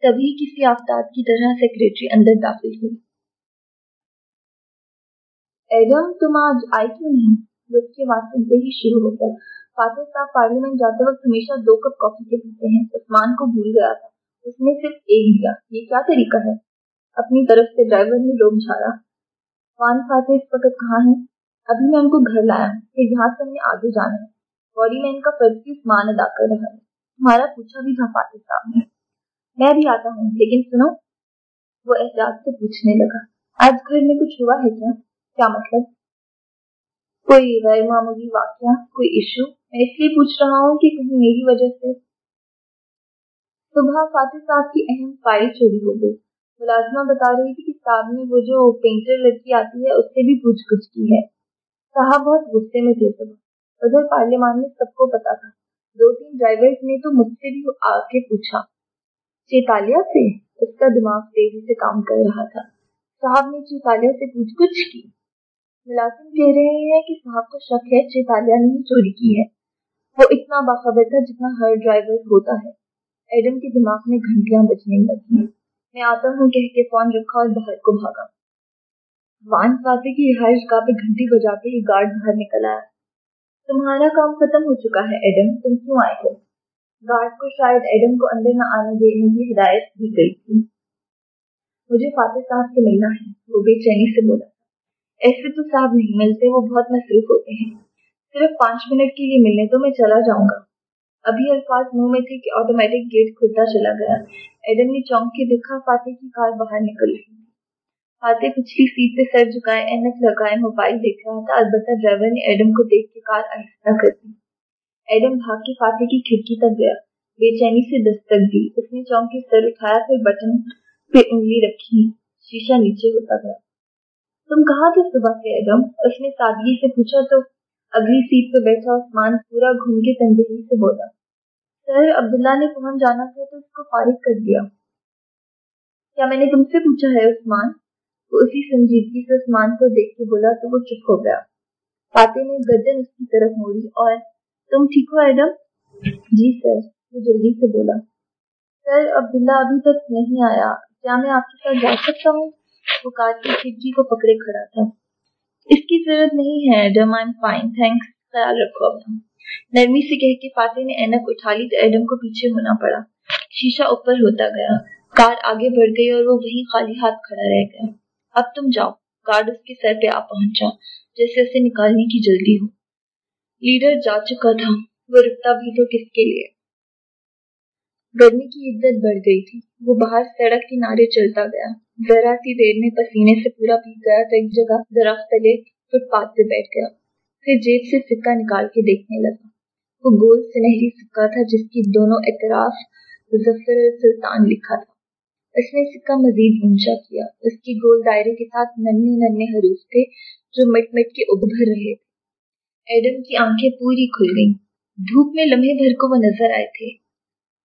S1: تبھی کسی آفتاب کی طرح سیکریٹری اندر داخل ہوئی۔ ایڈم، تم آج آئی کیوں نہیں؟ بس کے بات سنتے ہی شروع ہو گیا۔ فاتح صاحب پارلیمنٹ جاتے وقت ہمیشہ دو کپ کافی کے پیتے ہیں۔ عثمان کو بھول گیا تھا۔ اس نے صرف ایک دیا۔ یہ کیا طریقہ ہے؟ اپنی طرف سے ڈرائیور نے لوگ جھاڑا۔ وان فاتح اس وقت کہاں ہے ابھی میں ان کو گھر لایا ہوں، پھر یہاں سے ہمیں آگے جانا ہے۔ باڈی مین کا فرض بھی عثمان ادا کر رہا ہے؟ تمہارا پوچھا بھی تھا فاتح صاحب نے۔ میں بھی آتا ہوں، لیکن سنو۔ وہ احتیاط سے پوچھنے لگا۔ آج گھر میں کچھ ہوا ہے کیا؟ کیا مطلب؟ کوئی غیر معمولی واقعہ، کوئی ایشو میں اس لیے پوچھ رہا ہوں کہ کہیں میری وجہ سے۔ صبح فاتح صاحب کی اہم فائل چوری ہو گئی۔ ملازمہ بتا رہی تھی کہ صاحب نے وہ جو پینٹر لڑکی آتی ہے، اس سے بھی پوچھ گچھ کی ہے۔ صاحب بہت غصے میں تھے صبح ادھر پارلیمان میں سب کو پتا تھا۔ دو تین ڈرائیور نے تو مجھ سے بھی آ کے پوچھا۔ چیتالیہ سے؟ اس کا دماغ تیزی سے کام کر رہا تھا۔ صاحب نے چیتالیہ سے پوچھ گچھ کی۔ ملازم کہہ رہے ہیں کہ صاحب کو شک ہے، چیتالیہ نے ہی چوری کی ہے۔ وہ اتنا باخبر تھا جتنا ہر ڈرائیور ہوتا ہے۔ ایڈم کے دماغ میں گھنٹیاں بجنے لگی۔ میں آتا ہوں کہہ کے فون رکھا اور باہر کو بھاگا۔ وان فاتح کی رہائش گاہ پہ گھنٹی بجاتے ہی گارڈ باہر نکل آیا۔ تمہارا کام ختم ہو چکا ہے، ایڈم، تم کیوں آئے ہو؟ گارڈ کو شاید ایڈم کو اندر نہ آنے دینے کی ہدایت دی گئی تھی۔ مجھے فاتح صاحب سے ملنا ہے، وہ بے چینی سے بولا۔ ایسے تو صاحب نہیں ملتے، وہ بہت مصروف ہوتے ہیں۔ صرف پانچ منٹ کے لیے ملنے تو میں چلا جاؤں گا۔ ابھی الفاظ منہ میں تھے کہ آٹومیٹک گیٹ کھلتا چلا گیا۔ ایڈم نے چونک کے دیکھا، فاتح کی کار باہر نکل رہی تھی۔ فاتح پچھلی سیٹ پہ سر جھکائے اینک لگائے، موبائل دیکھ رہا تھا البتہ ڈرائیور نے ایڈم کو دیکھ کے کار آہستہ کر دی۔ ایڈم بھاگ کے فاتح کی کھڑکی تک گیا۔ بے چینی سے دستک دی۔ اس نے چونک کے سر اٹھایا، پھر بٹن پہ انگلی رکھی۔ شیشہ نیچے ہوتا گیا۔ تم کہاں تھے صبح سے ایڈم؟ اس نے سادگی سے پوچھا، تو اگلی سیٹ پہ بیٹھا عثمان پورا گھوم کے تندہی سے بولا۔ سر، عبداللہ نے پہنچ جانا تھا تو اس کو فارغ کر دیا۔ کیا میں نے تم سے پوچھا ہے، عثمان؟ وہ اسی سنجیدگی سے عثمان کو دیکھ کے بولا تو وہ چپ ہو گیا۔ فاتح نے گردن اس کی طرف موڑی اور تم ٹھیک ہو، ایڈم؟ جی سر، وہ جلدی سے بولا۔ سر، عبداللہ ابھی تک نہیں آیا۔ کیا میں آپ کے ساتھ جا سکتا ہوں؟ وہ کار کی کھڑکی کو پکڑے کھڑا تھا۔ اس کی ضرورت نہیں ہے، ایڈم آئی فائن تھینکس خیال رکھو اپنا نرمی سے کہہ کے فاتح نے اینک اٹھا لی تو ایڈم کو پیچھے ہونا پڑا۔ شیشہ اوپر ہوتا گیا۔ کار آگے بڑھ گئی اور وہ وہیں خالی ہاتھ کھڑا رہ گیا۔ اب تم جاؤ۔ کارڈ اس کے سر پہ آ پہنچا، جیسے اسے نکالنے کی جلدی ہو۔ لیڈر جا چکا تھا۔ وہ رکتا بھی تو کس کے لیے؟ گرمی کی عدت بڑھ گئی تھی۔ وہ باہر سڑک کنارے چلتا گیا۔ ذرا سی دیر میں پسینے سے پورا پیگ گیا تو ایک جگہ درخت تلے فٹ پاتھ پہ بیٹھ گیا۔ پھر جیب سے سکہ نکال کے دیکھنے لگا۔ وہ گول سنہری سکہ تھا جس کی دونوں اطراف ظفر سلطان لکھا تھا۔ اس نے سکہ مزید اونچا کیا۔ اس کی گول دائرے کے ساتھ ننے ننے حروف تھے جو مٹ مٹ کے ابھر رہے تھے۔ ایڈم کی آنکھیں پوری کھل گئیں۔ دھوپ میں لمحے بھر کو وہ نظر آئے تھے۔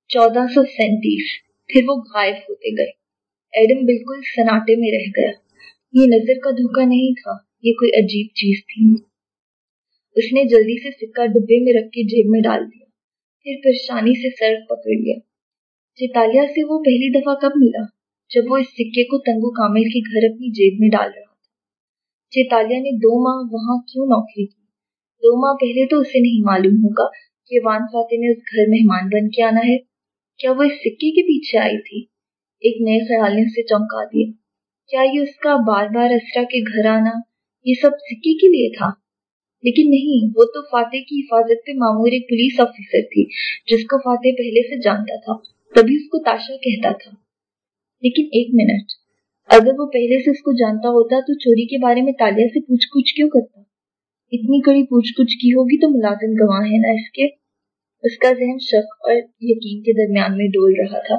S1: چودہ سو سینتیس۔ پھر وہ غائب ہوتے گئے۔ ایڈم بالکل سناٹے میں رہ گیا۔ یہ نظر کا دھوکا نہیں تھا، یہ کوئی عجیب چیز تھی۔ اس نے جلدی سے سکہ ڈبے میں رکھ کے جیب میں ڈال دیا، پھر پریشانی سے سڑک پکڑ لیا۔ چیتالیہ سے وہ پہلی دفعہ کب ملا؟ جب وہ اس سکے کو تنگو کامل کے گھر اپنی جیب میں ڈال رہا تھا۔ چیتالیہ نے دو ماہ وہاں کیوں نوکری کی؟ دو ماہ پہلے تو اسے نہیں معلوم ہوگا کہ وان فاتح نے اس گھر مہمان بن کے آنا ہے۔ کیا وہ اس سکے کے پیچھے آئی تھی؟ ایک نئے خیال نے اسے چونکا دیا۔ کیا یہ اس کا بار بار اسرا کے گھر آنا یہ سب سکے کے لیے تھا؟ لیکن نہیں، وہ تو فاتح کی حفاظت پہ معمور ایک پولیس آفیسر تھی، جس کو فاتح پہلے سے جانتا تھا، تبھی اس کو تاشا کہتا تھا۔ لیکن ایک منٹ، اگر وہ پہلے سے اس کو جانتا ہوتا تو چوری کے بارے میں تالیہ سے پوچھ کچھ کیوں کرتا؟ اتنی کڑی پوچھ کچھ کی ہوگی تو ملازم گواہ ہے نا اس کے۔ اس کا ذہن شک اور یقین کے درمیان میں ڈول رہا تھا۔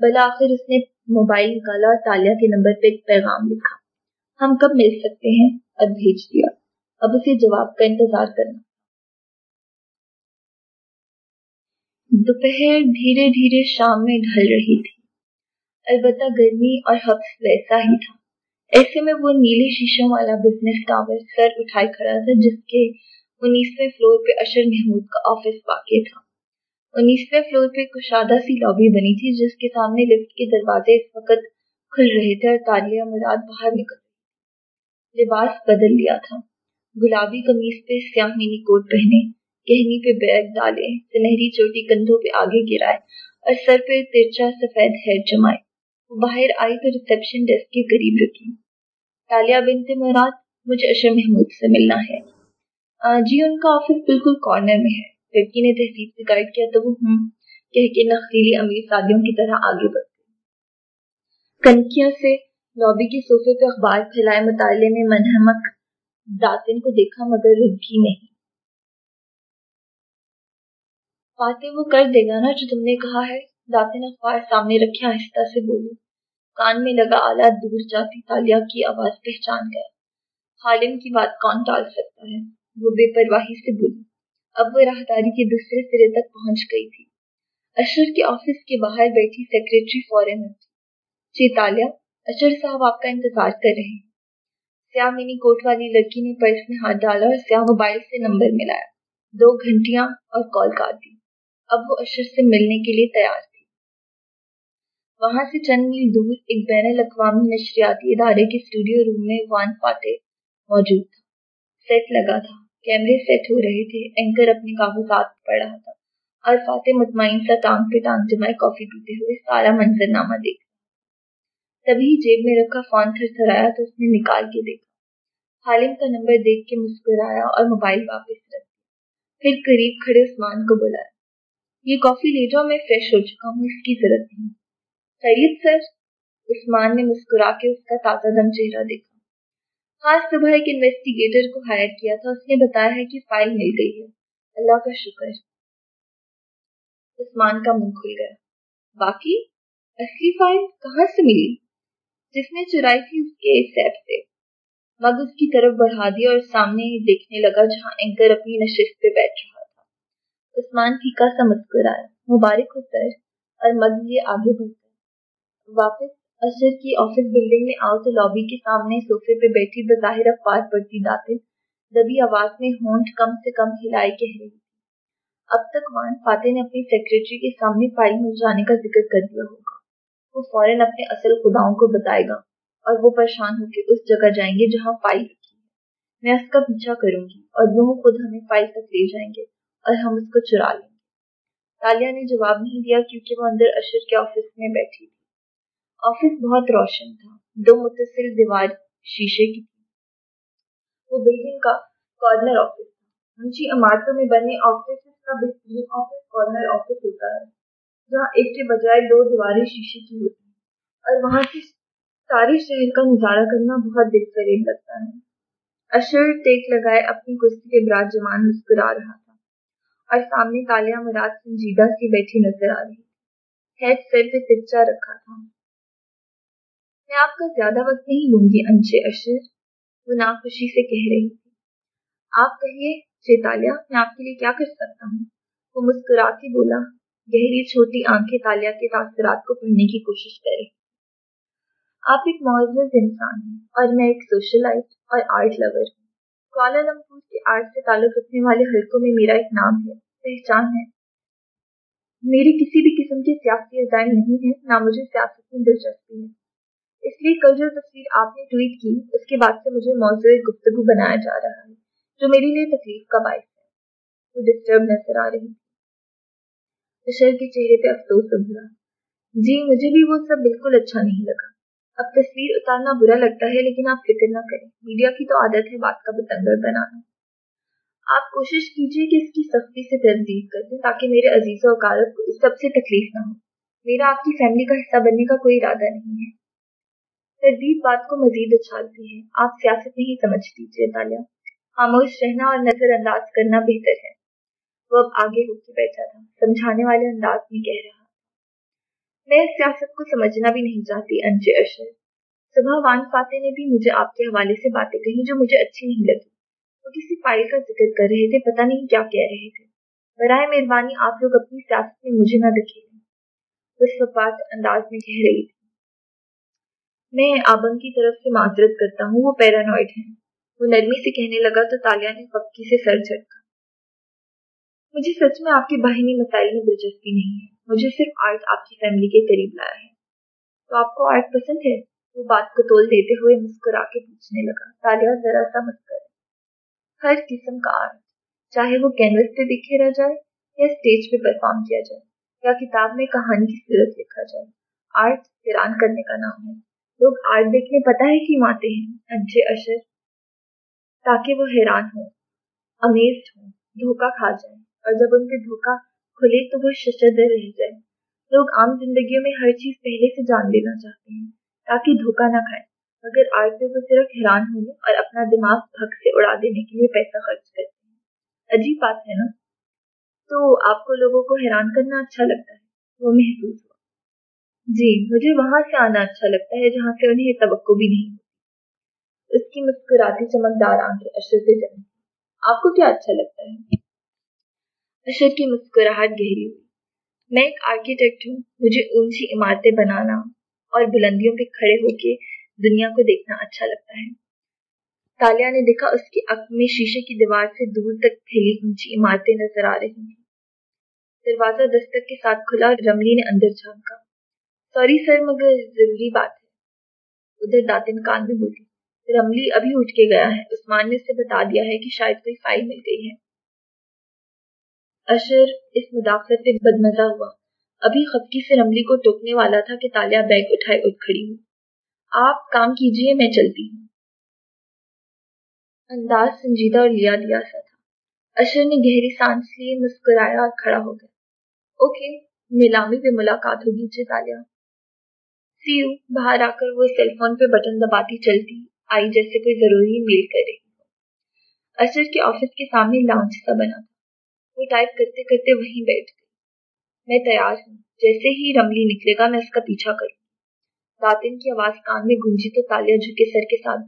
S1: بلاخر اس نے موبائل نکالا اور تالیہ کے نمبر پہ ایک پیغام لکھا۔ ہم کب مل سکتے ہیں؟ اور بھیج دیا۔ اب اسے جواب کا انتظار کرنا۔ دوپہر دھیرے دھیرے شام میں ڈھل رہی تھی۔ البتہ گرمی اور حفظ ویسا ہی تھا۔ ایسے میں وہ نیلے شیشوں والا بزنس ٹاور سر اٹھائے کھڑا تھا، جس کے انیسویں فلور پہ اشر محمود کا آفس واقع تھا۔ انیسویں فلور پہ کشادہ سی لابی بنی تھی، جس کے سامنے لفٹ کے دروازے اس وقت کھل رہے تھے اور تالیہ مراد باہر نکل لباس بدل لیا تھا۔ گلابی قمیض پہ سیاہ مینی کوٹ پہنے کہنی پہ بیگ ڈالے، سنہری چوٹی کندھوں پہ آگے گرائے اور سر پہ ترچا سفید ہیئر جمائے۔ وہ باہر آئی تو ریسپشن ڈیسک کے قریب رکی۔ تالیہ بنت مراد، مجھے اشر محمود سے ملنا ہے۔ جی ان کا آفس بالکل کارنر میں ہے۔ لڑکی نے تہذیب سے گائڈ کیا تو وہ ہوں کہہ کے نخیلی امیر شادیوں کی طرح آگے بڑھ گئی کنکیوں سے لابی کے صوفے پہ اخبار پھیلائے مطالعے میں منہمک داتن کو دیکھا مگر رکی نہیں۔ فاتح وہ کر دے گا نا جو تم نے کہا ہے؟ داتن اخبار سامنے رکھے آہستہ سے بولی کان میں لگا آلہ دور جاتی تالیہ کی آواز پہچان گیا۔ حالم کی بات کون ٹال سکتا ہے؟ وہ بے پرواہی سے بولی اب وہ راہداری کے دوسرے سرے تک پہنچ گئی تھی۔ اشر کے آفس کے باہر بیٹھی سیکرٹری فورن چیتالیہ جی اشر صاحب آپ کا انتظار کر رہے ہیں۔ سیاہ منی کوٹ والی لڑکی نے پرس میں ہاتھ ڈالا اور سیاہ موبائل سے نمبر ملایا۔ دو گھنٹیاں اور کال کاٹ دی۔ اب وہ اشر سے ملنے کے لیے تیار تھی۔ وہاں سے چند میل دور ایک بین الاقوامی نشریاتی ادارے کے اسٹوڈیو روم میں وان فاتح موجود تھا۔ سیٹ لگا تھا۔ کیمرے سیٹ ہو رہے تھے اینکر اپنے کاغذات پڑھ رہا تھا۔ اور فاتح مطمئن سا ٹانگ پہ ٹانگ جمائے کافی پیتے ہوئے سارا منظر نامہ دیکھ تبھی جیب میں رکھا فون تھر تھرایا تو اس نے نکال کے دیکھا۔ حالم کا نمبر دیکھ کے مسکرایا اور موبائل واپس رکھ دیا۔ پھر قریب کھڑے عثمان کو بلایا۔ یہ کافی لے جاؤ، میں فریش ہو چکا ہوں، اس کی ضرورت نہیں۔ خیریت سر؟ عثمان نے مسکرا کے اس کا تازہ دم چہرہ دیکھا۔ خاص صبح ایک انویسٹیگیٹر کو ہائر کیا تھا، اس نے بتایا ہے کہ فائل مل گئی ہے۔ اللہ کا شکر۔ عثمان کا منہ کھل گیا۔ باقی؟ اصلی فائل کہاں سے ملی؟ جس نے چرائی تھی اس کے سیپ سے۔ مگ اس کی طرف بڑھا دیا اور سامنے دیکھنے لگا جہاں اینکر اپنی نشست پہ بیٹھ رہا تھا۔ عثمان پھیکا سا مسکرایا مبارک ہو سر۔ اور مگ لیے آگے بڑھ گئے واپس اسد کی آفس بلڈنگ میں آؤ تو لابی کے سامنے صوفے پہ بیٹھی بظاہر افواج پڑتی داتن دبی آواز میں ہونٹ کم سے کم ہلائے کہہ رہی تھی۔ اب تک وان فاتح نے اپنی سیکرٹری کے سامنے فائل ملجانے کا ذکر کر دیا ہوگا۔ وہ فوراً اپنے اصل خداؤں کو بتائے گا اور وہ پریشان ہو کے اس جگہ جائیں گے جہاں فائل رکھی میں اس کا پیچھا کروں گی اور یوں خود ہمیں فائل تک لے جائیں گے اور ہم اس کو چرا لیں گے۔ تالیہ نے جواب نہیں دیا کیونکہ وہ اندر اشر کے آفس میں بیٹھی تھی۔ آفس بہت روشن تھا۔ دو متصل دیوار شیشے کی تھی۔ وہ بلڈنگ کا کارنر آفس تھا۔ منشی عمارتوں میں بنے آفس کا بہترین آفس کارنر آفس ہوتا ہے، جہاں ایک کے بجائے دو دیواریں شیشے کی ہوتی ہیں۔ اور وہاں سے سارے شہر کا نظارہ کرنا بہت دل قریب لگتا ہے۔ اشر ٹیک لگائے اپنی کرسی کے برات جوان مسکرا رہا تھا۔ اور سامنے تالیہ مراد سنجیدہ سی بیٹھی نظر آ رہی ہیڈ سر پہ ترچا رکھا تھا۔ میں آپ کا زیادہ وقت نہیں لوں گی انشے اشر، وہ ناخوشی سے کہہ رہی تھی۔ آپ کہیے، چیتالیہ، میں آپ کے لیے کیا کر سکتا ہوں؟ وہ مسکرا کے بولا، گہری چھوٹی آنکھیں تالیہ کے تاثرات کو پڑھنے کی کوشش کرے۔ آپ ایک معزز انسان ہیں اور میں ایک سوشلائٹ اور آرٹ لور ہوں۔ کوالا لمپور کے آرٹ سے تعلق رکھنے والے حلقوں میں میرا ایک نام ہے، پہچان ہے۔ میری کسی بھی قسم کی سیاسی عزائم نہیں ہے، نہ مجھے سیاست میں دلچسپی ہے۔ اس لیے کل جو تصویر آپ نے ٹویٹ کی، اس کے بعد سے مجھے موضوع گفتگو بنایا جا رہا ہے، جو میرے لیے تکلیف کا باعث ہے۔ وہ ڈسٹرب نظر آ رہی تھی۔ بشر کے چہرے پہ افسوس ابھرا۔ جی مجھے بھی وہ سب بالکل اچھا نہیں لگا۔ اب تصویر اتارنا برا لگتا ہے، لیکن آپ فکر نہ کریں۔ میڈیا کی تو عادت ہے بات کا بتنگر بنانا۔ آپ کوشش کیجیے کہ اس کی سختی سے تردید کر دیں، تاکہ میرے عزیز و اکارت کو اس سب سے تکلیف نہ ہو۔ میرا آپ کی فیملی کا حصہ بننے کا کوئی ارادہ نہیں ہے۔ تردید بات کو مزید اچھالتی ہے آپ سیاست نہیں سمجھ دیجیے تالیہ خاموش رہنا اور نظر انداز کرنا بہتر ہے۔ وہ اب آگے ہو کے بیٹھا تھا۔ سمجھانے والے انداز میں کہہ رہا میں اس سیاست کو سمجھنا بھی نہیں چاہتی، انجے ارشد صبح وان فاتح نے بھی مجھے آپ کے حوالے سے باتیں کہیں جو مجھے اچھی نہیں لگی۔ وہ کسی فائل کا ذکر کر رہے تھے، پتہ نہیں کیا کہہ رہے تھے۔ برائے مہربانی آپ لوگ اپنی سیاست میں مجھے نہ دکھیں بس وفات انداز میں کہہ رہی تھی۔ میں آبم کی طرف سے معذرت کرتا ہوں، وہ پیرانوئڈ ہیں وہ نرمی سے کہنے لگا تو تالیہ نے پکی سے سر جھٹکا۔ مجھے سچ میں آپ کے باہمی مسائل میں دلچسپی نہیں ہے۔ مجھے صرف آرٹ آپ کی فیملی کے قریب لایا ہے۔ تو آپ کو آرٹ پسند ہے؟ وہ بات کو تول دیتے ہوئے مسکرا کے پوچھنے لگا۔ تالیہ ذرا سا مسکر ہر قسم کا آرٹ، چاہے وہ کینوس پہ بکھیرا جائے یا اسٹیج پہ پرفارم کیا جائے، یا کتاب میں کہانی کی صورت لکھا جائے، آرٹ حیران کرنے کا نام ہے۔ لوگ آج دیکھنے پتہ ہے کیوں آتے ہیں؟ انچے اشر، تاکہ وہ حیران ہوں، امیز ہوں، دھوکہ کھا جائیں۔ اور جب ان کے دھوکہ کھلے تو وہ ششد رہ جائیں۔ لوگ عام زندگیوں میں ہر چیز پہلے سے جان لینا چاہتے ہیں، تاکہ دھوکہ نہ کھائیں۔ مگر آج پہ وہ صرف حیران ہونے اور اپنا دماغ پھک سے اڑا دینے کے لیے پیسہ خرچ کرتے ہیں۔ عجیب بات ہے نا؟ تو آپ کو لوگوں کو حیران کرنا اچھا لگتا ہے، وہ محسوس جی مجھے وہاں سے آنا اچھا لگتا ہے جہاں سے انہیں توقع بھی نہیں اس کی مسکراتی چمکدار آنکھیں اشر سے جمع آپ کو کیا اچھا لگتا ہے؟ اشر کی مسکراہٹ گہری ہوئی۔ میں ایک آرکیٹیکٹ ہوں، مجھے اونچی عمارتیں بنانا اور بلندیوں پہ کھڑے ہو کے دنیا کو دیکھنا اچھا لگتا ہے۔ تالیا نے دیکھا اس کی اک میں شیشے کی دیوار سے دور تک پھیلی اونچی عمارتیں نظر آ رہی ہیں۔ دروازہ دستک کے ساتھ کھلا رملی نے اندر جھانکا۔ سوری سر، مگر ضروری بات ہے۔ ادھر داتن کان بھی بولی۔ رملی ابھی اٹھ کے گیا ہے۔ عثمان نے اسے بتا دیا ہے کہ شاید کوئی فائل مل گئی ہے۔ اشر اس مداخلت پہ بدمزہ ہوا۔ ابھی خفکی سے رملی کو ٹوکنے والا تھا کہ تالیا بیگ اٹھائے اٹھ کھڑی ہوئی آپ کام کیجیے، میں چلتی ہوں۔ انداز سنجیدہ اور لیا دیا سا تھا۔ اشر نے گہری سانس لیے مسکرایا اور کھڑا ہو گیا۔ اوکے، نیلامی پہ ملاقات ہوگی جی تالیہ سوچتی ہوں باہر آ کر وہ سیل فون پہ بٹن دباتی چلتی، آئی جیسے کوئی ضروری میل کرے اشر کے آفس کے سامنے لانچ سا بنا تھا۔ وہ ٹائپ کرتے کرتے وہیں بیٹھ گئی۔ میں تیار ہوں، جیسے ہی رملی نکلے گا میں اس کا پیچھا کروں۔ داتن کی آواز کان میں گونجی تو تالیا جھکے سر کے ساتھ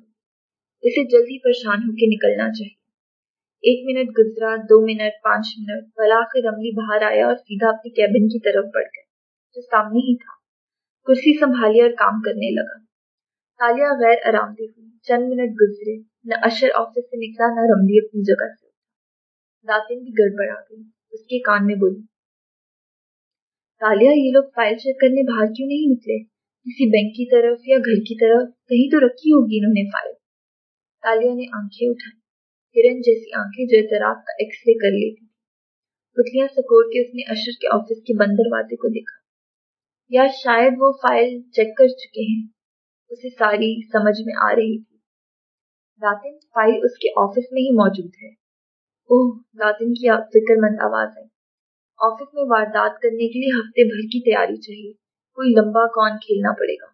S1: اسے جلدی پریشان ہو کے نکلنا چاہیے۔ ایک منٹ گزرا، دو منٹ، پانچ منٹ۔ بلاخر رملی باہر آیا اور سیدھا اپنے کیبن کی طرف بڑھ گیا، جو سامنے ہی تھا۔ کرسی سنبھالی اور کام کرنے لگا۔ تالیا غیر آرام دہ ہوئی چند منٹ گزرے۔ نہ اشر آفس سے نکلا، نہ رملی اپنی جگہ سے داتن بھی گڑبڑا گئی۔ اس کے کان میں بولی تالیا یہ لوگ فائل چیک کرنے باہر کیوں نہیں نکلے؟ کسی بینک کی طرف یا گھر کی طرف؟ کہیں تو رکھی ہوگی انہوں نے فائل۔ تالیا نے آنکھیں اٹھائی۔ ہرن جیسی آنکھیں جو اعتراف کا ایکس رے کر لیتی تھی پتلیاں سکوڑ کے اس نے اشر کے آفس کے بند دروازے کو دیکھا۔ یا شاید وہ فائل چیک کر چکے ہیں۔ اسے ساری سمجھ میں آ رہی تھی۔ لاتن فائل اس کے آفس میں ہی موجود ہے۔ اوہ لاتن کی فکر مند آواز ہے آفس میں واردات کرنے کے لیے ہفتے بھر کی تیاری چاہیے۔ کوئی لمبا کون کھیلنا پڑے گا۔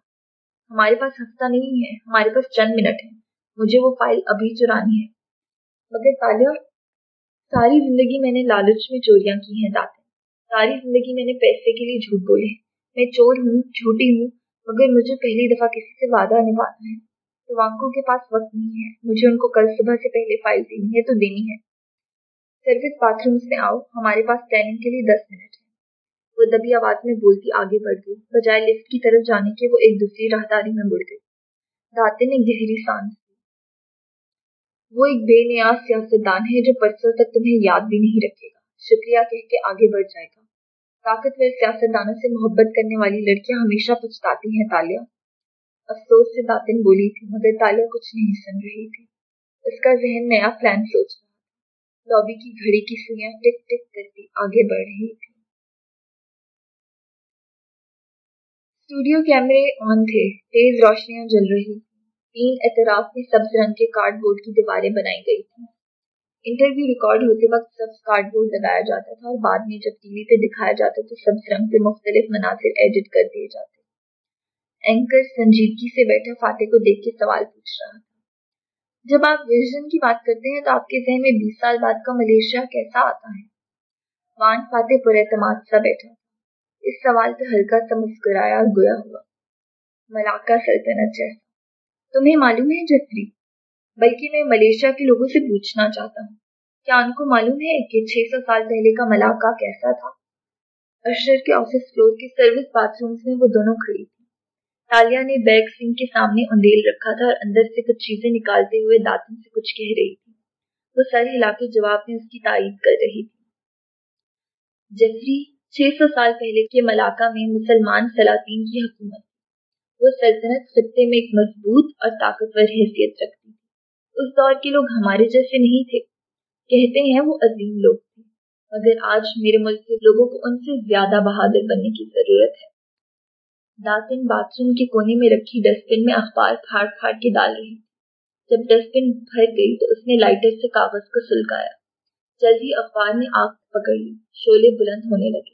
S1: ہمارے پاس ہفتہ نہیں ہے، ہمارے پاس چند منٹ ہے مجھے وہ فائل ابھی چرانی ہے۔ مگر تالیہ ساری زندگی میں نے لالچ میں چوریاں کی ہیں داتن ساری زندگی میں نے پیسے کے لیے جھوٹ بولے۔ میں چور ہوں، جھوٹی ہوں، مگر مجھے پہلی دفعہ کسی سے وعدہ نبھانا ہے۔ تو کے پاس وقت نہیں ہے۔ مجھے ان کو کل صبح سے پہلے فائل دینی ہے تو دینی ہے۔ سروس باتھ رومس میں آؤ۔ ہمارے پاس ٹریننگ کے لیے دس منٹ ہے وہ دبی آواز میں بولتی آگے بڑھ گئی۔ بجائے لفٹ کی طرف جانے کے وہ ایک دوسری راہداری میں مڑ گئی۔ داتے نے گہری سانس دی وہ ایک بے نیاز سیاست دان ہے جو پرسوں تک تمہیں یاد بھی نہیں رکھے گا۔ شکریہ کہہ کے آگے بڑھ جائے گا۔ طاقتور سیاست دانوں سے محبت کرنے والی لڑکیاں ہمیشہ پچھتاتی ہیں تالیہ افسوس سے داتن بولی تھی، مگر تالیہ کچھ نہیں سن رہی تھی۔ اس کا ذہن نیا پلان سوچ رہا لابی کی گھڑی کی سوئیاں ٹک ٹک کرتی آگے بڑھ رہی تھی۔ اسٹوڈیو کیمرے آن تھے، تیز روشنیاں جل رہی تین اعتراف میں سبز رنگ کے کارڈ بورڈ کی دیواریں بنائی گئی تھی انٹرویو ریکارڈ ہوتے وقت سبز کارڈ بورڈ لگایا جاتا تھا اور بعد میں جب ٹی وی پہ دکھایا جاتا تو سبز رنگ پہ مختلف مناظر ایڈٹ کر دیے جاتے۔ اینکر سنجیدگی سے بیٹھا فاتح کو دیکھ کے سوال پوچھ رہا تھا۔ جب آپ ویژن کی بات کرتے ہیں تو آپ کے ذہن میں بیس سال بعد کا ملیشیا کیسا آتا ہے؟ وان فاتح پر اعتماد سا بیٹھا اس سوال پہ ہلکا سا مسکرایا اور گویا ہوا۔ ملاقہ سلطنت جیسا۔ تمہیں معلوم ہے جفری بلکہ میں ملیشیا کے لوگوں سے پوچھنا چاہتا ہوں۔ کیا ان کو معلوم ہے کہ چھ سو سال پہلے کا ملاقہ کیسا تھا؟ اشر کے آفس فلور کے سروس باتھ رومس میں وہ دونوں کھڑی تھی تالیا نے بیگ سنگھ کے سامنے انڈیل رکھا تھا اور اندر سے کچھ چیزیں نکالتے ہوئے داتن سے کچھ کہہ رہی تھی۔ وہ سر ہلا کے جواب میں اس کی تائید کر رہی تھی۔ جفری چھ سو سال پہلے کے ملاقہ میں مسلمان سلاطین کی حکومت۔ وہ سلطنت خطے میں ایک مضبوط اور طاقتور حیثیت رکھتی۔ اس دور کے لوگ ہمارے جیسے نہیں تھے۔ کہتے ہیں وہ عظیم لوگ تھے۔ مگر آج میرے ملک کے لوگوں کو ان سے زیادہ بہادر بننے کی ضرورت ہے۔ داتن باتھ روم کے کونے میں رکھی ڈسٹ بن میں اخبار پھاڑ پھاڑ کے ڈال رہی جب ڈسٹ بن بھر گئی تو اس نے لائٹر سے کاغذ کو سلکایا جلدی اخبار نے آگ پکڑ لی۔ شولے بلند ہونے لگے۔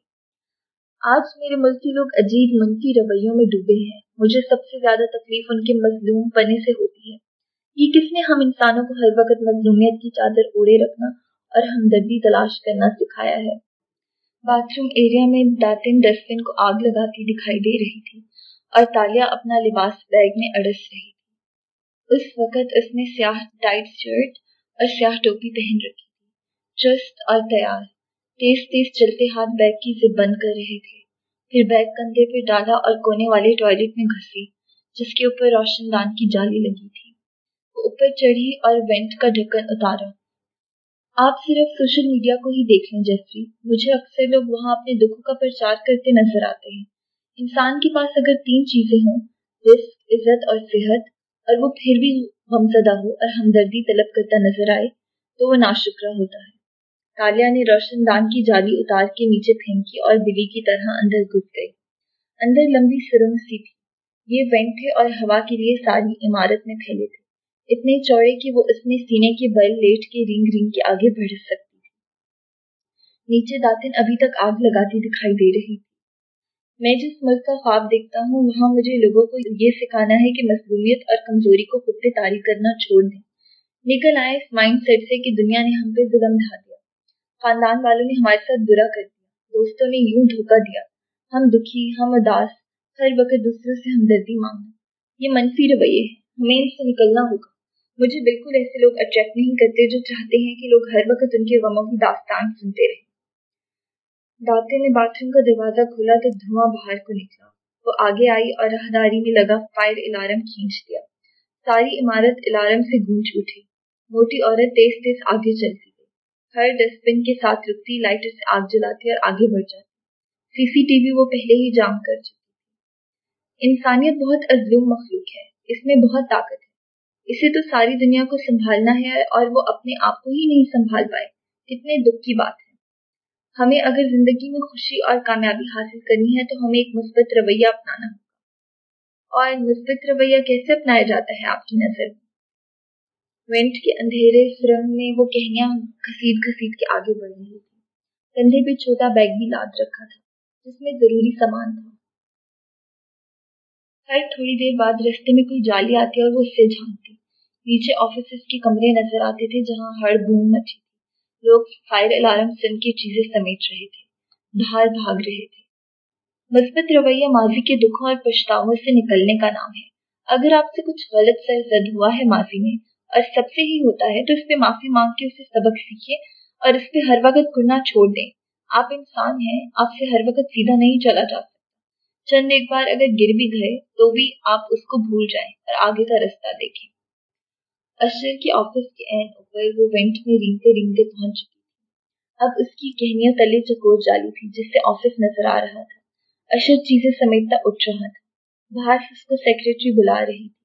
S1: آج میرے ملک کے لوگ عجیب منفی رویوں میں ڈوبے ہیں۔ مجھے سب سے زیادہ تکلیف ان کے مظلوم پنے سے ہوتی ہے۔ یہ کس نے ہم انسانوں کو ہر وقت مظلومیت کی چادر اوڑے رکھنا اور ہمدردی تلاش کرنا سکھایا ہے؟ باتھ روم ایریا میں داتن ڈسٹ بن کو آگ لگاتی دکھائی دے رہی تھی اور تالیا اپنا لباس بیگ میں اڑس رہی تھی۔ اس وقت اس نے سیاہ ٹائٹ شرٹ اور سیاہ ٹوپی پہن رکھی تھی۔ چست اور تیار، تیز تیز چلتے ہاتھ بیگ کی زب بند کر رہے تھے۔ پھر بیگ کندھے پہ ڈالا اور کونے والے ٹوائلٹ میں گھسی، جس کے اوپر روشن دان کی جالی لگی تھی۔ اوپر چڑھی اور وینٹ کا ڈھکن اتارا۔ آپ صرف سوشل میڈیا کو ہی دیکھ لیں جیسری مجھے اکثر لوگ وہاں اپنے دکھوں کا پرچار کرتے نظر آتے ہیں۔ انسان کے پاس اگر تین چیزیں ہوں، رزق، عزت اور صحت، اور وہ پھر بھی غمزدہ ہو اور ہمدردی طلب کرتا نظر آئے، تو وہ ناشکرہ ہوتا ہے۔ کالیا نے روشن دان کی جالی اتار کے نیچے پھینکی اور بلی کی طرح اندر گھس گئی۔ اندر لمبی سرنگ سی تھی۔ یہ وینٹ تھے اور ہوا کے لیے ساری عمارت میں پھیلے تھے۔ اتنے چوڑے کہ وہ اس میں سینے کے بل لیٹ کے رنگ رنگ کے آگے بڑھ سکتی تھی۔ نیچے داتن ابھی تک آگ لگاتی دکھائی دے رہی تھی۔ میں جس ملک کا خواب دیکھتا ہوں، وہاں مجھے لوگوں کو یہ سکھانا ہے کہ مظلومیت اور کمزوری کو خود پہ تاری کرنا چھوڑ دیں۔ نکل آئے اس مائنڈ سیٹ سے کہ دنیا نے ہم پہ ظلم ڈھا دیا۔ خاندان والوں نے ہمارے ساتھ برا کر دیا۔ دوستوں نے یوں دھوکا دیا۔ ہم دکھی، ہم اداس، ہر وقت دوسروں سے ہمدردی مانگنا یہ منفی رویے ہیں۔ ہمیں ان سے نکلنا ہوگا۔ مجھے بالکل ایسے لوگ اٹریکٹ نہیں کرتے جو چاہتے ہیں کہ لوگ ہر وقت ان کے غموں کی داستان سنتے رہیں۔ داتے نے باتھ روم کا دروازہ کھولا تو دھواں باہر کو نکلا۔ وہ آگے آئی اور راہداری میں لگا فائر الارم کھینچ دیا۔ ساری عمارت الارم سے گونج اٹھی۔ موٹی عورت تیز تیز آگے چلتی گئی۔ ہر ڈسٹ بن کے ساتھ رکتی لائٹر سے آگ جلاتی اور آگے بڑھ جاتی۔ سی سی ٹی وی وہ پہلے ہی جام کر چکی انسانیت بہت عظلوم مخلوق ہے۔ اس میں بہت طاقت ہے۔ اسے تو ساری دنیا کو سنبھالنا ہے اور وہ اپنے آپ کو ہی نہیں سنبھال پائے۔ کتنے دکھ کی بات ہے۔ ہمیں اگر زندگی میں خوشی اور کامیابی حاصل کرنی ہے تو ہمیں ایک مثبت رویہ اپنانا ہوگا۔ اور مثبت رویہ کیسے اپنایا جاتا ہے آپ کی نظر؟ وینٹ کے اندھیرے سرنگ میں وہ کہنیاں گھسیٹ گھسیٹ کے آگے بڑھ رہی تھی کندھے پہ چھوٹا بیگ بھی لاد رکھا تھا، جس میں ضروری سامان تھا۔ ہر تھوڑی دیر بعد رستے میں کوئی جالی آتی اور وہ اس سے جھانکتی۔ نیچے آفیسز کے کمرے نظر آتے تھے جہاں ہڑ بوم مچی تھی۔ لوگ فائر الارم سن کی چیزیں سمیٹ رہے تھے۔ دھار بھاگ رہے تھے۔ مثبت رویہ ماضی کے دکھوں اور پچھتاؤں سے نکلنے کا نام ہے۔ اگر آپ سے کچھ غلط سر زد ہوا ہے ماضی میں اور سب سے ہی ہوتا ہے، تو اس پہ معافی مانگ کے اسے سبق سیکھے اور اس پہ ہر وقت گرنا چھوڑ دیں۔ آپ انسان ہیں، آپ سے ہر وقت سیدھا نہیں چلا جا سکتا چند ایک بار اگر گر بھی گئے تو بھی آپ اس کو بھول جائیں اور آگے کا رستہ دیکھیں۔ اشر کے آفس کے این اوپر وہ وینٹ میں رینگتے رینگتے پہنچ چکی تھی۔ اب اس کی کہنیاں تلے چکور جالی تھی جس سے آفس نظر آ رہا تھا۔ اشر چیزیں سمیٹتا اٹھ رہا تھا۔ باہر اس کو سیکرٹری بلا رہی تھی۔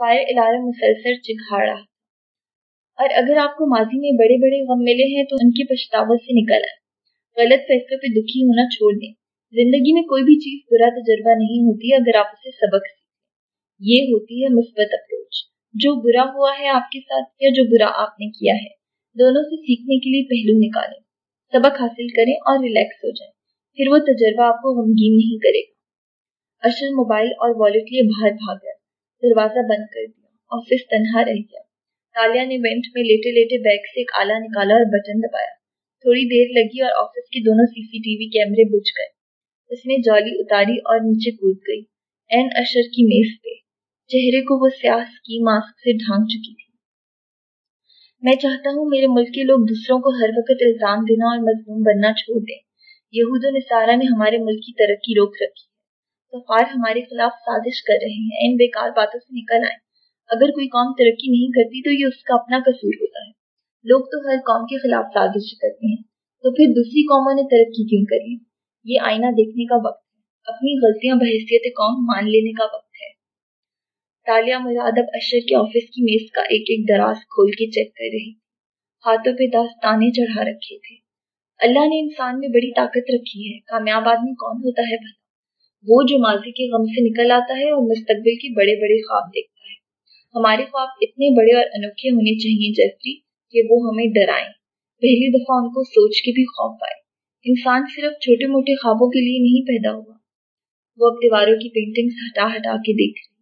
S1: فائر الارم مسلسل چکھاڑا اور اگر آپ کو ماضی میں بڑے بڑے غم ملے ہیں تو ان کی پچھتاوت سے نکل آئے۔ غلط فیصلوں پہ دکھی ہونا چھوڑ دیں۔ زندگی میں کوئی بھی چیز برا تجربہ نہیں ہوتی اگر آپ اسے سبق سیکھیں۔ یہ ہوتی ہے مثبت اپروچ۔ جو برا ہوا ہے آپ کے ساتھ یا جو برا آپ نے کیا ہے، دونوں سے سیکھنے کے لیے پہلو نکالیں۔ سبق حاصل کریں اور ریلیکس ہو جائیں۔ پھر وہ تجربہ آپ کو غمگین نہیں کرے گا۔ اشر موبائل اور والیٹ لیے باہر بھاگ گیا۔ دروازہ بند کر دیا۔ آفس تنہا رہ گیا۔ تالیا نے وینٹ میں لیٹے لیٹے بیگ سے ایک آلہ نکالا اور بٹن دبایا۔ تھوڑی دیر لگی اور آفس کے دونوں سی سی ٹی وی کیمرے بجھ گئے۔ اس نے جالی اتاری اور نیچے کود گئی۔ این اشر کی میز پہ۔ چہرے کو وہ سیاہ کی ماسک سے ڈھانک چکی تھی۔ میں چاہتا ہوں میرے ملک کے لوگ دوسروں کو ہر وقت الزام دینا اور مظلوم بننا چھوڑ دیں۔ یہود و نصارہ نے ہمارے ملک کی ترقی روک رکھی سفار ہمارے خلاف سازش کر رہے ہیں۔ ان بیکار باتوں سے نکل آئے۔ اگر کوئی قوم ترقی نہیں کرتی تو یہ اس کا اپنا قصور ہوتا ہے۔ لوگ تو ہر قوم کے خلاف سازش کرتے ہیں۔ تو پھر دوسری قوموں نے ترقی کیوں کری؟ یہ آئینہ دیکھنے کا وقت ہے۔ اپنی غلطیاں بحثیت قوم مان لینے کا وقت ہے۔ تالیہ مراد اب اشر کے آفس کی میز کا ایک ایک دراز کھول کے چیک کر رہی ہاتھوں پہ داستانے چڑھا رکھے تھے۔ اللہ نے انسان میں بڑی طاقت رکھی ہے۔ کامیاب آدمی کون ہوتا ہے بھلا؟ وہ جو ماضی کے غم سے نکل آتا ہے اور مستقبل کے بڑے بڑے خواب دیکھتا ہے۔ ہمارے خواب اتنے بڑے اور انوکھے ہونے چاہیے جیسری کہ وہ ہمیں ڈرائیں۔ پہلی دفعہ ان کو سوچ کے بھی خوف آئے۔ انسان صرف چھوٹے موٹے خوابوں کے لیے نہیں پیدا ہوا۔ وہ اب دیواروں کی پینٹنگز ہٹا ہٹا کے دیکھ رہی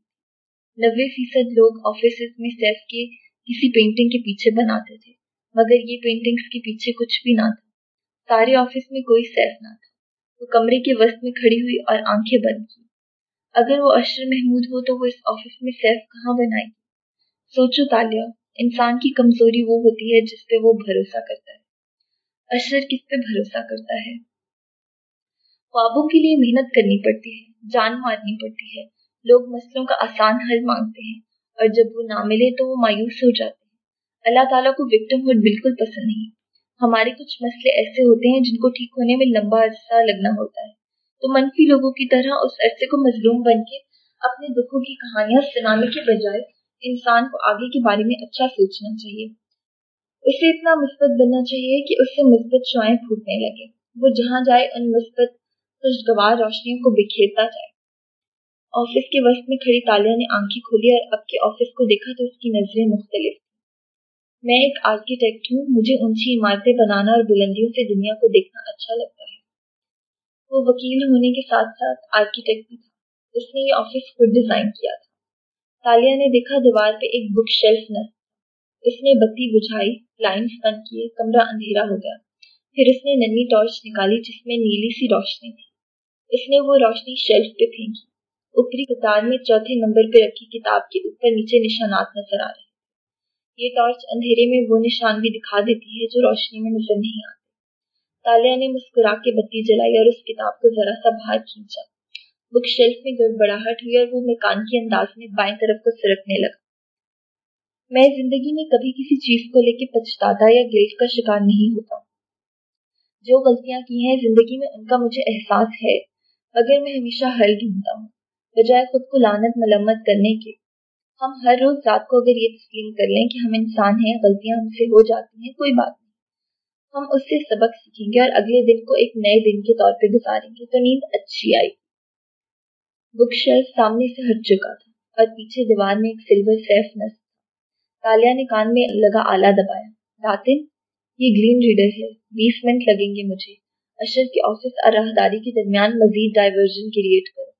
S1: نوے فیصد لوگ آفس میں سیف کے کسی پینٹنگ کے پیچھے بناتے تھے، مگر یہ پینٹنگز کے پیچھے کچھ بھی نہ تھا۔ سارے آفس میں کوئی سیف نہ تھا۔ وہ کمرے کے وسط میں کھڑی ہوئی اور آنکھیں بند کی۔ اگر وہ اشر محمود ہو تو وہ اس آفس میں سیف کہاں بنائے گی؟ سوچو تالیہ، انسان کی کمزوری وہ ہوتی ہے جس پہ وہ بھروسہ کرتا ہے۔ اشر کس پہ بھروسہ کرتا ہے؟ خوابوں کے لیے محنت کرنی پڑتی ہے، جان مارنی پڑتی ہے۔ لوگ مسئلوں کا آسان حل مانگتے ہیں اور جب وہ نہ ملے تو وہ مایوس ہو جاتے ہیں۔ اللہ تعالیٰ کو وکٹم ہوڈ بالکل پسند نہیں۔ ہمارے کچھ مسئلے ایسے ہوتے ہیں جن کو ٹھیک ہونے میں لمبا عرصہ لگنا ہوتا ہے۔ تو منفی لوگوں کی طرح اس عرصے کو مظلوم بن کے اپنے دکھوں کی کہانیاں سنانے کے بجائے انسان کو آگے کے بارے میں اچھا سوچنا چاہیے۔ اسے اتنا مثبت بننا چاہیے کہ اس سے مثبت شعائیں پھوٹنے لگے وہ جہاں جائے، ان مثبت خوشگوار روشنیوں کو بکھیرتا جائے۔ آفس کے وسط میں کھڑی تالیہ نے آنکھیں کھولی اور اب کے آفس کو دیکھا تو اس کی نظریں مختلف میں ایک آرکیٹیکٹ ہوں، مجھے اونچی عمارتیں بنانا اور بلندیوں سے دنیا کو دیکھنا اچھا لگتا ہے۔ وہ وکیل ہونے کے ساتھ ساتھ آرکیٹیکٹ بھی تھا۔ اس نے یہ آفس خود ڈیزائن کیا تھا۔ تالیہ نے دیکھا دیوار پہ ایک بک شیلف نصب اس نے بتی بجھائی لائنس بند کیے، کمرہ اندھیرا ہو گیا۔ پھر اس نے ننی ٹارچ نکالی جس میں نیلی سی روشنی تھی۔ اس نے وہ روشنی شیلف پہ پھینکی۔ اوپری قطار میں چوتھے نمبر پہ رکھی کتاب کے اوپر نیچے نشانات نظر آ رہے یہ ٹارچ اندھیرے میں وہ نشان بھی دکھا دیتی ہے جو روشنی میں نظر نہیں آتے۔ تالیہ نے مسکرا کے بتی جلائی اور اس کتاب کو ذرا سا باہر کھینچا۔ بک شیلف میں گڑبڑاہٹ ہوئی اور وہ مکان کے انداز میں بائیں طرف کو سرکنے لگا۔ میں زندگی میں کبھی کسی چیز کو لے کے پچھتاتا یا گلیٹ کا شکار نہیں ہوتا۔ جو غلطیاں کی ہیں، زندگی میں ان کا مجھے احساس ہے، مگر میں ہمیشہ حل ڈھونڈتا ہوں، بجائے خود کو لانت ملمت کرنے کے۔ ہم ہر روز رات کو اگر یہ تسلیم کر لیں کہ ہم انسان ہیں، غلطیاں ہم سے ہو جاتی ہیں، کوئی بات نہیں۔ ہم اس سے سبق سیکھیں گے اور اگلے دن کو ایک نئے دن کے طور پہ گزاریں گے۔ تو نیند اچھی آئی بک شیلف سامنے سے ہٹ چکا تھا اور پیچھے دیوار میں ایک سلور سیف نس تالیا نے کان میں لگا آلہ دبایا۔ راتن، یہ گرین ریڈر ہے۔ بیس منٹ لگیں گے مجھے۔ اشر کے آفس اور راہداری کے درمیان مزید ڈائیورژن کریٹ کرو۔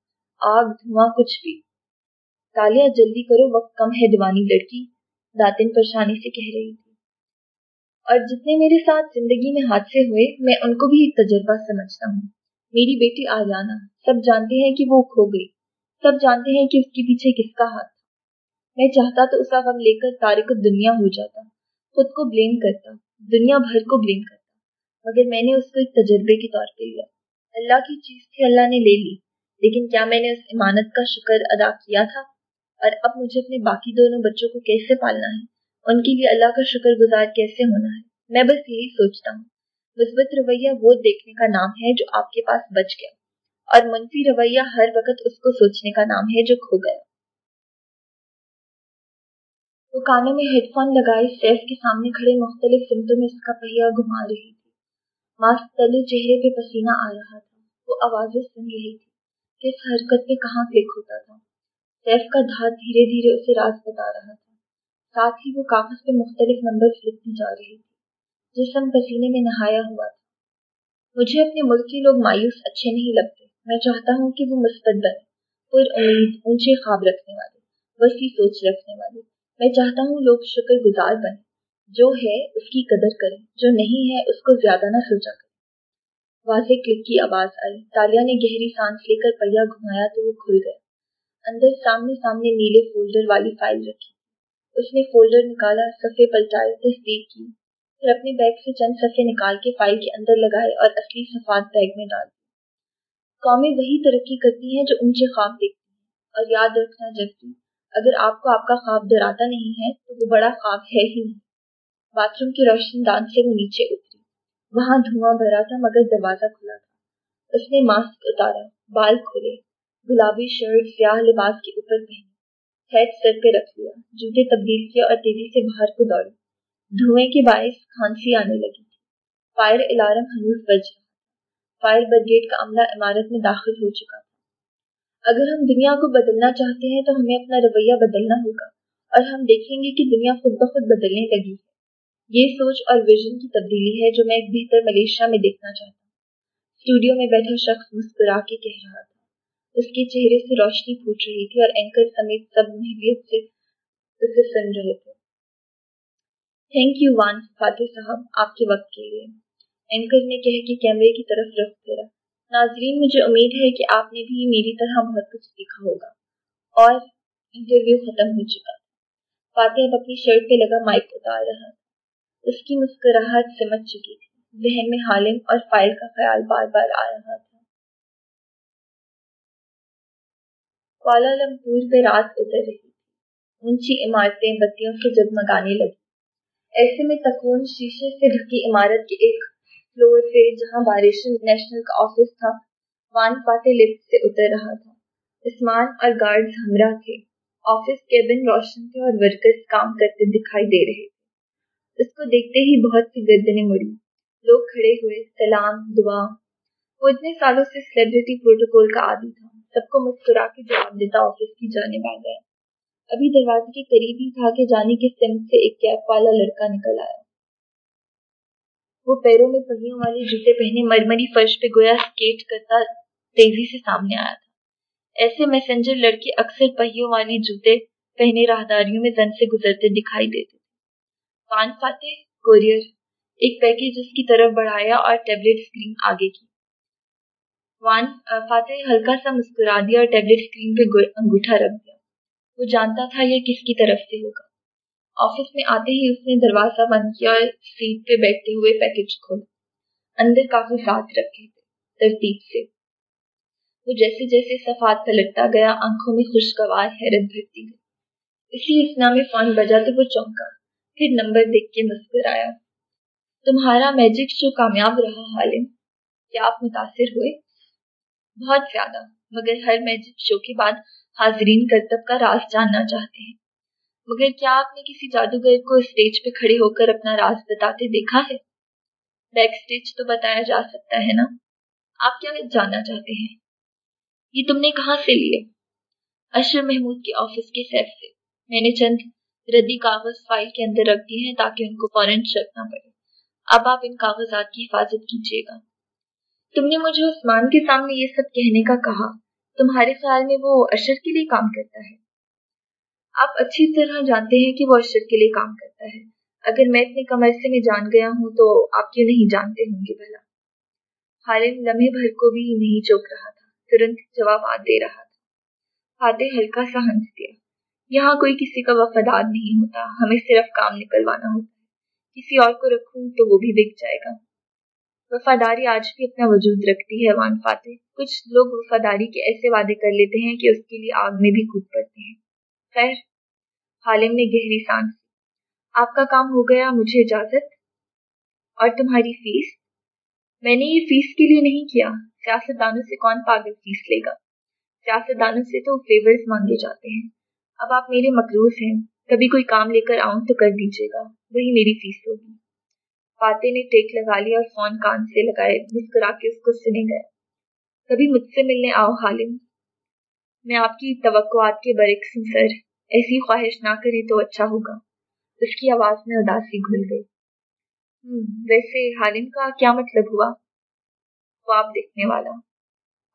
S1: آگ، دھواں، کچھ بھی۔ تالیا، جلدی کرو، وقت کم ہے، دیوانی لڑکی۔ داتن پریشانی سے کہہ رہی تھی۔ اور جتنے میرے ساتھ زندگی میں حادثے ہوئے، میں ان کو بھی ایک تجربہ سمجھتا ہوں۔ میری بیٹی آ سب جانتے ہیں کہ وہ کھو گئی۔ سب جانتے ہیں کہ اس کے پیچھے کس کا ہاتھ۔ میں چاہتا تو اس کا غم لے کر تارک دنیا ہو جاتا، خود کو بلیم کرتا، دنیا بھر کو بلیم کرتا، مگر میں نے اس کو ایک تجربے کے طور پہ لیا۔ اللہ کی چیز تھی اللہ نے لے لی، لیکن کیا میں نے اس امانت کا شکر ادا کیا تھا؟ اور اب مجھے اپنے باقی دونوں بچوں کو کیسے پالنا ہے؟ ان کے لیے اللہ کا شکر گزار کیسے ہونا ہے؟ میں بس یہی سوچتا ہوں۔ مثبت رویہ وہ دیکھنے کا نام ہے جو آپ کے پاس بچ گیا، اور منفی رویہ ہر وقت اس کو سوچنے کا نام ہے جو کھو گیا۔ وہ کانوں میں ہیڈ فون لگائے سیف کے سامنے کھڑے مختلف سمتوں میں اس کا پہیا گھما رہی تھی۔ ماسک تلے چہرے پہ پسینہ آ رہا تھا۔ وہ آوازیں سن رہی تھی کس حرکت پہ کہاں کلک ہوتا تھا۔ سیف کا دھات دھیرے دھیرے اسے راز بتا رہا تھا۔ ساتھ ہی وہ کاغذ پہ مختلف نمبر لکھتی جا رہی تھی۔ جسم پسینے میں نہایا ہوا تھا۔ مجھے اپنے ملک کے لوگ مایوس اچھے نہیں لگتے۔ میں چاہتا ہوں کہ وہ مثبت بنے، پر امید، اونچے خواب رکھنے والے، وسیع سوچ رکھنے والے۔ میں چاہتا ہوں لوگ شکر گزار بنے جو ہے اس کی قدر کریں، جو نہیں ہے اس کو زیادہ نہ سوچا کریں۔ واضح کلک کی آواز آئی۔ تالیا نے گہری سانس لے کر پہیا گھمایا تو وہ کھل گیا۔ اندر سامنے سامنے نیلے فولڈر والی فائل رکھی۔ اس نے فولڈر نکالا، صفحے پلٹائے تصدیق کی۔ پھر اپنے بیگ سے چند صفحے نکال کے فائل کے اندر لگائے اور اصلی صفات بیگ میں ڈال قومیں وہی ترقی کرتی ہیں جو اونچے خواب دیکھتی ہیں اور یاد رکھنا جلدی اگر آپ کو آپ کا خواب ڈراتا نہیں ہے تو وہ بڑا خواب ہے ہی نہیں۔ باتھ روم کے روشن دان سے وہ نیچے اتری۔ وہاں دھواں بھرا تھا مگر دروازہ کھلا تھا۔ اس نے ماسک اتارا، بال کھولے، گلابی شرٹ سیاہ لباس کے اوپر پہنی، ہیڈ سر پہ رکھ لیا، جوتے تبدیل کیا اور تیزی سے باہر کو دوڑی دھوئیں کے باعث کھانسی آنے لگی تھی۔ فائر الارم ہنوز بج رہا فائر بریگیڈ کا عملہ عمارت میں داخل ہو چکا۔ اگر ہم دنیا کو بدلنا چاہتے ہیں تو ہمیں اپنا رویہ بدلنا ہوگا اور ہم دیکھیں گے کہ دنیا خود بخود بدلنے لگی ہے۔ یہ سوچ اور ویژن کی تبدیلی ہے جو میں ایک بہتر ملیشیا میں دیکھنا چاہتا ہوں۔ اسٹوڈیو میں بیٹھا شخص مسکرا کے کہہ رہا تھا۔ اس کے چہرے سے روشنی پھوٹ رہی تھی اور اینکر سمیت سب محلیت سے اسے سن رہے تھے۔ تھینک یو وان فاتح صاحب، آپ کے وقت کے لیے۔ اینکر نے کہہ کے کیمرے کی طرف رخ پھیرا۔ ناظرین، مجھے امید ہے کہ آپ نے بھی میری طرح بہت کچھ سیکھا ہوگا اور انٹرویو ختم ہو چکا۔ فاتح اب اپنی شرٹ پہ لگا مائک اتار رہا۔ اس کی مسکراہٹ سمجھ چکی تھی۔ ذہن میں حالم اور فائل کا خیال بار بار آ رہا تھا۔ کوالا لمپور پہ رات اتر رہی تھی۔ اونچی عمارتیں بتیوں سے جگمگانے لگی ایسے میں تکون شیشے سے ڈھکی عمارت کے ایک فلور پہ جہاں بارشن نیشنل کا آفس تھا وان فاتح لفٹ سے اتر رہا تھا۔ اسمان اور گارڈ ہمراہ تھے۔ آفس کیبن روشن تھے اور ورکرز کام کرتے دکھائی دے رہے تھے۔ اس کو دیکھتے ہی بہت سی گردنیں مڑی لوگ کھڑے ہوئے، سلام، دعا۔ وہ اتنے سالوں سے سیلیبریٹی پروٹوکول کا عادی تھا۔ سب کو مسکرا کے جواب دیتا آفس کی جانے آ گیا۔ ابھی دروازے کے قریب ہی تھا کہ جانے کی سمت سے ایک کیپ والا لڑکا نکل آیا۔ وہ پیروں میں پہیوں والے جوتے پہنے مرمری فرش پہ گویا اسکیٹ کرتا تیزی سے سامنے آیا تھا۔ ایسے میسنجر لڑکے اکثر پہیوں والی جوتے پہنے راہداریوں میں زن سے گزرتے دکھائی دیتے پان فاتح کوریئر ایک پیکج اس کی طرف بڑھایا اور ٹیبلٹ اسکرین آگے کی۔ وان فاتح ہلکا سا مسکرا دیا اور ٹیبلٹ اسکرین پہ انگوٹھا رکھ دیا۔ وہ جانتا تھا یہ کس کی طرف سے ہوگا۔ آفس میں آتے ہی اس نے دروازہ بند کیا اور سیٹ پہ بیٹھتے ہوئے پیکج کھولا اندر کافی ساتھ رکھے تھے، ترتیب سے۔ وہ جیسے جیسے صفات پلٹتا گیا، آنکھوں میں خوشگوار حیرت بھرتی گئی۔ اسی اسنا میں فون بجا تو وہ چونکا، پھر نمبر دیکھ کے مسکرایا۔ تمہارا میجک شو کامیاب رہا حالم کیا آپ متاثر ہوئے؟ بہت زیادہ، مگر ہر میجک شو کے بعد حاضرین کرتب کا راز جاننا چاہتے ہیں۔ مگر کیا آپ نے کسی جادوگر کو اسٹیج پہ کھڑے ہو کر اپنا راز بتاتے دیکھا ہے؟ بیک اسٹیج تو بتایا جا سکتا ہے نا۔ آپ کیا جاننا چاہتے ہیں؟ یہ تم نے کہاں سے لیے اشر محمود کے آفس کے سیف سے۔ میں نے چند ردی کاغذ فائل کے اندر رکھ دیے ہیں تاکہ ان کو فوراً رکھنا پڑے۔ اب آپ ان کاغذات کی حفاظت کیجیے گا۔ تم نے مجھے عثمان کے سامنے یہ سب کہنے کا کہا۔ تمہارے خیال میں وہ اشر کے لیے کام کرتا ہے؟ آپ اچھی طرح جانتے ہیں کہ وہ اشر کے لیے کام کرتا ہے۔ اگر میں اتنے کم عرصے میں جان گیا ہوں تو آپ کیوں نہیں جانتے ہوں گے بھلا؟ خالد لمحے بھر کو بھی نہیں چوک رہا تھا، ترنت جوابات دے رہا تھا۔ فاتح ہلکا سا ہنس دیا۔ یہاں کوئی کسی کا وفادار نہیں ہوتا، ہمیں صرف کام نکلوانا ہوتا ہے۔ کسی اور کو رکھوں تو وہ بھی بک جائے گا۔ وفاداری آج بھی اپنا وجود رکھتی ہے، وان فاتح۔ کچھ لوگ وفاداری کے ایسے وعدے کر لیتے ہیں کہ اس کے لیے آگ میں بھی کود پڑتے ہیں۔ خیر۔ حالم نے گہری سانس آپ کا کام ہو گیا، مجھے اجازت۔ اور تمہاری فیس؟ میں نے یہ فیس کے لیے نہیں کیا۔ سیاست دانوں سے کون پاگل فیس لے گا؟ سیاست دانوں سے تو فیورز مانگے جاتے ہیں۔ اب آپ میرے مقروض ہیں۔ کبھی کوئی کام لے کر آؤں تو کر دیجیے گا۔ وہی میری فیس ہوگی۔ فاتح نے ٹیک لگا لیا اور فون کان سے لگائے۔ مسکرا کے اس کو سنے گئے۔ کبھی مجھ سے ملنے آؤ حالم۔ میں آپ کی توقعات کے برعکس ہوں، سر۔ ایسی خواہش نہ کرے تو اچھا ہوگا۔ اس کی آواز میں اداسی گھل گئی۔ ویسے حالم کا کیا مطلب ہوا؟ خواب دیکھنے والا۔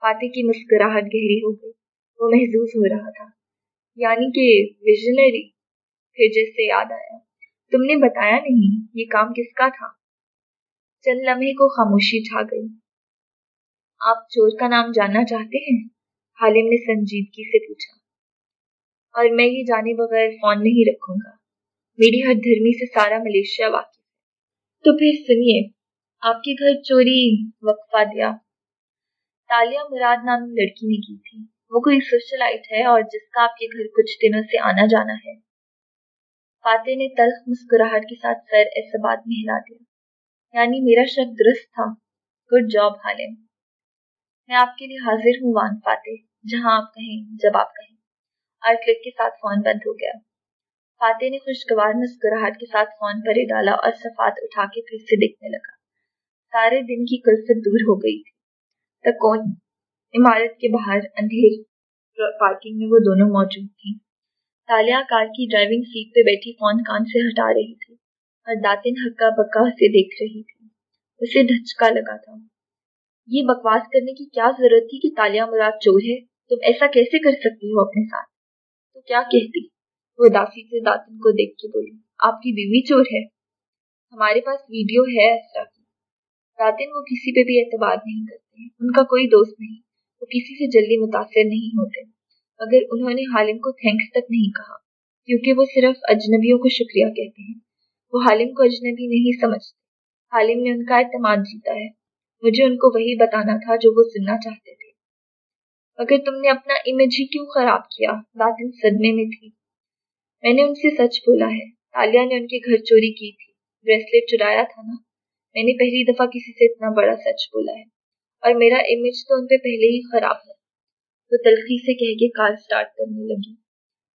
S1: فاتح کی مسکراہٹ گہری ہو گئی۔ وہ محظوظ ہو رہا تھا۔ یعنی کہ ویژنری پھر جیسے یاد آیا۔ تم نے بتایا نہیں یہ کام کس کا تھا؟ چند لمحے کو خاموشی چھا گئی۔ آپ چور کا نام جاننا چاہتے ہیں؟ حالم نے سنجیدگی سے پوچھا۔ اور میں یہ جانے بغیر فون نہیں رکھوں گا۔ میری ہر دھرمی سے سارا ملیشیا واقف ہے۔ تو پھر سنیے، آپ کے گھر چوری، وقفہ دیا۔ تالیہ مراد نامی لڑکی نے کی تھی۔ وہ کوئی سوشلائٹ ہے اور جس کا آپ کے گھر کچھ دنوں سے آنا جانا ہے۔ فاتح نے تلخ مسکراہٹ کے ساتھ سر ایسا بات میں ہلا دیا۔ یعنی میرا شک درست تھا۔ گڈ جاب حالم میں آپ کے لیے حاضر ہوں، وان فاتح، جہاں آپ کہیں، جب آپ کہیں۔ ہر کلک کے ساتھ فون بند ہو گیا۔ فاتح نے خوشگوار مسکراہٹ کے ساتھ فون پر ہی ڈالا اور صفات اٹھا کے پھر سے دیکھنے لگا۔ سارے دن کی کلفت دور ہو گئی تھی۔ تکون، عمارت کے باہر اندھیر پارکنگ میں وہ دونوں موجود تھی تالیہ کار کی ڈرائیونگ سیٹ پہ بیٹھی فون کان سے ہٹا رہی تھی اور داتن ہکا بکا سے دیکھ رہی تھی اسے دھچکا لگا تھا۔ یہ بکواس کرنے کی کیا ضرورت تھی کہ تالیہ مراد چور ہے تم ایسا کیسے کر سکتی ہو اپنے ساتھ؟ تو کیا کہتی؟ وہ داسی سے داتن کو دیکھ کے بولی، آپ کی بیوی چور ہے۔ ہمارے پاس ویڈیو ہے اسرا کی۔ داتن وہ کسی پہ بھی اعتبار نہیں کرتے ان کا کوئی دوست نہیں۔ وہ کسی سے جلدی متاثر نہیں ہوتے۔ مگر انہوں نے حالم کو تھینکس تک نہیں کہا، کیونکہ وہ صرف اجنبیوں کو شکریہ کہتے ہیں۔ وہ حالم کو اجنبی نہیں سمجھتے۔ حالم نے ان کا اعتماد جیتا ہے۔ مجھے ان کو وہی بتانا تھا جو وہ سننا چاہتے تھے۔ مگر تم نے اپنا امیج ہی کیوں خراب کیا؟ لاتن صدمے میں تھی۔ میں نے ان سے سچ بولا ہے۔ تالیہ نے ان کے گھر چوری کی تھی۔ بریسلیٹ چرایا تھا نا۔ میں نے پہلی دفعہ کسی سے اتنا بڑا سچ بولا ہے۔ اور میرا امیج تو ان پہ پہلے ہی خراب ہے۔ وہ تلخی سے کہہ کے کار سٹارٹ کرنے لگی۔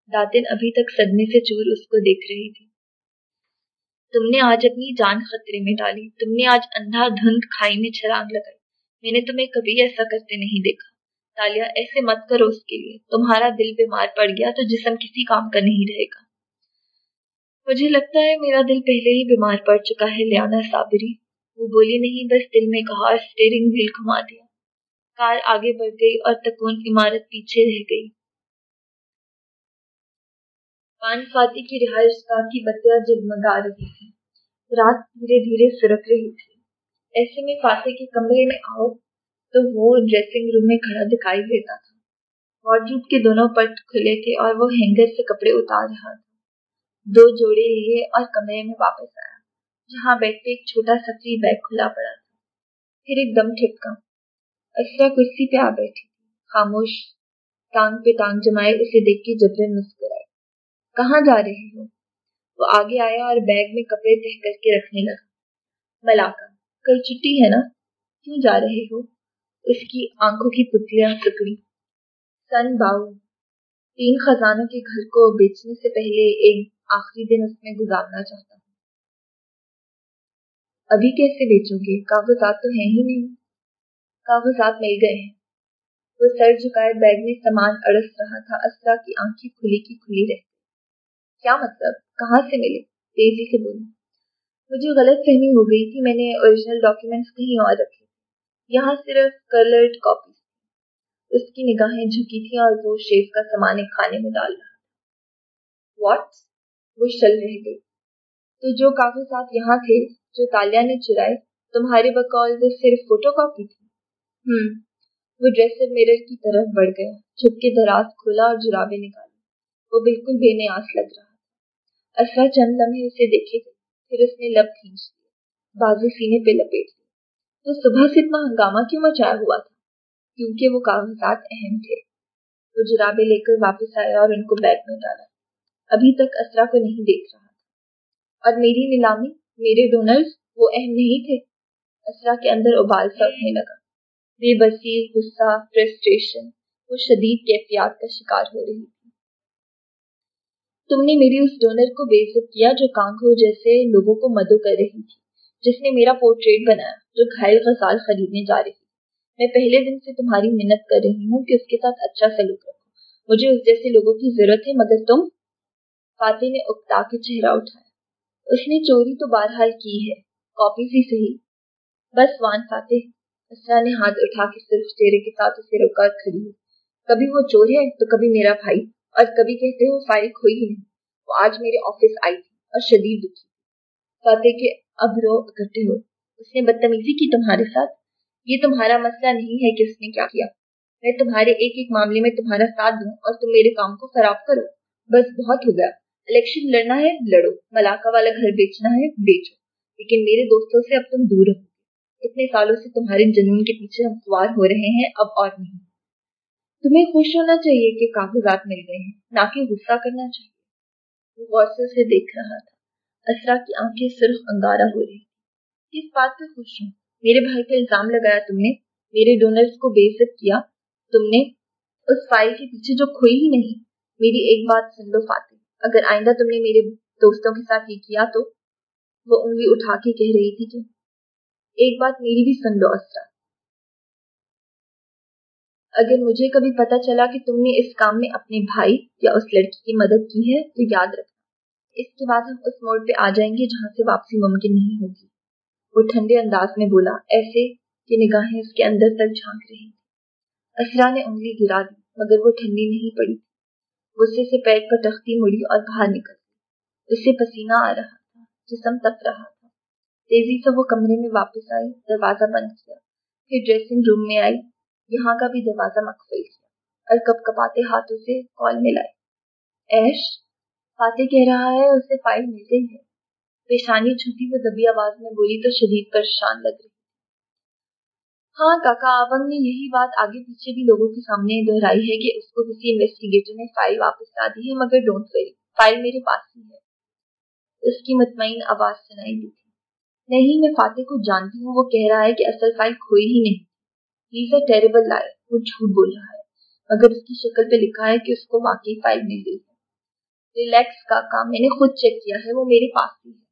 S1: داتن ابھی تک صدمے سے چور اس کو دیکھ رہی تھی۔ تم نے آج اپنی جان خطرے میں ڈالی۔ تم نے آج اندھا دھند کھائی میں چھلانگ لگائی۔ میں نے تمہیں کبھی ایسا کرتے نہیں دیکھا۔ تالیہ ایسے مت کرو اس کے لیے۔ تمہارا دل بیمار پڑ گیا تو جسم کسی کام کا نہیں رہے گا۔ مجھے لگتا ہے میرا دل پہلے ہی بیمار پڑ چکا ہے، لیانا صابری۔ وہ بولی، نہیں، بس دل میں کہا اسٹیئرنگ ویل گھما دیا۔ کار آگے بڑھ گئی اور تکون عمارت پیچھے رہ گئی۔ پان فاتی کی رہائش گاہ کی بتیاں جگمگا رہی تھی رات دھیرے دھیرے سرک رہی تھی۔ ایسے میں فاتح کے کمرے میں آؤ۔ تو وہ ڈریسنگ روم میں کھڑا دکھائی دیتا تھا۔ وارڈروب کے دونوں پٹ کھلے تھے اور وہ ہینگر سے کپڑے اتار رہا تھا۔ دو جوڑے لیے اور کمرے میں واپس آیا، جہاں بیٹھ پہ ایک چھوٹا سفری بیگ کھلا پڑا تھا۔ پھر ایک دم ٹھپکا۔ اسرا کرسی پہ آ بیٹھی خاموش، ٹانگ پہ ٹانگ جمائے اسے دیکھ کے جبرن مسکرائی کہاں جا رہے ہو؟ وہ آگے آیا اور بیگ میں کپڑے تہ کر کے رکھنے لگا۔ ملاقہ کل چھٹی ہے نا؟ کیوں جا رہے ہو؟ اس کی آنکھوں کی پتلیاں ٹکڑی سن باؤ، تین خزانوں کے گھر کو بیچنے سے پہلے ایک آخری دن اس میں گزارنا چاہتا ہوں۔ ابھی کیسے بیچو گے؟ کاغذات تو ہیں ہی نہیں۔ کاغذات مل گئے ہیں۔ وہ سر جھکائے بیگ میں سامان اڑس رہا تھا، اسرا کی آنکھیں کھلی کی کھلی رہتی۔ کیا مطلب؟ کہاں سے ملے؟ تیزی سے بولی۔ مجھے غلط فہمی ہو گئی تھی، میں نے اوریجنل ڈاکیومنٹس کہیں اور رکھے۔ یہاں صرف کلرڈ کاپی اس کی نگاہیں جھکی تھی اور وہ شیف کا سامان ایک کھانے میں ڈال رہا تھا۔ واٹ؟ وہ چل رہ گئی۔ تو جو کاغذات یہاں تھے، جو تالیا نے چرائے، تمہارے بقول وہ صرف فوٹو کاپی تھی۔ ہوں وہ ڈریسر میرر کی طرف بڑھ گیا چھپ کے دراز کھولا اور جرابے نکالی وہ بالکل بے نیاس لگ رہا تھا۔ اسرا چند لمحے اسے دیکھے گئے، پھر اس نے لب کھینچ لیا۔ بازو سینے پہ لپیٹ لی تو صبح سے اتنا ہنگامہ کیوں مچایا ہوا تھا؟ کیونکہ وہ کاغذات اہم تھے۔ وہ جرابے لے کر واپس آیا اور ان کو بیگ میں ڈالا۔ ابھی تک اسرا کو نہیں دیکھ رہا تھا۔ اور میری نیلامی، میرے ڈونرز وہ اہم نہیں تھے۔ اسرا کے اندر ابال سا اٹھنے لگا۔ بے بسی غصہ، فرسٹریشن، وہ شدید کیفیات کا شکار ہو رہی تھی۔ تم نے میری اس ڈونر کو بے عزت کیا جو کانگو جیسے لوگوں کو مدعو کر رہی تھی۔ جس نے میرا پورٹریٹ بنایا، جو گھائل غزال خریدنے جا رہی میں پہلے دن سے تمہاری منت کر رہی ہوں کہ اس کے ساتھ اچھا سلوک رکھو۔ مجھے اس جیسے لوگوں کی ضرورت ہے، مگر تم فاتح نے اکتا کے چہرہ اٹھایا۔ اس نے چوری تو بہرحال کی ہے، کاپی سی صحیح۔ بس وان فاتح، اسرا نے ہاتھ اٹھا کے صرف چہرے کے ساتھ اسے روکا کھڑی ہوئی۔ کبھی وہ چور ہے تو کبھی میرا بھائی، اور کبھی کہتے ہو فائل کھوئی ہی نہیں۔ وہ آج میرے آفس آئی تھی اور شدید دکھی۔ فاتح کے ابرو اکٹھے ہوئے اس نے بدتمیزی کی تمہارے ساتھ۔ یہ تمہارا مسئلہ نہیں ہے کہ اس نے کیا کیا۔ میں تمہارے ایک ایک معاملے میں تمہارا ساتھ دوں اور تم میرے کام کو خراب کرو۔ بس بہت ہو گیا۔ الیکشن لڑنا ہے، لڑو۔ ملاقہ والا گھر بیچنا ہے، بیچو۔ لیکن میرے دوستوں سے اب تم دور رہو۔ اتنے سالوں سے تمہارے جنون کے پیچھے ہم سوار ہو رہے ہیں، اب اور نہیں۔ تمہیں خوش ہونا چاہیے کہ کاغذات مل گئے ہیں، نہ کہ غصہ کرنا چاہیے۔ وہ غور سے اسے دیکھ رہا تھا۔ اسرا کی آنکھیں صرف انگارہ ہو رہی کس بات پہ خوش ہوں؟ میرے بھائی پہ الزام لگایا تم نے، میرے ڈونرز کو بے عزت کیا۔ تم نے اس فائل کے پیچھے جو کھوئی ہی نہیں، میری ایک بات سن لو فاتح اگر آئندہ تم نے میرے دوستوں کے ساتھ یہ کیا تو؟ وہ انگلی اٹھا کے کہہ رہی تھی کہ، ایک بات میری بھی سن لو اسرا۔ اگر مجھے کبھی پتا چلا کہ تم نے اس کام میں اپنے بھائی یا اس لڑکی کی مدد کی ہے تو یاد رکھنا اس کے بعد ہم اس موڑ پہ آ جائیں گے جہاں سے واپسی ممکن نہیں ہوگی۔ وہ ٹھنڈے انداز میں بولا، ایسے کہ نگاہیں اس کے اندر تک جھانک رہی تھی اسرا نے انگلی گرا دی، مگر وہ ٹھنڈی نہیں پڑی۔ غصے سے پیٹ پر تختی مڑی اور باہر نکل گئی۔ اسے پسینہ آ رہا تھا، جسم تپ رہا تھا۔ تیزی سے وہ کمرے میں واپس آئی، دروازہ بند کیا۔ پھر ڈریسنگ روم میں آئی، یہاں کا بھی دروازہ مقفل کیا اور کپ کپاتے ہاتھوں سے کال ملائی ایش فاتح کہہ رہا ہے، اسے فائل مل گئی ہے پیشانی چھوٹی وہ دبی آواز میں بولی تو شدید پریشان لگ رہی ہاں کاکا آونگ نے یہی بات آگے پیچھے بھی لوگوں کے سامنے دہرائی ہے کہ اس کو کسی انویسٹیگیٹر نے فائل واپس لا دی ہے، مگر ڈونٹ ویری فائل میرے پاس ہی ہے۔ اس کی مطمئن آواز سنائی دی تھی۔ نہیں، میں فاتح کو جانتی ہوں، وہ کہہ رہا ہے کہ اصل فائل کھوئی ہی نہیں۔ ہی ٹیریبل لائے وہ جھوٹ بول رہا ہے۔ مگر اس کی شکل پہ لکھا ہے کہ اس کو واقعی فائل مل گئی ہے۔ ریلیکس کا کام. میں نے خود چیک کیا ہے، وہ میرے پاس ہی ہے.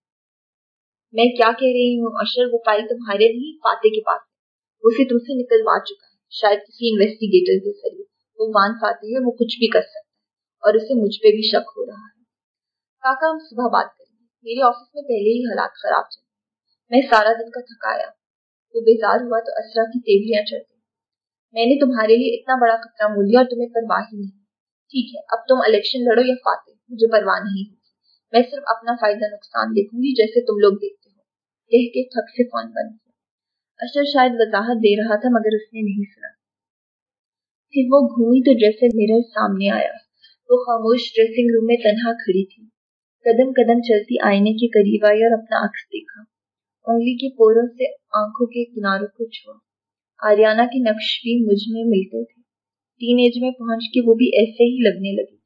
S1: میں کیا کہہ رہی ہوں؟ اشر، وہ فائل تمہارے نہیں، فاتح کے پاس ہے. اسے تم سے نکلوا چکا ہے. شاید کسی انویسٹیگیٹر کے ذریعے. وہ مان فاتح ہے، وہ کچھ بھی کر سکتا ہے. اور اسے مجھ پہ بھی شک ہو رہا ہے. کاکا، ہم صبح بات کریں گے. میرے آفس میں پہلے ہی حالات خراب چل میں سارا دن کا تھکایا. وہ بیزار ہوا تو اسرا کی تیوریاں چڑھ گئی میں نے تمہارے لیے اتنا بڑا خطرہ مول لیا اور تمہیں پرواہ ہی نہیں. ٹھیک ہے، اب تم الیکشن لڑو یا فاتح؟ مجھے پرواہ نہیں ہوگی میں صرف اپنا فائدہ نقصان دیکھوں گی جیسے تم لوگ دیکھتے ہو۔ کہہ کے تھک سے فون بند کیا اشر شاید وضاحت دے رہا تھا مگر اس نے نہیں سنا۔ پھر وہ گھومی تو ڈریسنگ میرر سامنے آیا۔ وہ خاموش ڈریسنگ روم میں تنہا کھڑی تھی۔ قدم قدم چلتی آئینے کے قریب آئی اور اپنا عکس دیکھا۔ انگلی کے پوروں سے آنکھوں کے کناروں کو چھوا۔ آریانہ کے نقش بھی مجھ میں ملتے تھے۔ ٹین ایج میں پہنچ کے وہ بھی ایسے ہی لگنے لگی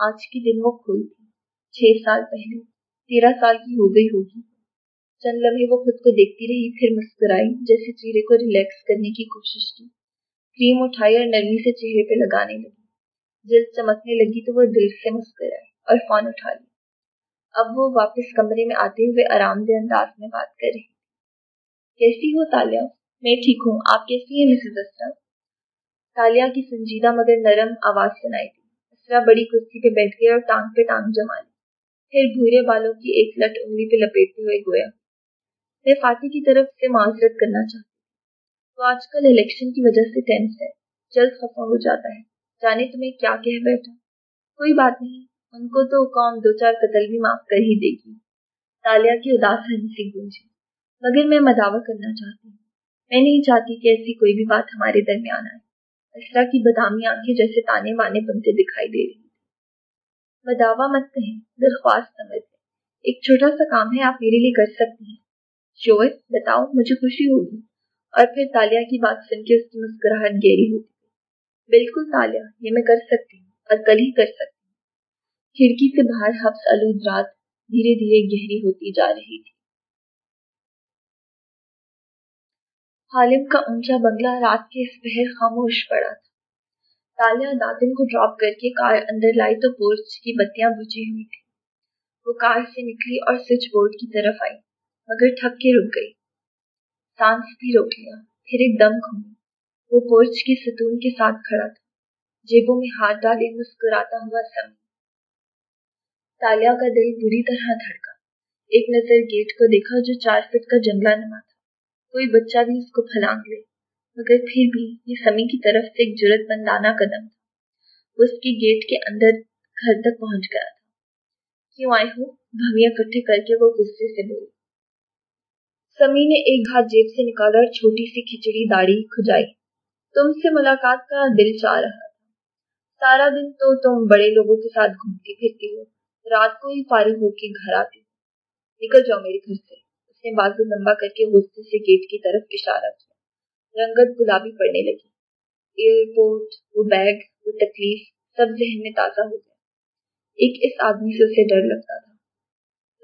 S1: آج کے دن وہ کھوئی تھی۔ چھ سال پہلے، تیرہ سال کی ہو گئی ہوگی۔ چند لمحے وہ خود کو دیکھتی رہی، پھر مسکرائی، جیسے چہرے کو ریلیکس کرنے کی کوشش کی۔ کریم اٹھائی اور نرمی سے چہرے پہ لگانے لگی۔ جلد چمکنے لگی تو وہ دل سے مسکرائی اور فون اٹھا لی۔ اب وہ واپس کمرے میں آتے ہوئے آرام دہ انداز میں بات کر رہی کیسی ہو تالیہ میں ٹھیک ہوں، آپ کیسی ہیں مسز اسرا؟ تالیہ کی سنجیدہ مگر نرم آواز سنائی تھی اسرا بڑی کرسی پہ بیٹھ گئی اور ٹانگ پہ ٹانگ جما لی پھر بھورے بالوں کی ایک لٹ انگلی پہ لپیٹتے ہوئے گویا، میں فاتح کی طرف سے معذرت کرنا چاہتی وہ آج کل الیکشن کی وجہ سے ٹینس ہے، جلد خفا ہو جاتا ہے۔ جانے تمہیں کیا کہہ بیٹھا۔ کوئی بات نہیں، ان کو تو قوم دو چار قتل بھی معاف کر ہی دے گی۔ تالیہ کی اداس ہنسی گونجی مگر میں مداوع کرنا چاہتی ہوں۔ میں نہیں چاہتی کہ ایسی کوئی بھی بات ہمارے درمیان آئے۔ اسرا کی بدامی آنکھیں جیسے تانے بانے بنتے دکھائی دے رہی تھی مداوع مت کہیں، درخواست سمجھ ایک چھوٹا سا کام ہے، آپ میرے لیے کر سکتی ہیں۔ شور بتاؤ، مجھے خوشی ہوگی۔ اور پھر تالیہ کی بات سن کے اس کی مسکراہٹ گہری ہوتی بالکل تالیہ، یہ میں کر سکتی ہوں اور کل ہی کر سکتی ہوں۔ کھڑکی سے باہر حفظ آلود رات دھیرے دھیرے گہری ہوتی جا رہی تھی۔ حالم کا اونچا بنگلہ رات کے اس پہر خاموش پڑا تھا۔ تالیہ دادن کو ڈراپ کر کے کار اندر لائی تو پورچ کی بتیاں بجھی ہوئی تھی وہ کار سے نکلی اور سوئچ بورڈ کی طرف آئی، مگر تھک کے رک گئی۔ سانس بھی روک لیا، پھر ایک دم گھومی۔ وہ پورچ کی ستون کے ساتھ کھڑا تھا، جیبوں میں ہاتھ ڈالے مسکراتا ہوا سمی تالیا کا دل بری طرح دھڑکا۔ ایک نظر گیٹ کو دیکھا جو چار فٹ کا جنگلہ نما تھا۔ کوئی بچہ بھی اس کو پھلانگ لے۔ مگر پھر بھی یہ سمی کی طرف سے ایک جرت بندانہ قدم تھا۔ وہ اس کی گیٹ کے اندر گھر تک پہنچ گیا تھا۔ کیوں آئے ہو؟ بھویاں کٹھے کر کے وہ غصے سے بولی۔ سمی نے ایک ہاتھ جیب سے نکالا اور چھوٹی سی کھچڑی داڑھی کھجائی۔ تم سے ملاقات کا دل چاہ رہا تھا۔ سارا دن تو تم بڑے لوگوں کے ساتھ گھومتی پھرتی ہو۔ رات کو ہی فارغ ہو کے گھر آتی نکل جاؤ میرے گھر سے۔ اس نے بازو لمبا کر کے غصے سے گیٹ کی طرف اشارہ کیا۔ رنگت گلابی پڑنے لگی۔ ایئرپورٹ، وہ بیگ، وہ تکلیف، سب ذہن میں تازہ ہو گیا۔ ایک اس آدمی سے اسے ڈر لگتا تھا۔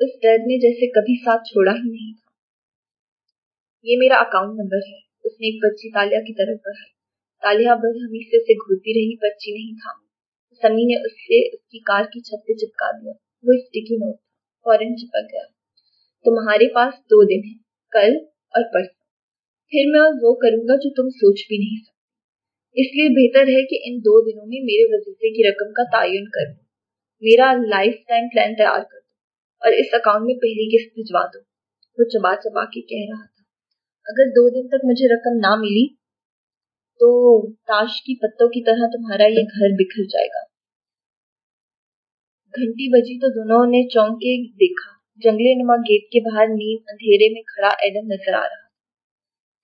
S1: اس ڈر نے جیسے کبھی ساتھ چھوڑا ہی نہیں تھا۔ یہ میرا اکاؤنٹ نمبر ہے۔ اس نے ایک پرچی تالیہ کی طرف بڑھائی۔ تالیہ بد ہمیشہ سے گھرتی رہی پرچی نہیں تھامی سمی نے اس سے اس کی کار کی چھت پہ چپکا دیا۔ وہ اسٹیکی نوٹ تھا۔ فوراً چپک گیا۔ تمہارے پاس دو دن ہیں، کل اور پرسوں۔ پھر میں وہ کروں گا جو تم سوچ بھی نہیں سکتے۔ اس لیے بہتر ہے کہ ان دو دنوں میں میرے وظیفے کی رقم کا تعین کر دو۔ میرا لائف ٹائم پلان تیار کر دو اور اس اکاؤنٹ میں پہلی قسط بھجوا دو۔ وہ چبا چبا کے کہہ رہا تھا، اگر دو دن تک مجھے رقم نہ ملی، تو تاش کی پتوں کی طرح تمہارا یہ گھر بکھر جائے گا گھنٹی بجی تو دونوں نے چونک کے دیکھا۔ جنگلے نما گیٹ کے باہر نیم اندھیرے میں کھڑا ایڈم نظر آ رہا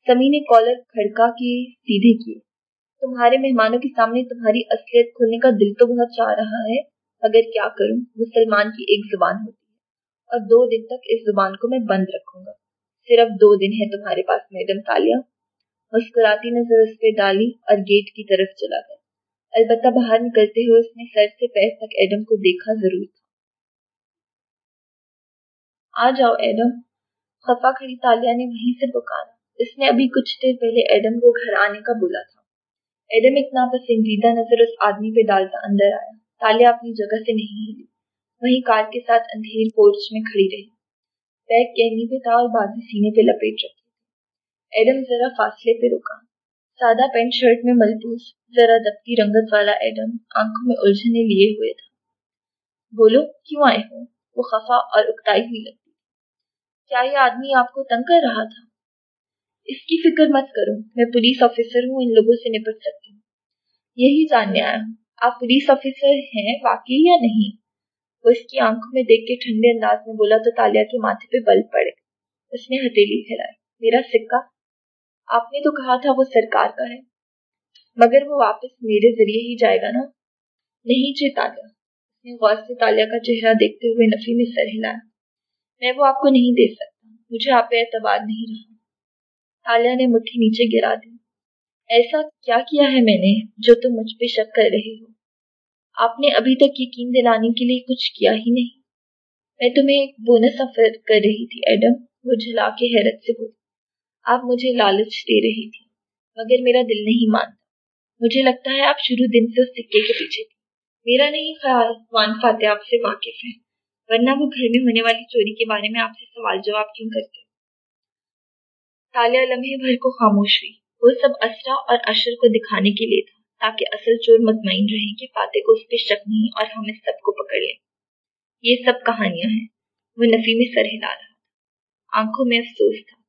S1: سمی نے کالر کھڑکا کے سیدھے کیے۔ تمہارے مہمانوں کے سامنے تمہاری اصلیت کھولنے کا دل تو بہت چاہ رہا ہے اگر کیا کروں؟ مسلمان کی ایک زبان ہوتی ہے۔ اور دو دن تک اس زبان کو میں بند رکھوں گا۔ صرف دو دن ہے تمہارے پاس میڈم تالیہ مسکراتی نظر اس پہ ڈالی اور گیٹ کی طرف چلا گیا۔ البتہ باہر نکلتے ہوئے اس نے سر سے پیر تک ایڈم کو دیکھا ضرور تھا۔ آ جاؤ ایڈم۔ خفا کھڑی تالیہ نے وہیں سے پکارا۔ اس نے ابھی کچھ دیر پہلے ایڈم کو گھر آنے کا بولا تھا۔ ایڈم اتنا پسندیدہ نظر اس آدمی پہ ڈالتا اندر آیا۔ تالیہ اپنی جگہ سے نہیں ہلی۔ وہیں کار کے ساتھ اندھیر پورچ میں کھڑی رہی۔ بیگ کہنی پہ تھا اور بازی سینے پہ لپیٹ رکھی ایڈم ذرا فاصلے پہ رکا۔ سادہ پینٹ شرٹ میں ملبوس، ذرا دبتی رنگت والا ایڈم آنکھوں میں الجھنے لیے ہوئے تھا۔ بولو، کیوں آئے ہو؟ وہ خفا اور اکتائی ہوئی لگتی کیا یہ آدمی آپ کو تنگ کر رہا تھا؟ اس کی فکر مت کرو، میں پولیس آفیسر ہوں، ان لوگوں سے نپٹ سکتی ہوں۔ یہی جاننے آیا ہوں۔ آپ پولیس آفیسر ہیں، واقعی یا نہیں؟ وہ اس کی آنکھوں میں دیکھ کے ٹھنڈے انداز میں بولا تو تالیا کے ماتھے پہ بل پڑے۔ اس نے ہتھیلی پھیلائی۔ میرا سکہ؟ آپ نے تو کہا تھا وہ سرکار کا ہے۔ مگر وہ واپس میرے ذریعے ہی جائے گا نا؟ نہیں جی تالیا اس نے غور سے تالیا کا چہرہ دیکھتے ہوئے نفی میں سر ہلایا۔ میں وہ آپ کو نہیں دے سکتا۔ مجھے آپ پہ اعتبار نہیں رہا۔ تالیا نے مٹھی نیچے گرا دی۔ ایسا کیا کیا ہے میں نے جو تم مجھ پہ شک کر رہے ہو؟ آپ نے ابھی تک یقین دلانے کے لیے کچھ کیا ہی نہیں۔ میں تمہیں ایک بونس آفر کر رہی تھی، ایڈم۔ وہ جھلا کے حیرت سے بولی، آپ مجھے لالچ دے رہی تھی مگر میرا دل نہیں مانتا۔ مجھے لگتا ہے آپ شروع دن سے اس سکے کے پیچھے تھی میرا نہیں خیال، وان فاتح آپ سے واقف ہے ورنہ وہ گھر میں ہونے والی چوری کے بارے میں آپ سے سوال جواب کیوں کرتے؟ تالیہ لمحے بھر کو خاموش ہوئی۔ وہ سب اسرا اور اشر کو دکھانے کے لیے تھا، تاکہ اصل چور مطمئن رہیں کہ فاتح کو اس پہ شک نہیں اور ہم اس سب کو پکڑ لیں۔ یہ سب کہانیاں ہیں۔ وہ نفی میں سر ہلا رہا تھا۔ آنکھوں میں افسوس تھا۔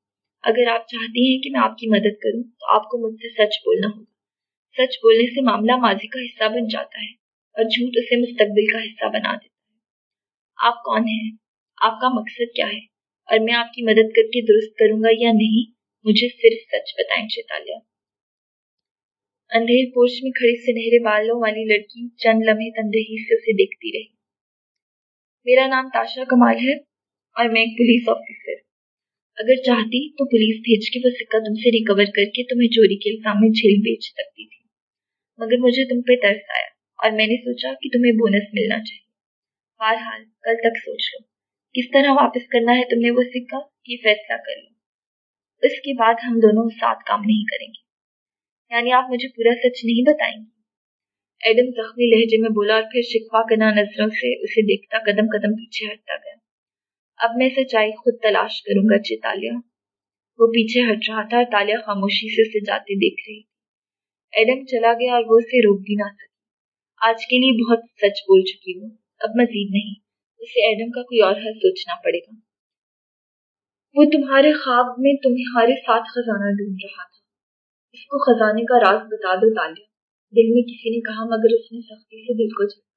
S1: اگر آپ چاہتی ہیں کہ میں آپ کی مدد کروں، تو آپ کو مجھ سے سچ بولنا ہوگا۔ سچ بولنے سے معاملہ ماضی کا حصہ بن جاتا ہے اور جھوٹ اسے مستقبل کا حصہ بنا دیتا آپ کون ہیں؟ آپ کا مقصد کیا ہے؟ اور میں آپ کی مدد کر کے درست کروں گا یا نہیں؟ مجھے صرف سچ بتائیں چیتالیہ اندھیر پوش میں کھڑی سنہرے بالوں والی لڑکی چند لمحے تندہی سے اسے دیکھتی رہی۔ میرا نام تاشا کمال ہے اور میں ایک پولیس آفیسر۔ اگر چاہتی تو پولیس بھیج کے وہ سکہ تم سے ریکور کر کے تمہیں چوری کے الزام میں جھیل بیچ سکتی تھی۔ مگر مجھے تم پہ ترس آیا اور میں نے سوچا کہ تمہیں بونس ملنا چاہیے۔ بہرحال کل تک سوچ لو کس طرح واپس کرنا ہے تم نے وہ سکہ؟ یہ فیصلہ کر لو۔ اس کے بعد ہم دونوں ساتھ کام نہیں کریں گے۔ یعنی آپ مجھے پورا سچ نہیں بتائیں گے۔ ایڈم زخمی لہجے میں بولا اور پھر شکوا کنا نظروں سے اسے دیکھتا قدم قدم پیچھے ہٹتا گیا۔ اب میں سچائی خود تلاش کروں گا چیتالیہ وہ پیچھے ہٹ رہا تھا اور تالیا خاموشی سے اسے جاتے دیکھ رہی ایڈم چلا گیا اور وہ اسے روک بھی نہ سکی۔ آج کے لیے بہت سچ بول چکی ہوں۔ اب مزید نہیں۔ اسے ایڈم کا کوئی اور حل سوچنا پڑے گا۔ وہ تمہارے خواب میں تمہارے ساتھ خزانہ ڈھونڈ رہا تھا۔ اس کو خزانے کا راز بتا دو تالیا دل میں کسی نے کہا، مگر اس نے سختی سے دل کو جھٹکا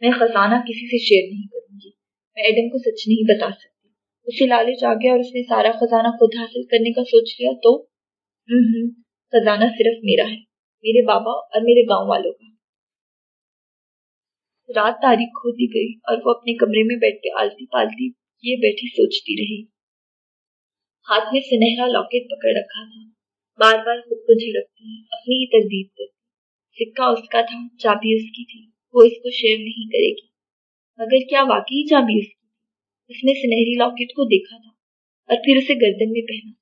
S1: میں خزانہ کسی سے شیئر نہیں کروں گی۔ میں ایڈم کو سچ نہیں بتا سکتی۔ اسے لالچ آ گیا اور اس نے سارا خزانہ خود حاصل کرنے کا سوچ لیا تو؟ ہوں ہوں، خزانہ صرف میرا ہے۔ میرے بابا اور میرے گاؤں والوں کا۔ رات تاریخ ہوتی گئی اور وہ اپنے کمرے میں بیٹھ کے آلتی پالتی یہ بیٹھی سوچتی رہی۔ ہاتھ میں سنہرا لاکٹ پکڑ رکھا تھا۔ بار بار خود کو جھڑکتی، اپنی ہی تردید کرتی۔ سکہ اس کا تھا، چابی اس کی تھی۔ وہ اس کو شیئر نہیں کرے گی۔ مگر کیا واقعی چابی اس کی اس نے سنہری لاکٹ کو دیکھا تھا اور پھر اسے گردن میں پہنا۔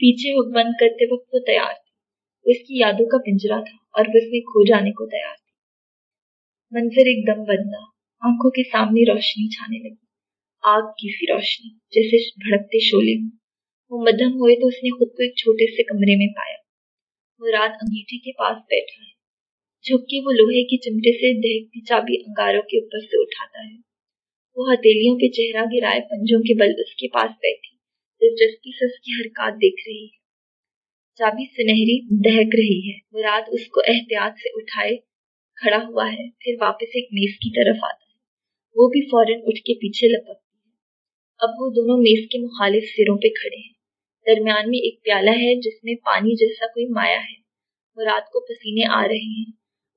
S1: پیچھے ہک بند کرتے وقت وہ تیار تھی۔ وہ اس کی یادوں کا پنجرا تھا اور وہ اس میں کھو جانے کو تیار تھی منظر ایک دم بدلا آنکھوں کے سامنے روشنی چھانے لگی۔ آگ کی سی روشنی، جیسے بھڑکتے شولے ہوں وہ مدھم ہوئے تو اس نے خود کو ایک چھوٹے سے کمرے میں پایا۔ وہ رات انگیٹھی کے پاس بیٹھا ہے جھک کے وہ لوہے کی چمٹے سے دہتی چابی انگاروں کے اوپر سے اٹھاتا ہے۔ وہ ہتھیلیوں پہ چہرہ گرائے پنجوں کے بل اس کے پاس بیٹھی، دلچسپی سے اس کی حرکات دیکھ رہی ہے۔ چابی سنہری دہک رہی ہے۔ مراد اس کو احتیاط سے اٹھائے کھڑا ہوا ہے، پھر واپس ایک میز کی طرف آتا ہے۔ وہ بھی فوراً اٹھ کے پیچھے لپکتی ہے۔ اب وہ دونوں میز کے مخالف سروں پہ کھڑے ہیں۔ درمیان میں ایک پیالہ ہے جس میں پانی جیسا کوئی مایا ہے۔ مراد کو پسینے آ رہے ہیں۔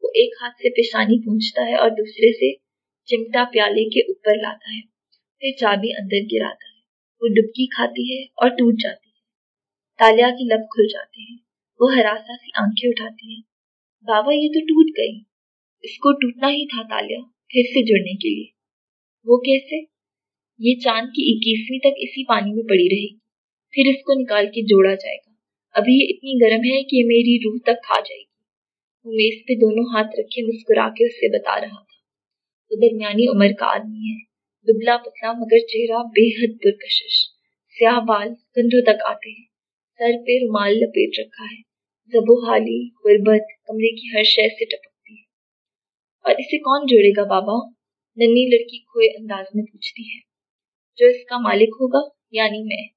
S1: وہ ایک ہاتھ سے پیشانی پونچھتا ہے اور دوسرے سے چمٹا پیالے کے اوپر لاتا ہے۔ پھر چابی اندر گراتا ہے۔ وہ ڈبکی کھاتی ہے اور ٹوٹ جاتی ہے۔ تالیا کی لب کھل جاتے ہیں وہ ہراسا سی آنکھیں اٹھاتی ہے۔ بابا یہ تو ٹوٹ گئی اس کو ٹوٹنا ہی تھا تالیا، پھر سے جڑنے کے لیے۔ وہ کیسے؟ یہ چاند کی اکیسویں تک اسی پانی میں پڑی رہے گی۔ پھر اس کو نکال کے جوڑا جائے گا۔ ابھی یہ اتنی گرم ہے کہ یہ میری روح تک کھا جائے گی۔ وہ میز پہ دونوں ہاتھ رکھے مسکرا کے اس سے بتا رہا تھا۔ وہ درمیانی عمر کا آدمی ہے۔ دبلا پتلا مگر چہرہ بے حد پرکشش۔ سیاہ بال کندھوں تک آتے ہیں۔ سر پہ رومال لپیٹ رکھا ہے۔ زبو حالی، غربت، کمرے کی ہر شے سے ٹپکتی ہے اور اسے کون جوڑے گا بابا؟ ننی لڑکی کھوئے انداز میں پوچھتی ہے۔ جو اس کا مالک ہوگا یعنی میں۔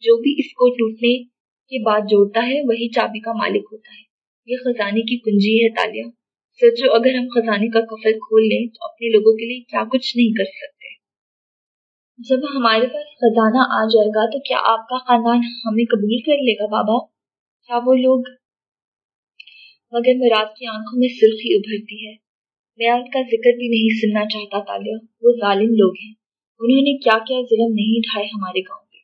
S1: جو بھی اس کو ٹوٹنے کے بعد جوڑتا ہے، وہی چابی کا مالک ہوتا ہے۔ یہ خزانے کی کنجی ہے تالیہ سوچو اگر ہم خزانے کا کفل کھول لیں، تو اپنے لوگوں کے لیے کیا کچھ نہیں کر سکتے۔ جب ہمارے پاس خزانہ آ جائے گا، تو کیا آپ کا خاندان ہمیں قبول کر لے گا بابا؟ کیا وہ لوگ؟ مگر مراد کی آنکھوں میں سرخی ابھرتی ہے۔ میں ان کا ذکر بھی نہیں سننا چاہتا تالیہ، وہ ظالم لوگ ہیں۔ انہوں نے کیا کیا ظلم نہیں اٹھائے ہمارے گاؤں پہ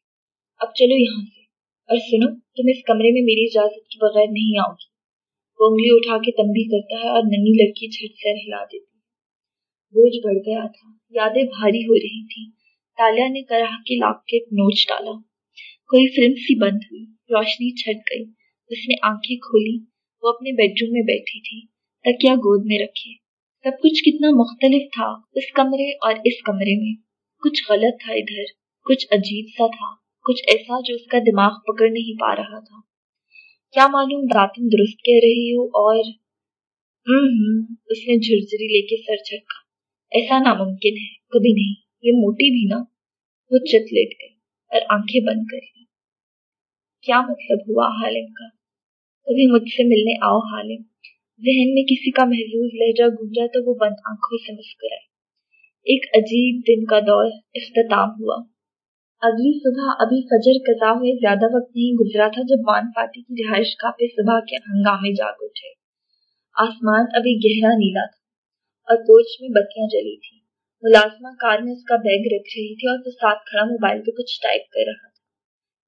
S1: اب چلو یہاں سے۔ اور سنو، تم اس کمرے میں میری اجازت کے بغیر نہیں آؤ گی۔ وہ انگلی اٹھا کے تمبی کرتا ہے اور ننی لڑکی جھٹ سے ہلا دیتی بوجھ بڑھ گیا تھا۔ یادیں بھاری ہو رہی تھی تالیا نے کرا کے لاک کے نوچ ڈالا۔ کوئی فلم سی بند ہوئی۔ روشنی چھٹ گئی۔ اس نے آنکھیں کھولی۔ وہ اپنے بیڈ روم میں بیٹھی تھی۔ تکیا گود میں رکھے۔ سب کچھ کتنا مختلف تھا اس کمرے اور اس کمرے میں۔ کچھ غلط تھا ادھر، کچھ عجیب سا تھا، کچھ ایسا جو اس کا دماغ پکڑ نہیں پا رہا تھا۔ کیا معلوم راتم درست کہہ رہی ہو اور اس نے جھرجری لے کے سر جھٹکا۔ ایسا ناممکن ہے، کبھی نہیں، یہ موٹی بھی نا۔ وہ چت لیٹ گئی اور آنکھیں بند کر لی۔ کیا مطلب ہوا حالم کا؟ کبھی مجھ سے ملنے آؤ حالم ذہن میں کسی کا محظوظ لہجہ گونجا تو وہ بند آنکھوں سے مسکرائی ایک عجیب دن کا دور اختتام ہوا۔ اگلی صبح ابھی فجر قضا ہوئے زیادہ وقت نہیں گزرا تھا جب وان پاٹی کی رہائش گاہ پہ صبح کے ہنگامے جاگ اٹھے۔ آسمان ابھی گہرا نیلا تھا اور پورچ میں بتیاں جلی تھی ملازمہ کار میں اس کا بیگ رکھ رہی تھی اور وہ ساتھ کھڑا موبائل پہ کچھ ٹائپ کر رہا تھا۔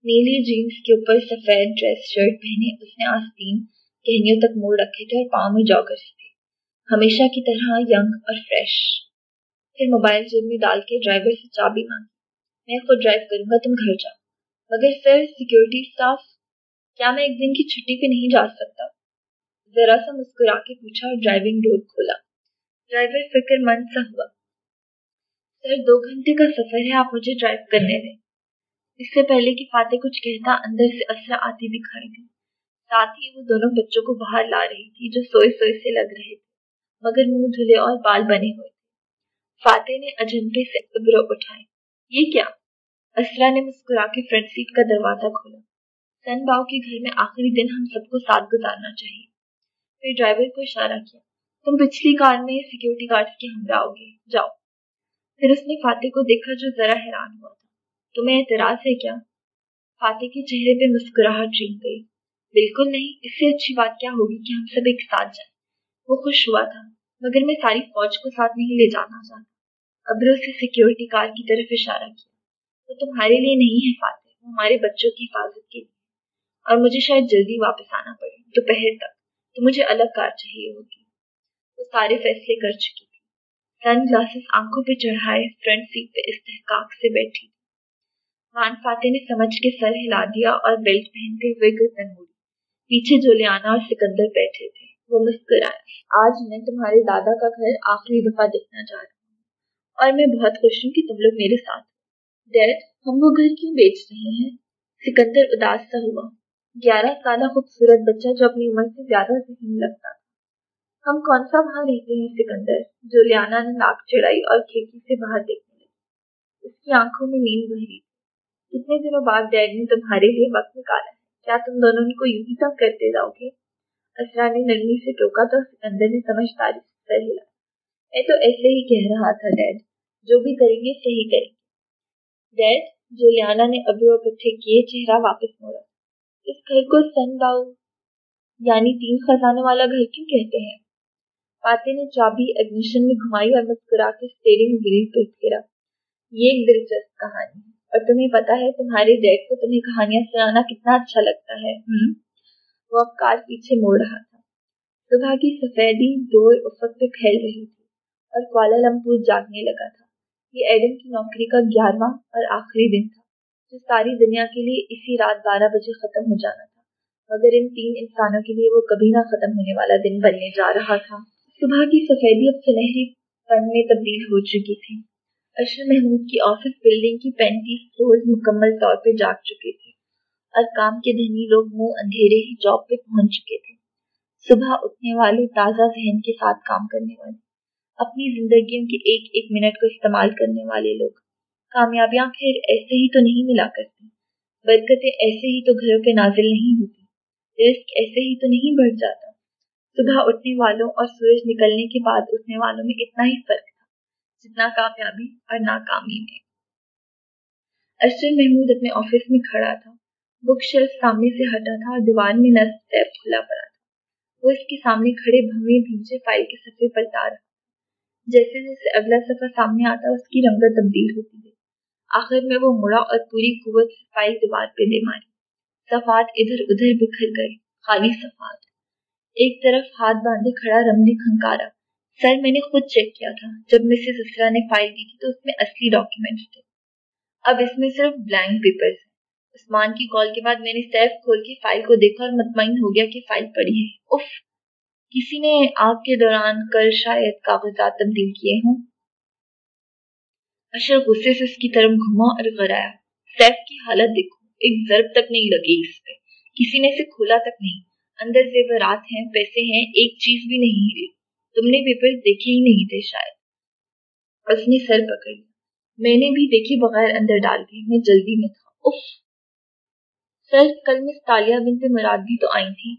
S1: نیلی جینس کے اوپر سفید ڈریس شرٹ پہنے اس نے آستین کہنیوں تک موڑ رکھے تھے اور پاؤں میں جاگرس تھے ہمیشہ کی طرح ینگ اور فریش پھر موبائل جیب میں ڈال کے ڈرائیور سے چابی مانگی۔ میں خود ڈرائیو کروں گا، تم گھر جاؤ۔ مگر سر سیکورٹی اسٹاف کیا میں ایک دن کی چھٹی پہ نہیں جا سکتا؟ ذرا سا مسکرا کے پوچھا اور ڈرائیونگ ڈور کھولا۔ ڈرائیور فکر مند سا ہوا۔ سر دو گھنٹے کا سفر ہے، آپ مجھے ڈرائیو کرنے دیں۔ اس سے پہلے کہ فاتح کچھ کہتا، اندر سے اسرا آتی دکھائی دی۔ ساتھ ہی وہ دونوں بچوں کو باہر لا رہی تھی جو سوئے سوئے سے لگ رہے تھے، مگر منہ دھلے اور بال بنے ہوئے فاتح نے اجنٹے سے ابرو اٹھائے۔ یہ کیا؟ اسرا نے مسکرا کے فرنٹ سیٹ کا دروازہ کھولا۔ سن باؤ کے گھر میں آخری دن ہم سب کو ساتھ گزارنا چاہیے۔ پھر ڈرائیور کو اشارہ کیا، تم پچھلی کار میں سیکورٹی گارڈ کے ہمراہ ہوگے، جاؤ۔ پھر اس نے فاتح کو دیکھا جو ذرا حیران ہوا تھا۔ تمہیں اعتراض ہے کیا؟ فاتح کے چہرے پہ مسکراہٹ رنگ گئی۔ بالکل نہیں، اس سے اچھی بات کیا ہوگی کہ ہم سب ایک ساتھ جائیں۔ وہ خوش ہوا تھا، مگر میں ساری فوج کو ساتھ نہیں لے جانا چاہتا۔ ابرو سے سیکورٹی کار کی طرف اشارہ کیا۔ وہ تمہارے لیے نہیں ہے فاتح، وہ ہمارے بچوں کی حفاظت کے لیے۔ اور مجھے شاید جلدی واپس آنا پڑے، دوپہر تک، تو مجھے الگ کار چاہیے ہوگی۔ وہ سارے فیصلے کر چکی تھی۔ سن گلاسز آنکھوں پہ چڑھائے، فرنٹ سیٹ پہ استحقاق سے بیٹھی مان فاتح نے سمجھ کے سر ہلا دیا اور بیلٹ پہنتے ہوئے گردن موڑی۔ پیچھے جولیانا اور سکندر بیٹھے تھے۔ وہ مسکرائے۔ آج میں تمہارے دادا کا گھر آخری دفعہ دیکھنا چاہ رہا ہوں اور میں بہت خوش ہوں کہ تم لوگ میرے ساتھ ڈیڈ، ہم وہ گھر کیوں بیچ رہے ہیں؟ سکندر اداس سا ہوا۔ گیارہ سالہ خوبصورت بچہ جو اپنی عمر سے زیادہ ذہین لگتا ہم کون سا وہاں رہتے ہیں سکندر؟ جولیانا نے ناک چڑھائی اور کھڑکی سے باہر دیکھنے لگی۔ اس کی آنکھوں میں نیند بہری۔ کتنے دنوں بعد ڈیڈ نے تمہارے لیے وقت نکالا۔ ہے کیا تم دونوں ان کو یوں ہی تک کرتے جاؤ گے؟ اسرا نے نرمی سے ٹوکا تو سکندر نے سمجھداری سے سر ہلا۔ میں تو ایسے ہی کہہ رہا تھا، ڈیڈ۔ جو بھی کریں گے، صحیح کریں گے۔ ڈیڈ، جولیانا نے ابرو اکٹھے کیے چہرہ واپس موڑا۔ اس گھر کو سن باؤ یعنی تین خزانوں والا گھر کیوں کہتے ہیں؟ فاتح نے چابی ایڈمیشن میں گھمائی اور مسکرا کے اسٹیئرنگ ویل پہ پھیرا یہ ایک دلچسپ کہانی ہے۔ اور تمہیں پتا ہے تمہارے ڈیڈ کو تمہیں کہانیاں سنانا کتنا اچھا لگتا ہے۔ وہ اب کار پیچھے موڑ رہا تھا۔ صبح کی سفیدی دور افق پہ پھیل رہی تھی اور کوالا لمپور جاگنے لگا تھا۔ یہ ایڈم کی نوکری کا گیارہواں اور آخری دن تھا۔ جو ساری دنیا کے لیے اسی رات بارہ بجے ختم ہو جانا تھا۔ مگر ان تین انسانوں کے لیے وہ کبھی نہ ختم ہونے والا دن بننے جا رہا تھا۔ صبح کی سفیدی اب سنہری پن میں تبدیل ہو چکی تھی۔ اشر محمود کی آفس بلڈنگ کی پینتیس فلور مکمل طور پہ جاگ چکے تھے اور کام کے دھنی لوگ منہ اندھیرے ہی جاب پہ پہنچ چکے تھے۔ صبح اٹھنے والے تازہ ذہن کے ساتھ کام کرنے والے، اپنی زندگیوں کے ایک ایک منٹ کو استعمال کرنے والے لوگ۔ کامیابیاں پھر ایسے ہی تو نہیں ملا کرتی، برکتیں ایسے ہی تو گھروں پہ نازل نہیں ہوتی۔ رزق ایسے ہی تو نہیں بڑھ جاتا۔ صبح اٹھنے والوں اور سورج نکلنے کے بعد اٹھنے والوں میں اتنا ہی فرق۔ تھا جتنا کامیابی اور ناکامی میں۔ ارشد محمود اپنے آفس میں کھڑا تھا۔ بک شیلف سامنے سے ہٹا تھا اور دیوار میں نصب ٹیپ کھلا پڑا تھا۔ وہ اس کے سامنے کھڑے بھویں بھیجے فائل کے صفحے پلٹا رہا۔ جیسے جیسے اگلا صفحہ سامنے آتا، اس کی رنگت تبدیل ہوتی گئی۔ آخر میں وہ مڑا اور پوری قوت سے فائل دیوار پہ دے ماری۔ صفات ادھر ادھر بکھر گئے، خالی صفات ایک طرف ہاتھ باندھے کھڑا رملی کھنکارا۔ سر میں نے خود چیک کیا تھا۔ جب مسز اسرا نے فائل دی تھی تو اس میں اصلی ڈاکیومنٹس تھے۔ اب اس میں صرف بلینک پیپر عثمان کی کال کے بعد میں نے سیف کھول کے فائل کو دیکھا اور مطمئن ہو گیا کہ فائل پڑی ہے۔ اف کسی نے آگ کے دوران کل شاید کاغذات تبدیل کیے ہوں۔ اشر غصے سے اس کی طرف گھما اور غرایا۔ سیف کی حالت دیکھو، ایک ضرب تک نہیں لگی اس پہ۔ کسی نے اسے کھولا تک نہیں۔ اندر زیورات ہیں، پیسے ہیں، ایک چیز بھی نہیں۔ ہلی تم نے پیپر دیکھے ہی نہیں تھے شاید۔ اس نے سر پکڑ لیا۔ میں نے بھی دیکھے بغیر اندر ڈال دی۔ میں جلدی میں تھا۔ اف سر کل میں تالیہ بنت مراد بھی تو آئی تھی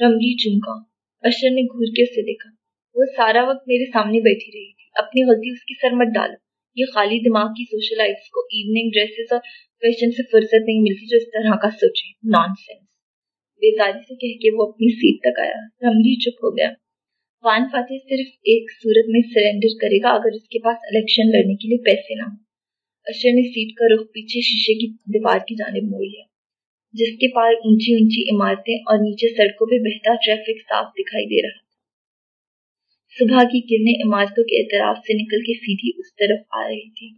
S1: رملی چمکا اشر نے گھور کے اسے دیکھا۔ وہ سارا وقت میرے سامنے بیٹھی رہی تھی۔ اپنی غلطی اس کی سر مت ڈالو۔ یہ خالی دماغ کی سوشلائٹس کو ایوننگ ڈریسز اور فیشن سے فرصت نہیں ملتی جو اس طرح کا سوچے۔ نان سینس بیزاری سے کہہ کے وہ اپنی سیٹ تک آیا۔ رملی چپ ہو گیا۔ وان فاتح صرف ایک صورت میں سرینڈر کرے گا اگر اس کے پاس الیکشن لڑنے کے لیے پیسے نہ ہوں۔ اشر نے سیٹ کا رخ پیچھے شیشے کی دیوار کی جانب موڑ لیا جس کے پار اونچی اونچی عمارتیں اور نیچے سڑکوں پہ بہتا ٹریفک صاف دکھائی دے رہا تھا۔ صبح کی کرنیں عمارتوں کے اعتراف سے نکل کے سیدھی اس طرف آ رہی تھی۔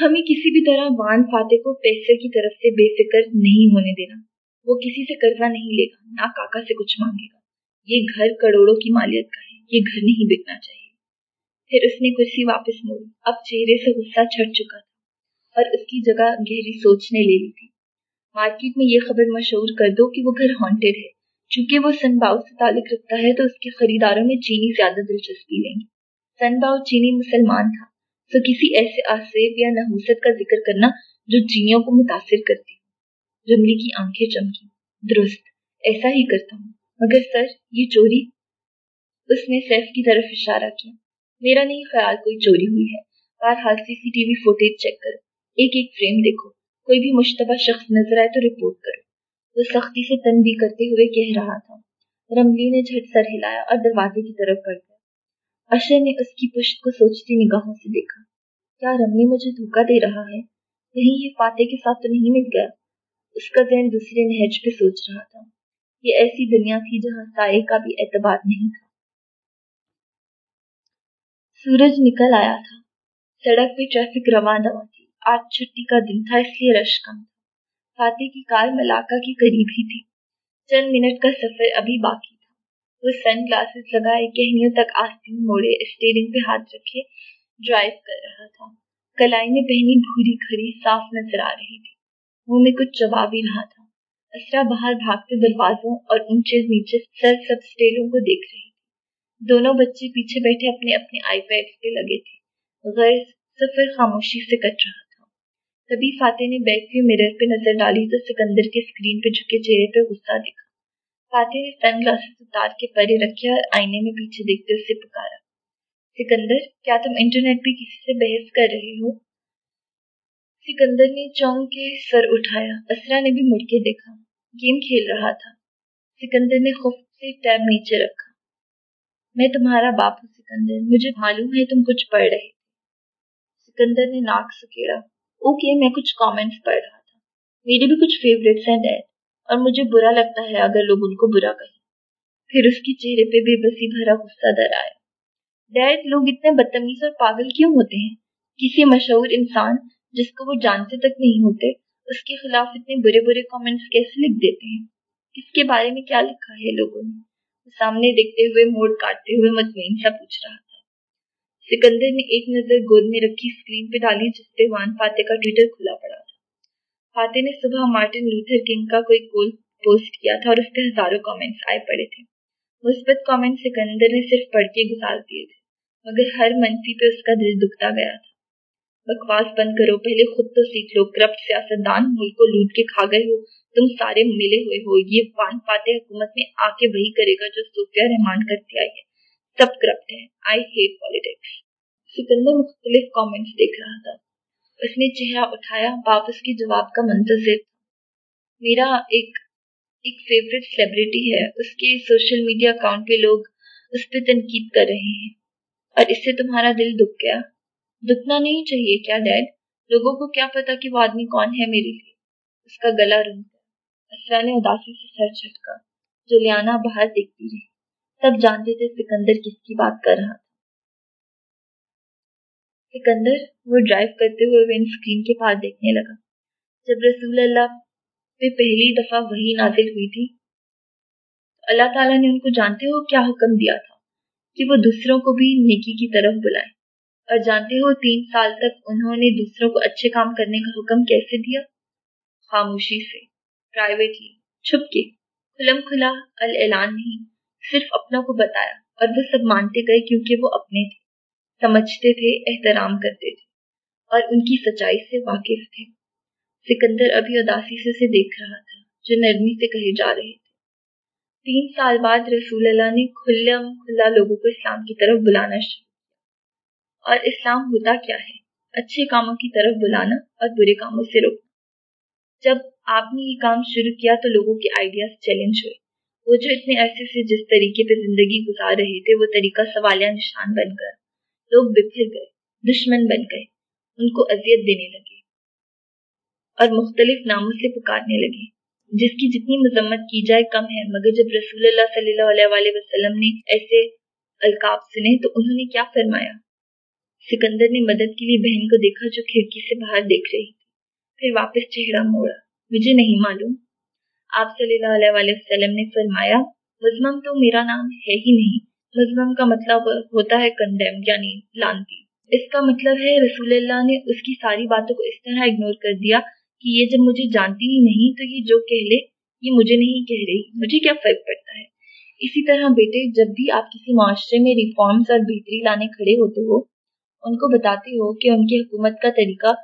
S1: ہمیں کسی بھی طرح وان فاتح کو پیسے کی طرف سے بے فکر نہیں ہونے دینا۔ وہ کسی سے قرضہ نہیں لے گا، نہ کاکا سے کچھ مانگے گا۔ یہ گھر کروڑوں کی مالیت کا ہے، یہ گھر نہیں بکنا چاہیے۔ پھر اس نے کرسی واپس موڑی۔ اب چہرے سے غصہ چھٹ چکا تھا اور اس کی جگہ گہری سوچنے لے لی تھی۔ مارکیٹ میں یہ خبر مشہور کر دو کہ وہ گھر ہانٹیڈ ہے۔ چونکہ وہ سن باؤ سے تعلق رکھتا ہے تو اس کے خریداروں میں چینی زیادہ دلچسپی لیں گے۔ سن باؤ چینی مسلمان تھا، تو کسی ایسے آسیب یا نحوست کا ذکر کرنا جو چینیوں کو متاثر کرتی رملی کی آنکھیں چمکی درست، ایسا ہی کرتا ہوں۔ مگر سر، یہ چوری اس نے سیف کی طرف اشارہ کیا۔ میرا نہیں خیال کوئی چوری ہوئی ہے۔ بہرحال C C T V footage check کرو۔ ایک ایک فریم دیکھو۔ کوئی بھی مشتبہ شخص نظر آئے تو رپورٹ کرو۔ وہ سختی سے تنبیہ کرتے ہوئے کہہ رہا تھا۔ رملی نے جھٹ سر ہلایا اور دروازے کی طرف بڑھ گیا۔ اشر نے اس کی پشت کو سوچتی نگاہوں سے دیکھا۔ کیا رملی مجھے دھوکا دے رہا ہے؟ کہیں یہ فاتح کے ساتھ تو نہیں مل گیا؟ اس کا ذہن دوسرے نہج پہ سوچ رہا تھا۔ یہ ایسی دنیا تھی جہاں سائے کا بھی اعتبار نہیں تھا۔ سورج نکل آیا تھا۔ سڑک پہ ٹریفک رواں دواں تھی۔ آج چھٹی کا دن تھا، اس لیے رش کم تھا۔ فاتح کی کار ملاقہ کے قریب ہی تھی۔ چند منٹ کا سفر ابھی باقی تھا۔ وہ سن گلاسز لگائے کہنیوں تک آستین موڑے، اسٹیئرنگ پہ ہاتھ رکھے، ڈرائیو کر رہا تھا۔ کلائی میں پہنی، بھوری کھڑی، صاف نظر آ رہی تھی۔ منہ میں کچھ جواب ہی رہا تھا۔ اسرا باہر بھاگتے دروازوں اور اونچے نیچے سر سب اسٹیلوں کو دیکھ رہی تھی۔ دونوں بچے پیچھے بیٹھے اپنے اپنے آئی پیڈ پہ لگے تھے۔ غیر سفر خاموشی سے کٹ رہا تھا۔ کبھی فاتح نے بیک ویو میرر پہ نظر ڈالی تو سکندر کے اسکرین پہ جھکے چہرے پہ غصہ دیکھا۔ فاتح نے سن گلاسز اتار کے پرے رکھے اور آئینے میں پیچھے دیکھتے اسے پکارا۔ سکندر، کیا تم انٹرنیٹ پہ کسی سے بحث کر رہے ہو؟ سکندر نے چونک کے سر اٹھایا۔ اسرا نے بھی مڑ کے دیکھا۔ گیم کھیل رہا تھا۔ سکندر نے خوف سے ٹیب نیچے رکھا۔ میں تمہارا باپ ہوں سکندر۔ مجھے معلوم ہے تم کچھ پڑھ رہے سکندر نے ناک سکیڑا اوکے، میں کچھ کامنٹس پڑھ رہا تھا۔ میرے بھی کچھ فیوریٹس ہیں ڈیڈ اور مجھے برا لگتا ہے اگر لوگ ان کو برا کہیں۔ پھر اس کی چہرے پہ بے بسی بھرا غصہ در آیا۔ ڈیڈ لوگ اتنے بدتمیز اور پاگل کیوں ہوتے ہیں؟ کسی مشہور انسان جس کو وہ جانتے تک نہیں ہوتے، اس کے خلاف اتنے برے برے کامنٹس کیسے لکھ دیتے ہیں؟ کس کے بارے میں کیا لکھا ہے لوگوں نے؟ سامنے دیکھتے ہوئے موڑ کاٹتے ہوئے مطمئن سا پوچھ رہا تھا۔ سکندر نے ایک نظر گود میں رکھی اسکرین پہ ڈالی جس پہ وان فاتح کا ٹویٹر کھلا پڑا تھا۔ فاتح نے صبح مارٹن لوتھر کنگ کا کوئی کول پوسٹ کیا تھا اور اس پہ ہزاروں کامنٹس آئے پڑے تھے۔ مثبت کامنٹ سکندر نے صرف پڑھ کے گزار دیے تھے، مگر ہر منفی پہ اس کا دل دکھتا گیا تھا۔ بکواس بند کرو، پہلے خود تو سیکھ لو، کرپٹ سیاست دان ملک کو لوٹ کے کھا گئے ہو، تم سارے ملے ہوئے ہو، یہ وان فاتح حکومت میں آ کے وہی کرے گا جو صوفیہ رحمان کرتی آئی ہے۔ سب کرپٹ ہے آئی ہیٹ پالیٹکس سکندر مختلف کامنٹس دیکھ رہا تھا۔ اس نے چہرہ اٹھایا واپس کے جواب کا منتظر تھا۔ میرا ایک ایک فیوریٹ سیلیبریٹی ہے۔ اس کے سوشل میڈیا اکاؤنٹ پہ لوگ اس پہ تنقید کر رہے ہیں۔ اور اس سے تمہارا دل دکھ گیا۔ دکھنا نہیں چاہیے کیا ڈیڈ لوگوں کو کیا پتا کہ وہ آدمی کون ہے میرے لیے؟ اس کا گلا رنگ اسرا نے اداسی سے سر چھٹکا۔ جولیانا باہر دیکھتی رہی۔ سب جانتے تھے سکندر کس کی بات کر رہا تھا۔ سکندر وہ ڈرائیو کرتے ہوئے ونڈ اسکرین کے پاس دیکھنے لگا۔ جب رسول اللہ پہ پہلی دفعہ وہی نازل ہوئی تھی اللہ تعالیٰ نے ان کو جانتے ہو کیا حکم دیا تھا کہ وہ دوسروں کو بھی نیکی کی طرف بلائیں۔ اور جانتے ہو تین سال تک انہوں نے دوسروں کو اچھے کام کرنے کا حکم کیسے دیا؟ خاموشی سے پرائیویٹلی چھپ کے کھلم کھلا، الاعلان نہیں، صرف اپنوں کو بتایا اور وہ سب مانتے گئے کیونکہ وہ اپنے تھے، سمجھتے تھے، احترام کرتے تھے اور ان کی سچائی سے واقف تھے۔ سکندر ابھی اداسی سے اسے دیکھ رہا تھا، جو نرمی سے کہے جا رہے تھے۔ تین سال بعد رسول اللہ نے کھلم کھلا لوگوں کو اسلام کی طرف بلانا شروع اور اسلام ہوتا کیا ہے؟ اچھے کاموں کی طرف بلانا اور برے کاموں سے روکنا۔ جب آپ نے یہ کام شروع کیا تو لوگوں کے آئیڈیاز چیلنج ہوئے۔ وہ جو اتنے عرصے سے جس طریقے پہ زندگی گزار رہے تھے، وہ طریقہ سوالیہ نشان بن کر لوگ بکھر گئے، دشمن بن گئے، ان کو اذیت دینے لگے اور مختلف ناموں سے پکارنے لگے۔ جس کی جتنی مذمت کی جائے کم ہے، مگر جب رسول اللہ صلی اللہ علیہ وآلہ وسلم نے ایسے القاب سنے تو انہوں نے کیا فرمایا؟ سکندر نے مدد کے لیے بہن کو دیکھا جو کھڑکی سے باہر دیکھ رہی تھی۔ پھر واپس چہرہ موڑا۔ مجھے نہیں معلوم۔ آپ صلی اللہ علیہ وآلہ وسلم نے فرمایا مزمم تو میرا نام ہے ہی نہیں۔ مزمم کا مطلب ہوتا ہے کنڈیم یعنی لانتی۔ اس کا مطلب ہے، رسول اللہ نے اس کی ساری باتوں کو اس طرح اگنور کر دیا کہ یہ جب مجھے جانتی ہی نہیں تو یہ جو کہہ لے، یہ مجھے نہیں کہہ رہی۔ مجھے کیا فرق پڑتا ہے؟ اسی طرح بیٹے، جب بھی آپ کسی معاشرے میں ریفارمز اور بہتری لانے کھڑے ہوتے ہو ان کو بتاتے ہو کہ ان کی حکومت کا طریقہ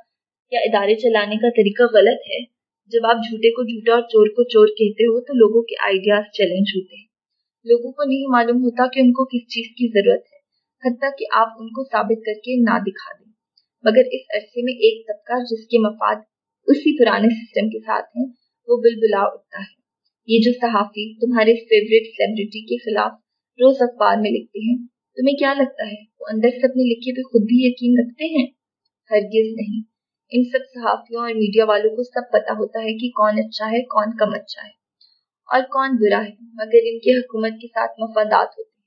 S1: یا ادارے چلانے کا طریقہ غلط ہے۔ جب آپ جھوٹے کو جھوٹا اور چور کو چور کہتے ہو تو لوگوں کے آئیڈیاز چیلنج ہوتے ہیں۔ لوگوں کو نہیں معلوم ہوتا کہ ان کو کس چیز کی ضرورت ہے، حتیٰ کہ آپ ان کو ثابت کر کے نہ دکھا دیں۔ مگر اس عرصے میں ایک طبقہ جس کے مفاد اسی پرانے سسٹم کے ساتھ ہیں، وہ بل بلا اٹھتا ہے۔ یہ جو صحافی تمہارے فیوریٹ سیلیبریٹی کے خلاف روز اخبار میں لکھتے ہیں تمہیں کیا لگتا ہے؟ وہ اندر سے اپنے لکھے پہ خود بھی یقین رکھتے ہیں؟ ہرگز نہیں۔ ان سب صحافیوں اور میڈیا والوں کو سب پتا ہوتا ہے کہ کون اچھا ہے، کون کم اچھا ہے اور کون برا ہے، مگر ان کی حکومت کے ساتھ مفادات ہوتے ہیں۔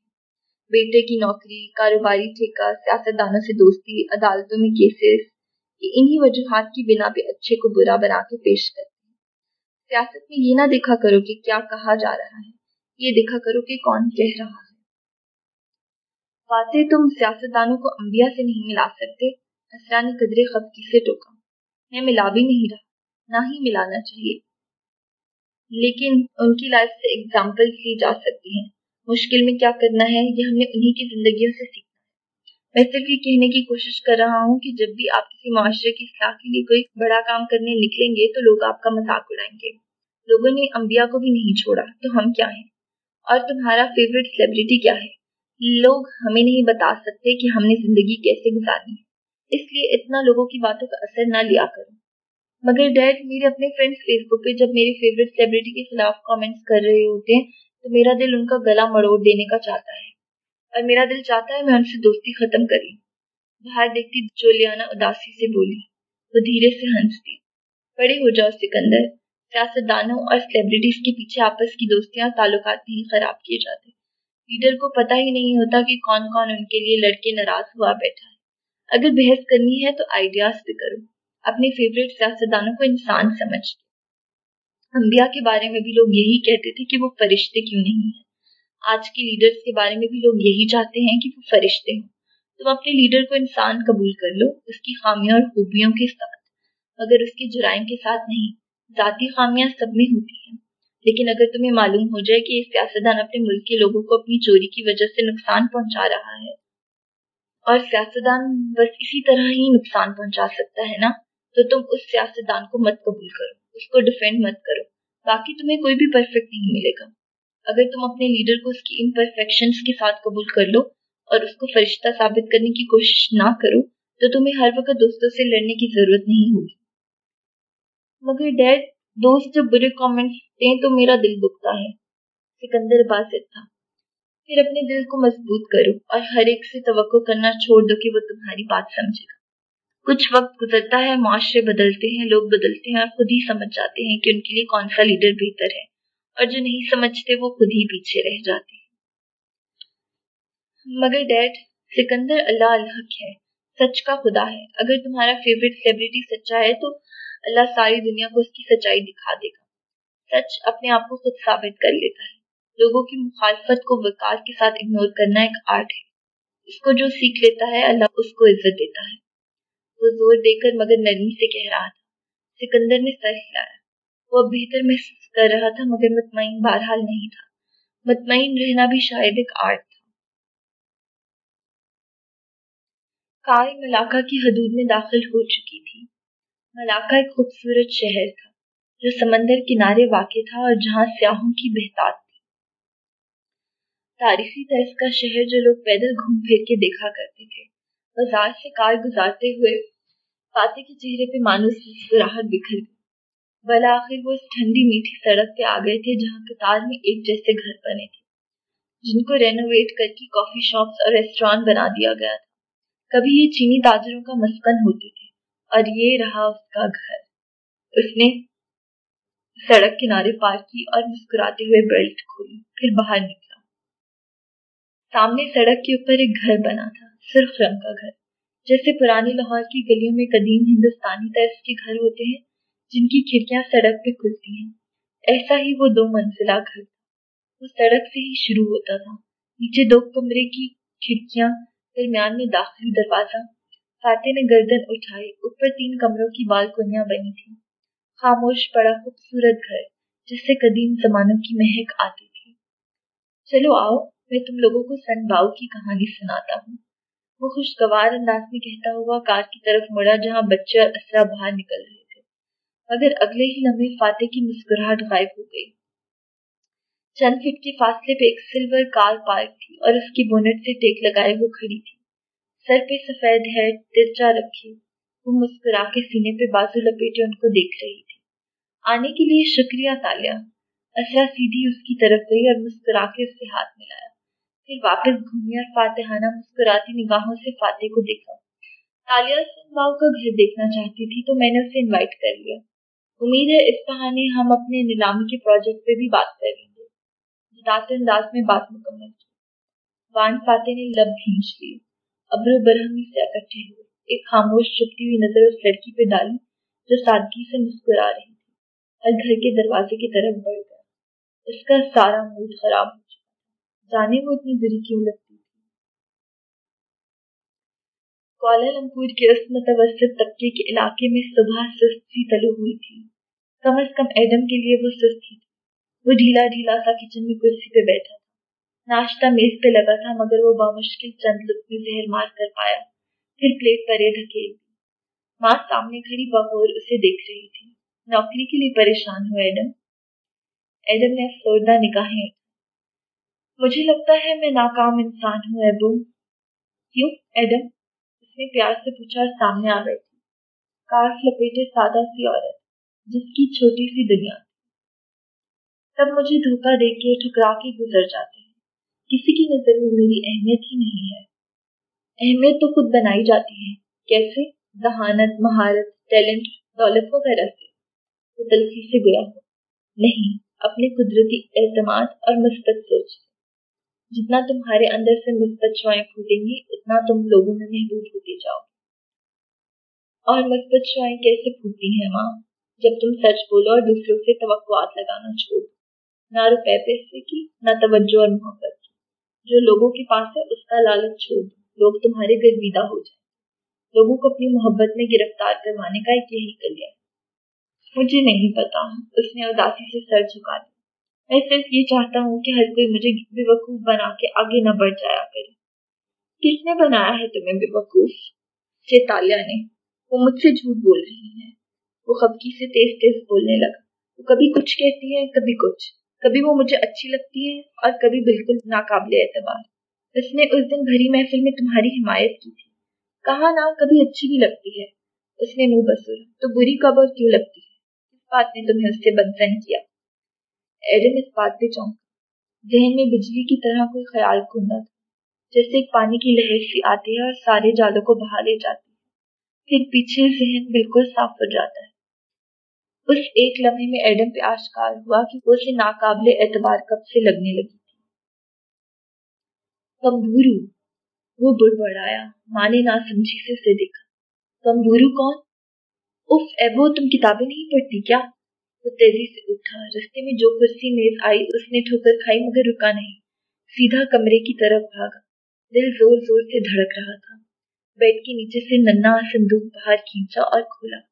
S1: بیٹے کی نوکری، کاروباری ٹھیکہ سیاست دانوں سے دوستی، عدالتوں میں کیسز کہ انہی وجوہات کی بنا پہ اچھے کو برا بنا کے پیش کرتے ہیں۔ سیاست میں یہ نہ دیکھا کرو کہ کیا کہا جا رہا ہے، یہ دیکھا کرو کہ کون کہہ رہا ہے۔ فاتح تم سیاستدانوں کو انبیاء سے نہیں ملا سکتے۔ اسرا نے قدرے خفکی سے ٹوکا۔ میں ملا بھی نہیں رہا۔ نہ ہی ملانا چاہیے۔ لیکن ان کی لائف سے اگزامپل لی جا سکتی ہیں۔ مشکل میں کیا کرنا ہے؟ یہ ہم نے انہی کی زندگیوں سے سیکھا میں صرف یہ کہنے کی کوشش کر رہا ہوں کہ جب بھی آپ کسی معاشرے کی اصلاح کے لیے کوئی بڑا کام کرنے نکلیں گے تو لوگ آپ کا مذاق اڑائیں گے۔ لوگوں نے انبیاء کو بھی نہیں چھوڑا، تو ہم کیا ہیں؟ اور تمہارا فیوریٹ سیلیبریٹی کیا ہے؟ لوگ ہمیں نہیں بتا سکتے کہ ہم نے زندگی کیسے گزارنی ہے اس لیے اتنا لوگوں کی باتوں کا اثر نہ لیا کرو۔ مگر ڈیڈ، میرے اپنے فرینڈس فیس بک پہ جب میری فیوریٹ سیلیبریٹی کے خلاف کامنٹس کر رہے ہوتے ہیں، تو میرا دل ان کا گلا مڑوڑ دینے کا چاہتا ہے۔ اور میرا دل چاہتا ہے میں ان سے دوستی ختم کری باہر دیکھتی جولیانا اداسی سے بولی وہ دھیرے سے ہنس دی بڑے ہو جاؤ سکندر سیاست دانوں اور سیلیبریٹیز کے پیچھے آپس کی دوستیاں، تعلقات نہیں خراب کیے جاتے۔ لیڈر کو پتہ ہی نہیں ہوتا کہ کون کون ان کے لیے لڑکے ناراض ہوا بیٹھا ہے۔ اگر بحث کرنی ہے تو آئیڈیاز پہ کرو۔ اپنے فیوریٹ سیاست دانوں کو انسان سمجھ انبیاء کے بارے میں بھی لوگ یہی کہتے تھے کہ وہ فرشتے کیوں نہیں ہیں۔ آج کے لیڈرز کے بارے میں بھی لوگ یہی چاہتے ہیں کہ وہ فرشتے ہوں۔ تم اپنے لیڈر کو انسان قبول کر لو، اس کی خامیاں اور خوبیوں کے ساتھ۔ مگر اس کے جرائم کے ساتھ نہیں، ذاتی خامیاں سب میں ہوتی ہیں۔ لیکن اگر تمہیں معلوم ہو جائے کہ یہ سیاستدان اپنے ملک کے لوگوں کو اپنی چوری کی وجہ سے نقصان پہنچا رہا ہے، اور سیاستدان بس اسی طرح ہی نقصان پہنچا سکتا ہے نا؟ تو تم اس سیاستدان کو مت قبول کرو، اس کو ڈیفینڈ مت کرو، باقی تمہیں کوئی بھی پرفیکٹ نہیں ملے گا۔ اگر تم اپنے لیڈر کو اس کی امپرفیکشنز کے ساتھ قبول کر لو اور اس کو فرشتہ ثابت کرنے کی کوشش نہ کرو، تو تمہیں ہر وقت دوستوں سے لڑنے کی ضرورت نہیں ہوگی۔ مگر ڈیڈ دوست جب برے کامنٹس دیں تو میرا دل دکھتا ہے۔ سکندر باسط تھا۔ پھر اپنے دل کو مضبوط کرو اور ہر ایک سے توقع کرنا چھوڑ دو کہ وہ تمہاری بات سمجھے گا۔ کچھ وقت گزرتا ہے، معاشرے بدلتے ہیں، لوگ بدلتے ہیں اور خود ہی سمجھ جاتے ہیں کہ ان کے لیے کون سا لیڈر بہتر ہے۔ اور جو نہیں سمجھتے وہ خود ہی پیچھے رہ جاتے ہیں۔ مگر ڈیڈ، سکندر اللہ الحق ہے، سچ کا خدا ہے۔ اگر تمہارا فیوریٹ سیلیبریٹی سچا ہے تو اللہ ساری دنیا کو اس کی سچائی دکھا دے گا۔ سچ اپنے آپ کو خود ثابت کر لیتا ہے۔ لوگوں کی مخالفت کو وقار کے ساتھ اگنور کرنا ایک آرٹ ہے۔ اس کو جو سیکھ لیتا ہے، اللہ اس کو عزت دیتا ہے۔ وہ زور دے کر مگر نرمی سے کہہ رہا تھا۔ سکندر نے سر ہلایا۔ وہ اب بہتر محسوس کر رہا تھا، مگر مطمئن بہرحال نہیں تھا۔ مطمئن رہنا بھی شاید ایک آرٹ تھا۔ کار ملاقہ کی حدود میں داخل ہو چکی تھی۔ ملاقہ ایک خوبصورت شہر تھا، جو سمندر کنارے واقع تھا اور جہاں سیاحوں کی بہتات تھی۔ تاریخی طرز کا شہر جو لوگ پیدل گھوم پھر کے دیکھا کرتے تھے، بازار سے کار گزارتے ہوئے فاتح کے چہرے پہ مانوس مسکراہٹ بکھر گئی۔ بلاخر وہ اس ٹھنڈی میٹھی سڑک پہ آ گئے تھے جہاں قطار میں ایک جیسے گھر بنے تھے، جن کو رینوویٹ کر کے کافی شاپس اور ریسٹورانٹ بنا دیا گیا تھا۔ کبھی یہ چینی تاجروں کا مسکن ہوتے تھے۔ اور یہ رہا اس کا گھر۔ اس نے سڑک کنارے پار کی اور مسکراتے ہوئے بیلٹ کھولی، پھر باہر نکلا۔ سامنے سڑک کے اوپر ایک گھر بنا تھا سرخ رنگ کا گھر۔ جیسے پرانی لاہور کی گلیوں میں قدیم ہندوستانی طرز کے گھر ہوتے ہیں، جن کی کھڑکیاں سڑک پہ کھلتی ہیں۔ ایسا ہی وہ دو منزلہ گھر وہ سڑک سے ہی شروع ہوتا تھا۔ نیچے دو کمرے کی کھڑکیاں درمیان میں داخلی دروازہ فاتح نے گردن اٹھائی، اوپر تین کمروں کی بالکنیاں بنی تھی خاموش پڑا خوبصورت گھر، جس سے قدیم زمانوں کی مہک آتی تھی۔ چلو آؤ، میں تم لوگوں کو سن باؤ کی کہانی سناتا ہوں۔ وہ خوشگوار انداز میں کہتا ہوا کار کی طرف مڑا، جہاں بچے اور اسرا باہر نکل رہے تھے۔ مگر اگلے ہی لمحے فاتح کی مسکراہٹ غائب ہو گئی۔ چند فٹ کے فاصلے پہ ایک سلور کار پارک تھی اور اس کی بونٹ سے ٹیک لگائے وہ کھڑی تھی۔ سر پہ سفید ہے ترچا رکھی۔ وہ مسکرا کے سینے پہ بازو لپیٹے ان کو دیکھ رہی تھی۔ آنے کے لیے شکریہ، تالیا۔ اسرا سیدھی اس کی طرف گئی اور مسکرا کے اس سے ہاتھ ملایا پھر واپس گھومی اور فاتحانہ مسکراتی نگاہوں سے فاتح کو دیکھا۔ تالیا سنباؤ کا گھر دیکھنا چاہتی تھی تو میں نے اسے انوائٹ کر لیا۔ امید ہے اس بہانے ہم اپنے نیلامی کے پروجیکٹ پہ بھی بات کر لیں انداز میں بات مکمل کی۔ وان فاتح نے لب بھینچ لی۔ ابرو برہمی سے اکٹھے ہوئے۔ ایک خاموش چپتی ہوئی نظر اس لڑکی پہ ڈالی جو سادگی سے مسکرا رہی تھی۔ اور گھر کے دروازے کی طرف بڑھ گیا۔ اس کا سارا موڈ خراب ہو چکا جانے وہ اتنی بری کیوں لگتی تھی؟ کوالالمپور کے اس متوسط طبقے کے علاقے میں صبح سست سی تلو ہوئی تھی۔ کم از کم ایڈم کے لیے وہ سستی تھی۔ وہ ڈھیلا ڈھیلا سا کچن میں کرسی پہ بیٹھا۔ ناشتہ میز پہ لگا تھا مگر وہ بامشکل چند لطفی زہر مار کر پایا۔ پھر پلیٹ پر یہ دھکیل ماں سامنے کھڑی بغور اسے دیکھ رہی تھی۔ نوکری کے لیے پریشان ہو ایڈم۔ ایڈم نے افسردہ نگاہیں۔ مجھے لگتا ہے میں ناکام انسان ہوں، ایبو۔ کیوں؟ ایڈم، اس نے پیار سے پوچھا اور سامنے آ گئی تھی کارف لپیٹے سادہ سی عورت، جس کی چھوٹی سی دنیا۔ تھی تب مجھے دھوکہ دے کے ٹھکرا کے گزر جاتے ہیں۔ کسی کی نظر میں میری اہمیت ہی نہیں ہے۔ اہمیت تو خود بنائی جاتی ہے۔ کیسے؟ ذہانت، مہارت ٹیلنٹ دولت وغیرہ سے۔ وہ تلخی سے گیا ہو۔ نہیں، اپنے قدرتی اعتماد اور مثبت سوچ جتنا تمہارے اندر سے مثبت شوائیں پھوٹیں گی، اتنا تم لوگوں میں محبوب ہوتے جاؤ اور مثبت شوائیں کیسے پھوٹتی ہیں ماں؟ جب تم سچ بولو اور دوسروں سے توقعات لگانا چھوڑ دو۔ نہ روپے پیسے کی، نہ توجہ اور محبت۔ جو لوگوں کے پاس ہے، اس کا لالچ چھوڑ دو۔ لوگ تمہارے گرویدہ ہو جائیں۔ لوگوں کو اپنی محبت میں گرفتار کروانے کا ایک یہی کلیا مجھے نہیں پتا، اس نے اداسی سے سر جھکا دیا۔ میں صرف یہ چاہتا ہوں کہ ہر کوئی مجھے بے وقوف بنا کے آگے نہ بڑھ جایا کرے۔ کس نے بنایا ہے تمہیں بے وقوف چیتالیہ نے۔ وہ مجھ سے جھوٹ بول رہی ہیں۔ وہ خبکی سے تیز تیز بولنے لگا۔ وہ کبھی کچھ کہتی ہے کبھی کچھ۔ کبھی وہ مجھے اچھی لگتی ہے اور کبھی بالکل ناقابل اعتبار۔ اس نے اس دن بھری محفل میں تمہاری حمایت کی تھی۔ کہا نہ، کبھی اچھی بھی لگتی ہے۔ اس نے منہ بسر۔ تو بری کب اور کیوں لگتی ہے؟ اس بات نے تمہیں اس سے بدزن کیا۔ ایڈن، اس بات پہ چونک۔ ذہن میں بجلی کی طرح کوئی خیال کھندا تھا، جیسے ایک پانی کی لہر سی آتی ہے اور سارے جالوں کو بہا لے جاتی ہے۔ پھر پیچھے ذہن بالکل صاف ہو جاتا ہے۔ اس ایک لمحے میں ایڈم پہ آشکار ہوا کہ وہ اسے ناقابل اعتبار کب سے لگنے لگی تھی۔ کمبورو وہ بڑ بڑایا ماں نے نہ سمجھی سے اسے دیکھا۔ کمبورو کون؟ اف ایبو، تم کتابیں نہیں پڑھتی کیا؟ وہ تیزی سے اٹھا۔ رستے میں جو کرسی میز آئی، اس نے ٹھوکر کھائی مگر رکا نہیں۔ سیدھا کمرے کی طرف بھاگا۔ دل زور زور سے دھڑک رہا تھا۔ بیڈ کے نیچے سے ننا صندوق باہر کھینچا اور کھولا۔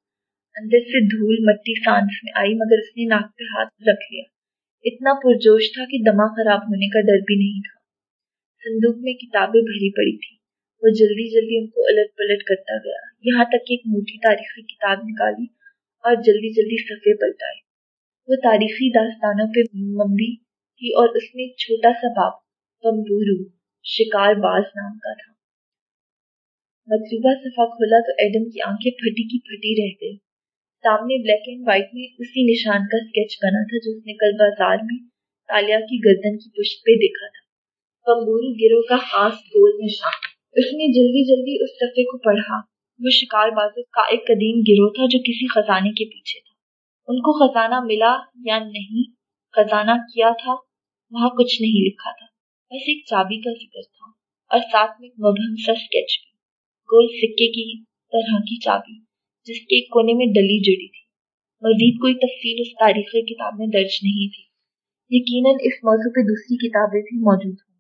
S1: اندر سے دھول مٹی سانس میں آئی، مگر اس نے ناک پہ ہاتھ رکھ لیا۔ اتنا پرجوش تھا کہ دماغ خراب ہونے کا ڈر بھی نہیں تھا۔ صندوق میں کتابیں بھری پڑی تھی وہ جلدی جلدی ان کو الٹ پلٹ کرتا گیا۔ یہاں تک کہ ایک موٹی تاریخی کتاب نکالی اور جلدی جلدی صفحے پلٹائے وہ تاریخی داستانوں پہ ممبی تھی اور اس میں ایک چھوٹا سا باپ پمبورو شکار باز نام کا تھا۔ مطلوبہ صفحہ کھولا تو ایڈم کی آنکھیں پھٹی کی پھٹی رہ گئی سامنے بلیک اینڈ وائٹ میں اسی نشان کا سکیچ بنا تھا جو اس نے کل بازار میں تالیا کی گردن کی پشت پہ دیکھا تھا۔ پمبورو گروہ کا خاص گول نشان۔ اس نے جلدی جلدی اس صفحے کو پڑھا۔ وہ شکار بازو کا ایک قدیم گروہ تھا جو کسی خزانے کے پیچھے تھا۔ ان کو خزانہ ملا یا نہیں، خزانہ کیا تھا، وہاں کچھ نہیں لکھا تھا۔ بس ایک چابی کا ذکر تھا اور ساتھ میں ایک مبہم سا اسکیچ بھی۔ گول سکے کی طرح کی چابی۔ جس کے ایک کونے میں ڈلی جڑی تھی۔ مزید کوئی تفصیل اس تاریخی کتاب میں درج نہیں تھی۔ یقیناً اس موضوع پہ دوسری کتابیں بھی موجود ہوں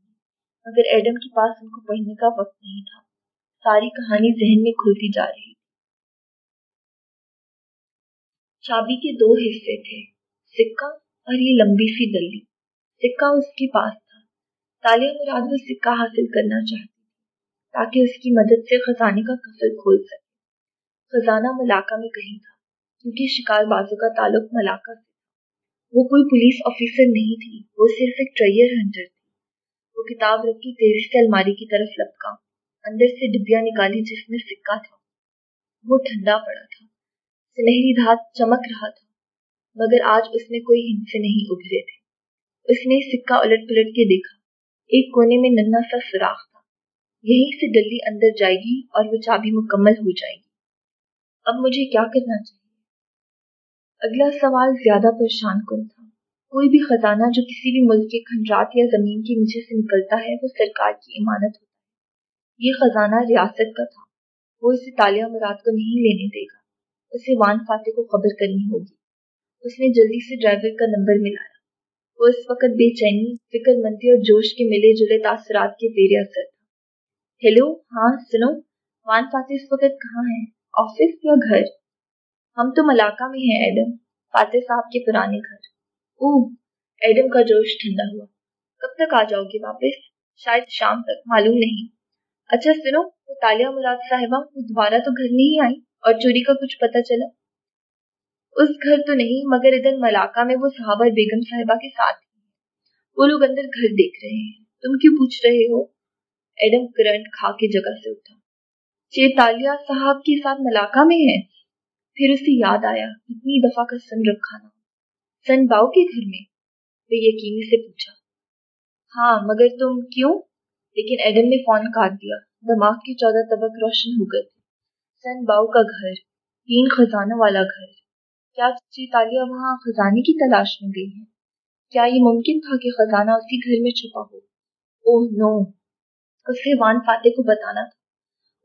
S1: مگر ایڈم کے پاس ان کو پڑھنے کا وقت نہیں تھا۔ ساری کہانی ذہن میں کھلتی جا رہی چابی کے دو حصے تھے۔ سکہ اور یہ لمبی سی دلی سکہ اس کے پاس تھا۔ تالیہ مراد وہ سکہ حاصل کرنا چاہتی تاکہ اس کی مدد سے خزانے کا قفل کھول سکے۔ خزانہ ملاقہ میں کہیں تھا، کیونکہ شکار بازو کا تعلق ملاقہ سے وہ کوئی پولیس آفیسر نہیں تھی، وہ صرف ایک ٹریئر ہنٹر تھی۔ وہ کتاب رکھی تیزی سے الماری کی طرف لپکا، اندر سے ڈبیا نکالی جس میں سکہ تھا۔ وہ ٹھنڈا پڑا تھا، سنہری دھات چمک رہا تھا، مگر آج اس میں کوئی ہند سے نہیں ابھرے تھے۔ اس نے سکہ الٹ پلٹ کے دیکھا، ایک کونے میں ننا سا سوراخ تھا۔ یہیں سے ڈلی اندر جائے گی اور وہ چابی مکمل ہو جائے گی۔ اب مجھے کیا کرنا چاہیے؟ اگلا سوال زیادہ پریشان کن تھا۔ کوئی بھی خزانہ جو کسی بھی ملک کے کھنڈرات یا زمین کے نیچے سے نکلتا ہے، وہ سرکار کی امانت ہوتا ہے۔ یہ خزانہ ریاست کا تھا۔ وہ اسے تالیہ مراد کو نہیں لینے دے گا۔ اسے وان فاتح کو خبر کرنی ہوگی۔ اس نے جلدی سے ڈرائیور کا نمبر ملایا۔ وہ اس وقت بے چینی، فکر مندی اور جوش کے ملے جلے تاثرات کے زیر اثر تھا۔ ہیلو ہاں سنو۔ وان فاتح اس وقت کہاں ہے آفس یا گھر؟ ہم تو ملاقہ میں ہیں، ایڈم۔ فاتح صاحب کے پرانے گھر۔ اوہ، ایڈم کا جوش ٹھنڈا ہوا۔ کب تک آ جاؤ گے واپس؟ شاید شام تک، معلوم نہیں۔ اچھا سنو، وہ تالیہ مراد صاحبہ، وہ دوبارہ تو گھر نہیں آئی؟ اور چوری کا کچھ پتہ چلا؟ اس گھر تو نہیں، مگر ادھر ملاقہ میں وہ صحابہ بیگم صاحبہ کے ساتھ وہ لوگ اندر گھر دیکھ رہے ہیں۔ تم کیوں پوچھ رہے ہو؟ ایڈم کرنٹ کھا کے جگہ سے اٹھا۔ چے تالیہ صاحب کے ساتھ ملاقہ میں ہے۔ پھر اسے یاد آیا کتنی دفعہ کا سن رکھا نہ سن باؤ کے گھر میں۔ وہ یقینی سے پوچھا۔ ہاں مگر تم کیوں؟ لیکن ایڈم نے فون کاٹ دیا۔ دماغ کی چودہ طبق روشن ہو گئے۔ تھے سن باؤ کا گھر، تین خزانوں والا گھر۔ کیا چچی تالیہ وہاں خزانے کی تلاش میں گئی ہے؟ کیا یہ ممکن تھا کہ خزانہ اسی گھر میں چھپا ہو؟ اوہ، نو۔ اسے وان فاتح کو بتانا تھا۔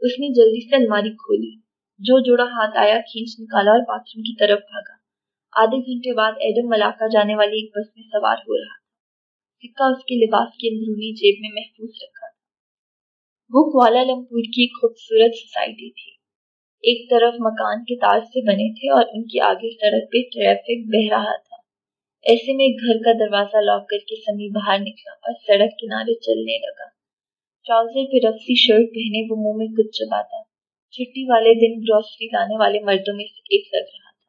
S1: اس نے جلدی سے الماری کھولی۔ جو جوڑا ہاتھ آیا، کھینچ نکالا اور باتھ روم کی طرف بھاگا۔ آدھے گھنٹے بعد ایڈم ملاقہ جانے والی ایک بس میں سوار ہو رہا تھا۔ سکہ اس کے لباس کی اندرونی جیب میں محفوظ رکھا تھا۔ وہ کوالا لمپور کی ایک خوبصورت سوسائٹی تھی۔ ایک طرف مکان کے تاج سے بنے تھے اور ان کے آگے سڑک پہ ٹریفک بہ رہا تھا۔ ایسے میں ایک گھر کا دروازہ لاک کر کے سمی باہر نکلا اور سڑک کنارے چلنے لگا۔ ٹراؤزر پہ رفسی شرٹ پہنے وہ منہ میں کچھ چباتا۔ چھٹی والے دن گروسری لانے والے مردوں میں سے ایک لگ رہا تھا۔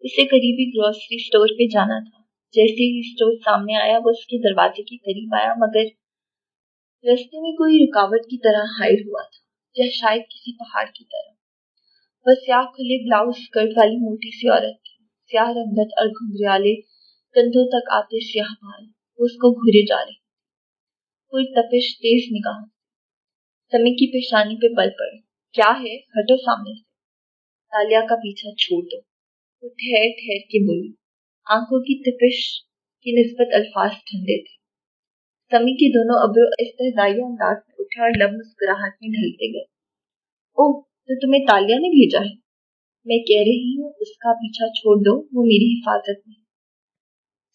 S1: اسے قریبی گروسری سٹور پہ جانا تھا۔ جیسے ہی سٹور سامنے آیا وہ اس کے دروازے کے قریب آیا، مگر رستے میں کوئی رکاوٹ کی طرح ہائر ہوا تھا، یا شاید کسی پہاڑ کی طرح۔ وہ سیاہ کھلے بلاؤز اسکرٹ والی موٹی سی عورت تھی۔ سیاہ رنگت اور گھنگریالے کندھوں تک آتے سیاہ بال۔ وہ اس کو گھورے جا رہے کوئی تپش تیز نگاہ سمی کی پیشانی پہ بل پڑے۔ کیا ہے؟ ہٹو سامنے سے۔ تالیا کا پیچھا چھوڑ دو۔ وہ ٹھہر ٹھہر کے بولی۔ آنکھوں کی تپش کی نسبت الفاظ ٹھنڈے تھے۔ سمی کے دونوں ابرو استحدائی انداز میں اٹھے اور لب مسکراہٹ میں ڈھلتے گئے۔ اوہ، تو تمہیں تالیہ نے بھیجا ہے؟ میں کہہ رہی ہوں، اس کا پیچھا چھوڑ دو، وہ میری حفاظت میں۔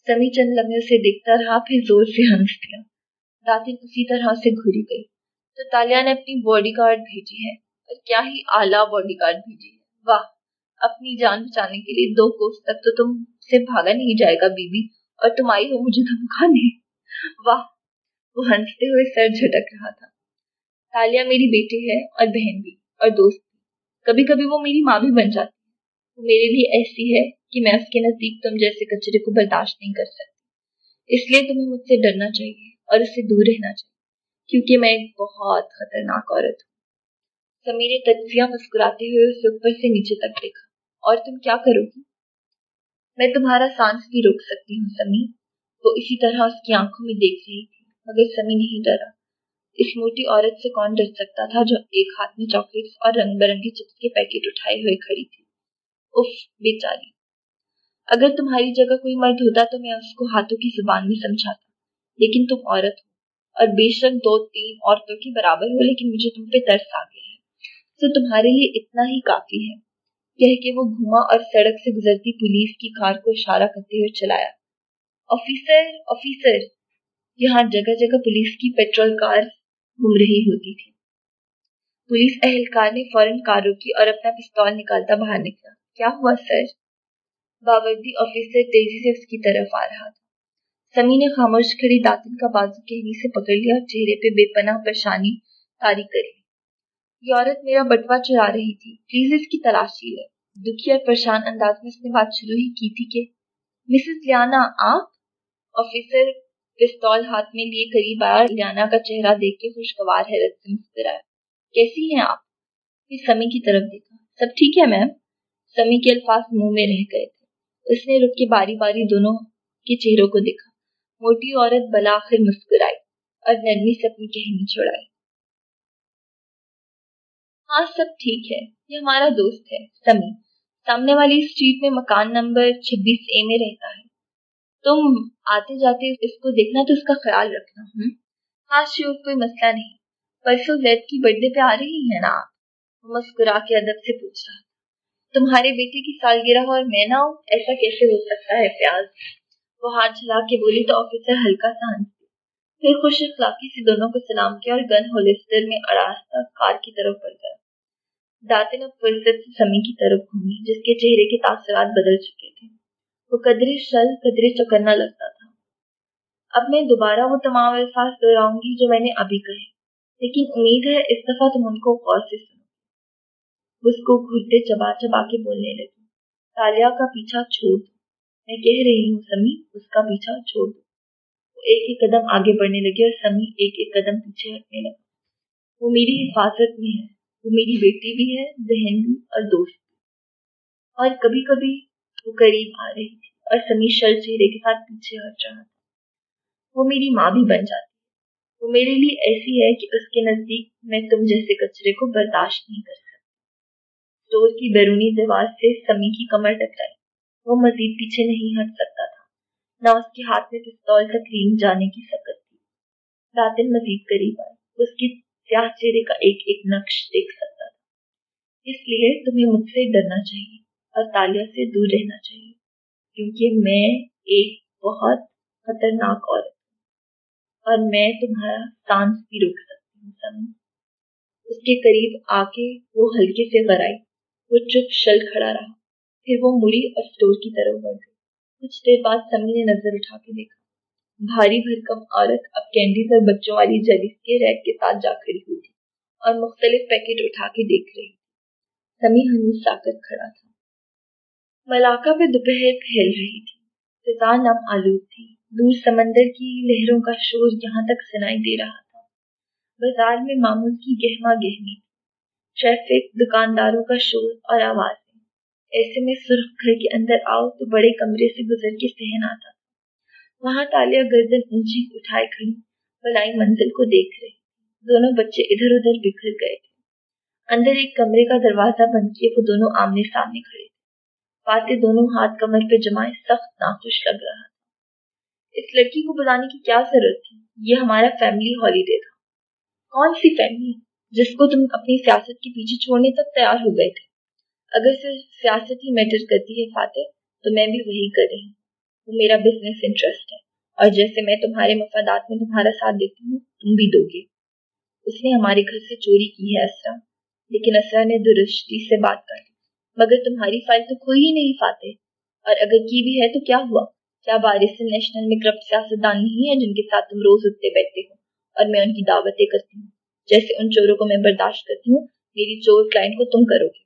S1: سمی چند لمحے اسے دیکھتا رہا، پھر زور سے ہنس دیا داتن اسی طرح سے گھری گئی۔ تو تالیہ نے اپنی باڈی گارڈ بھیجی ہے اور کیا ہی اعلیٰ باڈی گارڈ بھیجی ہے۔ واہ، اپنی جان بچانے کے لیے دو کوس تک تو تم سے بھاگا نہیں جائے گا بی بی اور تم آئی ہو مجھے دھمکانے واہ، وہ ہنستے ہوئے سر جھٹک رہا تھا۔ تالیہ میری بیٹی ہے اور بہن بھی، اور دوست بھی۔ کبھی کبھی وہ میری ماں بھی بن جاتی ہے۔ وہ میرے لیے ایسی ہے کہ میں اس کے نزدیک تم جیسے کچرے کو برداشت نہیں کر سکتی۔ اس لیے تمہیں مجھ سے ڈرنا چاہیے۔ اور اس سے دور رہنا چاہیے، کیونکہ میں ایک بہت خطرناک عورت ہوں۔ سمی نے تجزیہ مسکراتے ہوئے اسے اوپر سے نیچے تک دیکھا۔ اور تم کیا کرو گی؟ میں تمہارا سانس بھی روک سکتی ہوں سمی وہ اسی طرح اس کی آنکھوں میں دیکھ رہی تھی، مگر سمی نہیں ڈرا۔ اس موٹی عورت سے کون ڈر سکتا تھا جو ایک ہاتھ میں چاکلیٹس اور رنگ برنگی چپس کے پیکٹ اٹھائے ہوئے کھڑی تھی؟ اف بیچاری۔ اگر تمہاری جگہ کوئی مرد ہوتا تو میں اس کو ہاتھوں کی زبان میں سمجھاتا لیکن تم عورت ہو اور بے شک دو تین عورتوں کے برابر ہو، لیکن مجھے تم پہ ترس آ گیا ہے۔ تو تمہارے لیے اتنا ہی کافی ہے۔ کہہ کے وہ گھوما اور سڑک سے گزرتی پولیس کی کار کو اشارہ کرتے ہوئے چلایا۔ آفیسر آفیسر، یہاں جگہ جگہ پولیس کی پیٹرول کار گھوم رہی ہوتی تھی۔ پولیس اہلکار نے فوراً کار روکی اور اپنا پستول نکالتا باہر نکلا۔ کیا ہوا، سر؟ باوردی آفیسر تیزی سے اس کی طرف آ رہا تھا۔ سمی نے خاموش کھڑی داتن کا بازو کہنی سے پکڑ لیا اور چہرے پہ بے پناہ پریشانی تاری کری۔ یہ عورت میرا بٹوا چرا رہی تھی۔ پلیز اس کی تلاشی لے۔ دکھی اور پریشان انداز میں اس نے بات شروع ہی کی تھی کہ، مسز لیانا آپ؟ آفیسر پستول ہاتھ میں لیے قریب آیا لیانا کا چہرہ دیکھ کے خوشگوار حیرت سے مسکرایا۔ کیسی ہیں آپ؟ پھر سمی کی طرف دیکھا۔ سب ٹھیک ہے میم؟ سمی کے الفاظ منہ میں رہ گئے تھے۔ اس نے رک کے باری باری دونوں کے چہروں کو دیکھا۔ موٹی عورت بلاخر مسکرائی اور نرمی سے اپنی کہنی چھوڑائی ہاں سب ٹھیک ہے، یہ ہمارا دوست ہے سمی سامنے والی اسٹریٹ میں مکان نمبر چھبیس اے میں رہتا ہے۔ تم آتے جاتے اس کو دیکھنا تو اس کا خیال رکھنا۔ ہوں ہاں شیور کوئی مسئلہ نہیں۔ پرسوں زید کی برتھ ڈے پہ آ رہی ہے نا آپ؟ وہ مسکرا کے ادب سے پوچھ رہا تمہارے بیٹے کی سالگرہ اور میں نہ ہوں، ایسا کیسے ہو سکتا ہے پیاز وہ ہاتھ جھلا کے بولی تو آفیسر ہلکا سا ہنس پھر خوش اخلاقی سے دونوں کو سلام کیا اور گن ہولسٹر میں اڑاستہ کار کی طرف بڑھ گیا۔ داتن اب فرصت سے سمی کی طرف گھومی، جس کے چہرے کے تاثرات بدل چکے تھے۔ وہ قدرے شل، قدرے چکرنا لگتا تھا۔ اب میں دوبارہ وہ تمام الفاظ دہراؤں گی جو میں نے ابھی کہے۔ لیکن امید ہے اس دفعہ تم ان کو غور سے سنو۔ اس کو گھرتے چبا چبا کے بولنے لگی تالیا کا پیچھا چھوڑ دو۔ میں کہہ رہی ہوں سمی اس کا پیچھا چھوڑ دو۔ ایک ایک قدم آگے بڑھنے لگے اور سمی ایک ایک قدم پیچھے ہٹنے لگا۔ وہ میری حفاظت میں ہے، وہ میری بیٹی بھی ہے، بہن بھی اور دوست بھی۔ اور کبھی کبھی وہ قریب آ رہی تھی اور سمی شل چہرے کے ساتھ پیچھے ہٹ رہا تھا۔ وہ میری ماں بھی بن جاتی وہ میرے لیے ایسی ہے کہ اس کے نزدیک میں تم جیسے کچرے کو برداشت نہیں کر سکتی۔ اسٹور کی بیرونی دیوار سے سمی کی کمر ٹکرائی۔ وہ مزید پیچھے نہیں ہٹ سکتا تھا۔ نہ اس کے ہاتھ میں پستول تکلیم جانے کی سکت تھی۔ داتن مزید قریب آئے۔ اس کی سیاہ چہرے کا ایک ایک نقش دیکھ سکتا تھا۔ اس لیے تمہیں مجھ سے ڈرنا چاہیے اور تالیہ سے دور رہنا چاہیے، کیونکہ میں ایک بہت خطرناک عورت ہوں اور میں تمہارا سانس بھی روک سکتی ہوں، سمجھ؟ اس کے قریب آ کے وہ ہلکے سے غرائی وہ چپ شل کھڑا رہا۔ پھر وہ مڑی اور اسٹور کی طرف بڑھ گئی۔ کچھ دیر بعد سمی نے نظر اٹھا کے دیکھا۔ بھاری بھرکم عورت اب کینڈیز اور بچوں والی جلیس کے ریک کے ساتھ جا کھڑی ہوئی تھی اور مختلف پیکٹ اٹھا کے دیکھ رہی سمی ہنوز ساکت کھڑا تھا۔ ملاقہ پہ دوپہر پھیل رہی تھی۔ فضا نم آلود تھی۔ دور سمندر کی لہروں کا شور یہاں تک سنائی دے رہا تھا۔ بازار میں معمول کی گہما گہمی۔ ٹریفک، دکانداروں کا شور اور آواز۔ ایسے میں سرخ گھر کے اندر آؤ تو بڑے کمرے سے گزر کے سہن آتا۔ وہاں تالیا گردن اونچی اٹھائے کھڑی، بلائی منزل کو دیکھ رہے دونوں بچے ادھر ادھر بکھر گئے۔ تھے اندر ایک کمرے کا دروازہ بند کیے وہ دونوں آمنے سامنے کھڑے تھے۔ باتیں دونوں ہاتھ کمر پہ جمائے سخت ناخوش لگ رہا تھا۔ اس لڑکی کو بلانے کی کیا ضرورت تھی؟ یہ ہمارا فیملی ہالیڈے تھا۔ کون سی فیملی جس کو تم اپنی سیاست کے پیچھے چھوڑنے تک تیار ہو گئے تھے۔ اگر صرف سیاست ہی میٹر کرتی ہے فاتح، تو میں بھی وہی کر رہی ہوں۔ وہ میرا بزنس انٹرسٹ ہے۔ اور جیسے میں تمہارے مفادات میں تمہارا ساتھ دیتی ہوں، تم بھی دو گے۔ اس نے ہمارے گھر سے چوری کی ہے اسرا، لیکن اسرا نے درستی سے بات کر لی۔ مگر تمہاری فائل تو کھوئی ہی نہیں پاتے اور اگر کی بھی ہے تو کیا ہوا؟ کیا بارش سے نیشنل میں کرپٹ سیاست دان نہیں ہے جن کے ساتھ تم روز اٹھتے بیٹھتے ہو؟ اور میں ان کی دعوتیں کرتی ہوں۔ جیسے ان چوروں کو میں برداشت کرتی ہوں، میری چور کلائنٹ کو تم کرو گے۔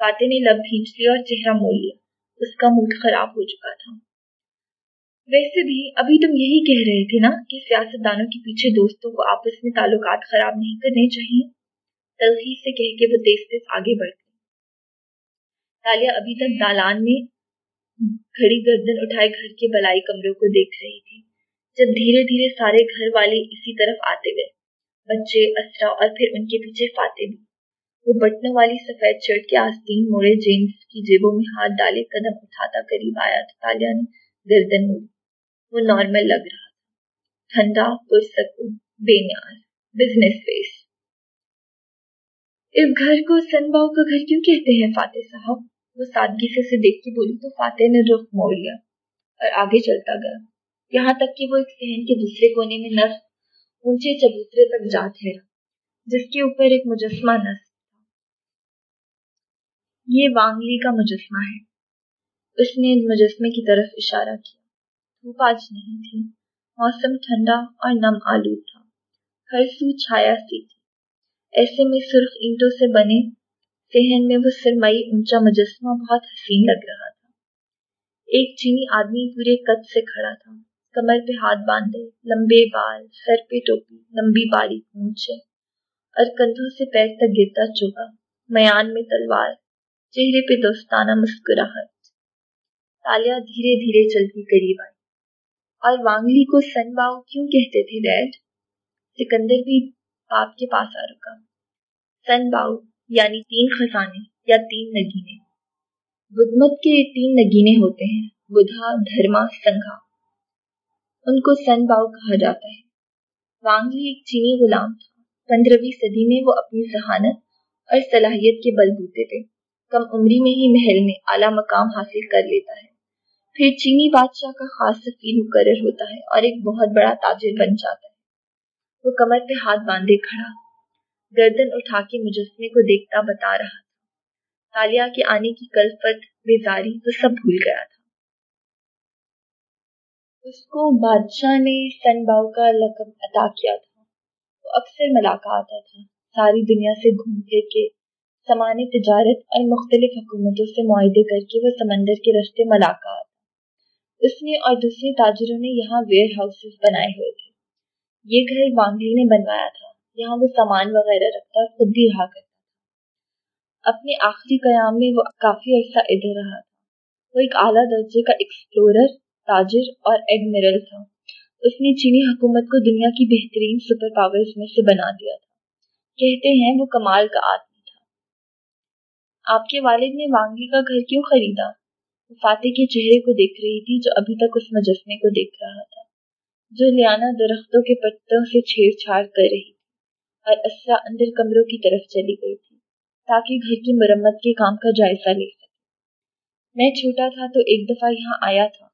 S1: فاتح نے لب بھینچ لیا اور چہرہ مول لیا۔ اس کا موڈ خراب ہو چکا تھا۔ ویسے بھی ابھی تم یہی کہہ رہے تھے نا کہ سیاست دانوں کے پیچھے دوستوں کو آپس میں تعلقات خراب نہیں کرنے چاہیے؟ تلخی سے کہہ کے وہ تیز تیز آگے بڑھ گئی تالیا ابھی تک دالان میں کھڑی گردن اٹھائے گھر کے بلائی کمروں کو دیکھ رہی تھی، جب دھیرے دھیرے سارے گھر والے اسی طرف آتے گئے، بچے، اسرا اور پھر ان کے پیچھے فاتح بھی۔ وہ بٹنوں والی سفید شرٹ کے آستین موڑے جینس کی جیبوں میں ہاتھ ڈالے قدم اٹھاتا قریب آیا تو تالیا نے گردن موڑی۔ وہ نارمل لگ رہا تھا۔ ٹھنڈا، پرسکون، بے نیاز، بزنس فیس۔ اس گھر کو سن باؤ کا گھر کیوں کہتے ہیں فاتح صاحب؟ وہ سادگی سے اسے دیکھ کے بولی تو فاتح نے رخ موڑ لیا اور آگے چلتا گیا۔ یہاں تک کہ وہ ایک سہن کے دوسرے کونے میں نصب اونچے چبوترے تک جا ٹھہرا، جس کے اوپر ایک مجسمہ نصب یہ وانگلی کا مجسمہ ہے۔ اس نے مجسمے کی طرف اشارہ کیا۔ دھوپ آج نہیں تھی، موسم ٹھنڈا اور نم آلود تھا۔ ہر سو چھایا سی تھی۔ ایسے میں سرخ اینٹوں سے بنے سہن میں وہ سرمئی اونچا مجسمہ بہت حسین لگ رہا تھا۔ ایک چینی آدمی پورے قد سے کھڑا تھا۔ کمر پہ ہاتھ باندھے، لمبے بال، سر پہ ٹوپی، لمبی باریک اونچے اور کندھوں سے پیر تک گرتا چوکا میان میں تلوار چہرے پہ دوستانہ مسکراہٹ۔ تالیا دھیرے دھیرے چلتی قریب آئی۔ اور وانگلی کو سن باؤ کیوں کہتے تھے ڈیڈ؟ سکندر بھی باپ کے پاس آ رکا۔ سن باؤ یعنی تین خزانے یا تین نگینے۔ بدھ مت کے تین نگینے ہوتے ہیں، بدھا، دھرما، سنگھا۔ ان کو سن باؤ کہا جاتا ہے۔ وانگلی ایک چینی غلام تھا۔ پندرہویں صدی میں وہ اپنی ذہانت اور صلاحیت کے بل بوتے تھے۔ کم عمری میں ہی محل میں اعلیٰ مقام حاصل کر لیتا ہے۔ پھر چینی بادشاہ کا خاص سفیر مقرر ہوتا ہے اور ایک بہت بڑا تاجر بن جاتا ہے۔ وہ کمر پہ ہاتھ باندھے کھڑا، گردن اٹھا کے مجسمے کو دیکھتا بتا رہا تھا۔ تالیا کے آنے کی کلفت، بیزاری تو سب بھول گیا تھا۔ اس کو بادشاہ نے سن باؤ کا لقب عطا کیا تھا۔ وہ اکثر ملاقہ آتا تھا، ساری دنیا سے گھوم پھر کے۔ سامان تجارت اور مختلف حکومتوں سے معاہدے کر کے وہ سمندر کے رستے ملاقات۔ اس نے اور دوسرے تاجروں نے یہاں ویئر ہاؤسز بنائے ہوئے تھے۔ یہ گھر وانگلی نے بنوایا تھا۔ یہاں وہ سامان وغیرہ رکھتا اور خود بھی رہا کرتا تھا۔ اپنے آخری قیام میں وہ کافی عرصہ ادھر رہا تھا۔ وہ ایک اعلیٰ درجے کا ایکسپلورر تاجر اور ایڈمرل تھا۔ اس نے چینی حکومت کو دنیا کی بہترین سپر پاورز میں سے بنا دیا تھا۔ کہتے ہیں وہ کمال کا آدمی آپ کے والد نے وانگی کا گھر کیوں خریدا؟ وہ فاتح کے چہرے کو دیکھ رہی تھی جو ابھی تک اس مجسمے کو دیکھ رہا تھا، جو لیانا درختوں کے پتوں سے چھیڑ چھاڑ کر رہی تھی اور اسرا اندر کمروں کی طرف چلی گئی تھی تاکہ گھر کی مرمت کے کام کا جائزہ لے سکے۔ میں چھوٹا تھا تو ایک دفعہ یہاں آیا تھا،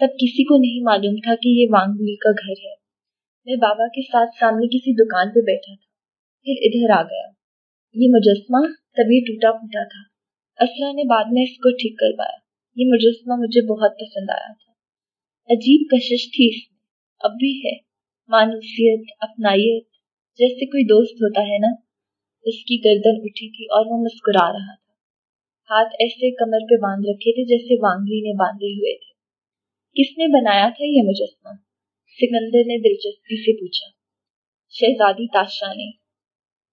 S1: تب کسی کو نہیں معلوم تھا کہ یہ وانگلی کا گھر ہے۔ میں بابا کے ساتھ سامنے کسی دکان پہ بیٹھا تھا، پھر ادھر آ گیا۔ یہ مجسمہ تبھی ٹوٹا پھوٹا تھا۔ اسرا نے بعد میں اس کو ٹھیک کروایا۔ یہ مجسمہ مجھے بہت پسند آیا تھا۔ عجیب کشش تھی اس میں۔ اب بھی ہے۔ مانوسیت، اپنائیت، جیسے کوئی دوست ہوتا ہے نا؟ اس کی گردن اٹھی تھی اور وہ مسکرا رہا تھا۔ ہاتھ ایسے کمر پہ باندھ رکھے تھے جیسے وانگلی نے باندھے ہوئے تھے۔ کس نے بنایا تھا یہ مجسمہ؟ سکندر نے دلچسپی سے پوچھا۔ شہزادی تاشا نے۔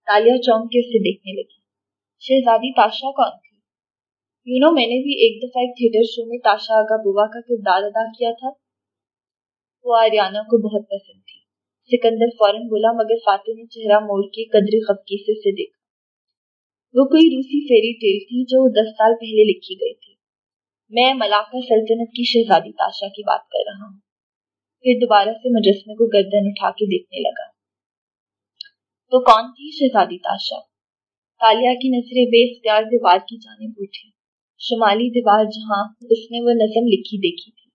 S1: تالیا چونک کے اسے دیکھنے لگی۔ شہزادی تاشا کون تھی؟ یو نو میں نے بھی ایک دفعہ ایک تھیٹر شو میں تاشا آگا بوا کا کردار ادا کیا تھا۔ وہ آریانہ کو بہت پسند تھی۔ سکندر فوراً بولا مگر فاتح نے چہرہ موڑ کے قدر خفکی سے اسے دیکھا۔ وہ کوئی روسی فیری ٹیل تھی جو دس سال پہلے لکھی گئی تھی۔ میں ملاقہ سلطنت کی شہزادی تاشا کی بات کر رہا ہوں۔ پھر دوبارہ سے مجسمے کو گردن اٹھا کے دیکھنے لگا۔ تو کون تھی شہزادی تاشا؟ تالیا کی نظریں بے اختیار دیوار کی جانب اٹھی۔ شمالی دیوار جہاں اس نے وہ نظم لکھی دیکھی تھی۔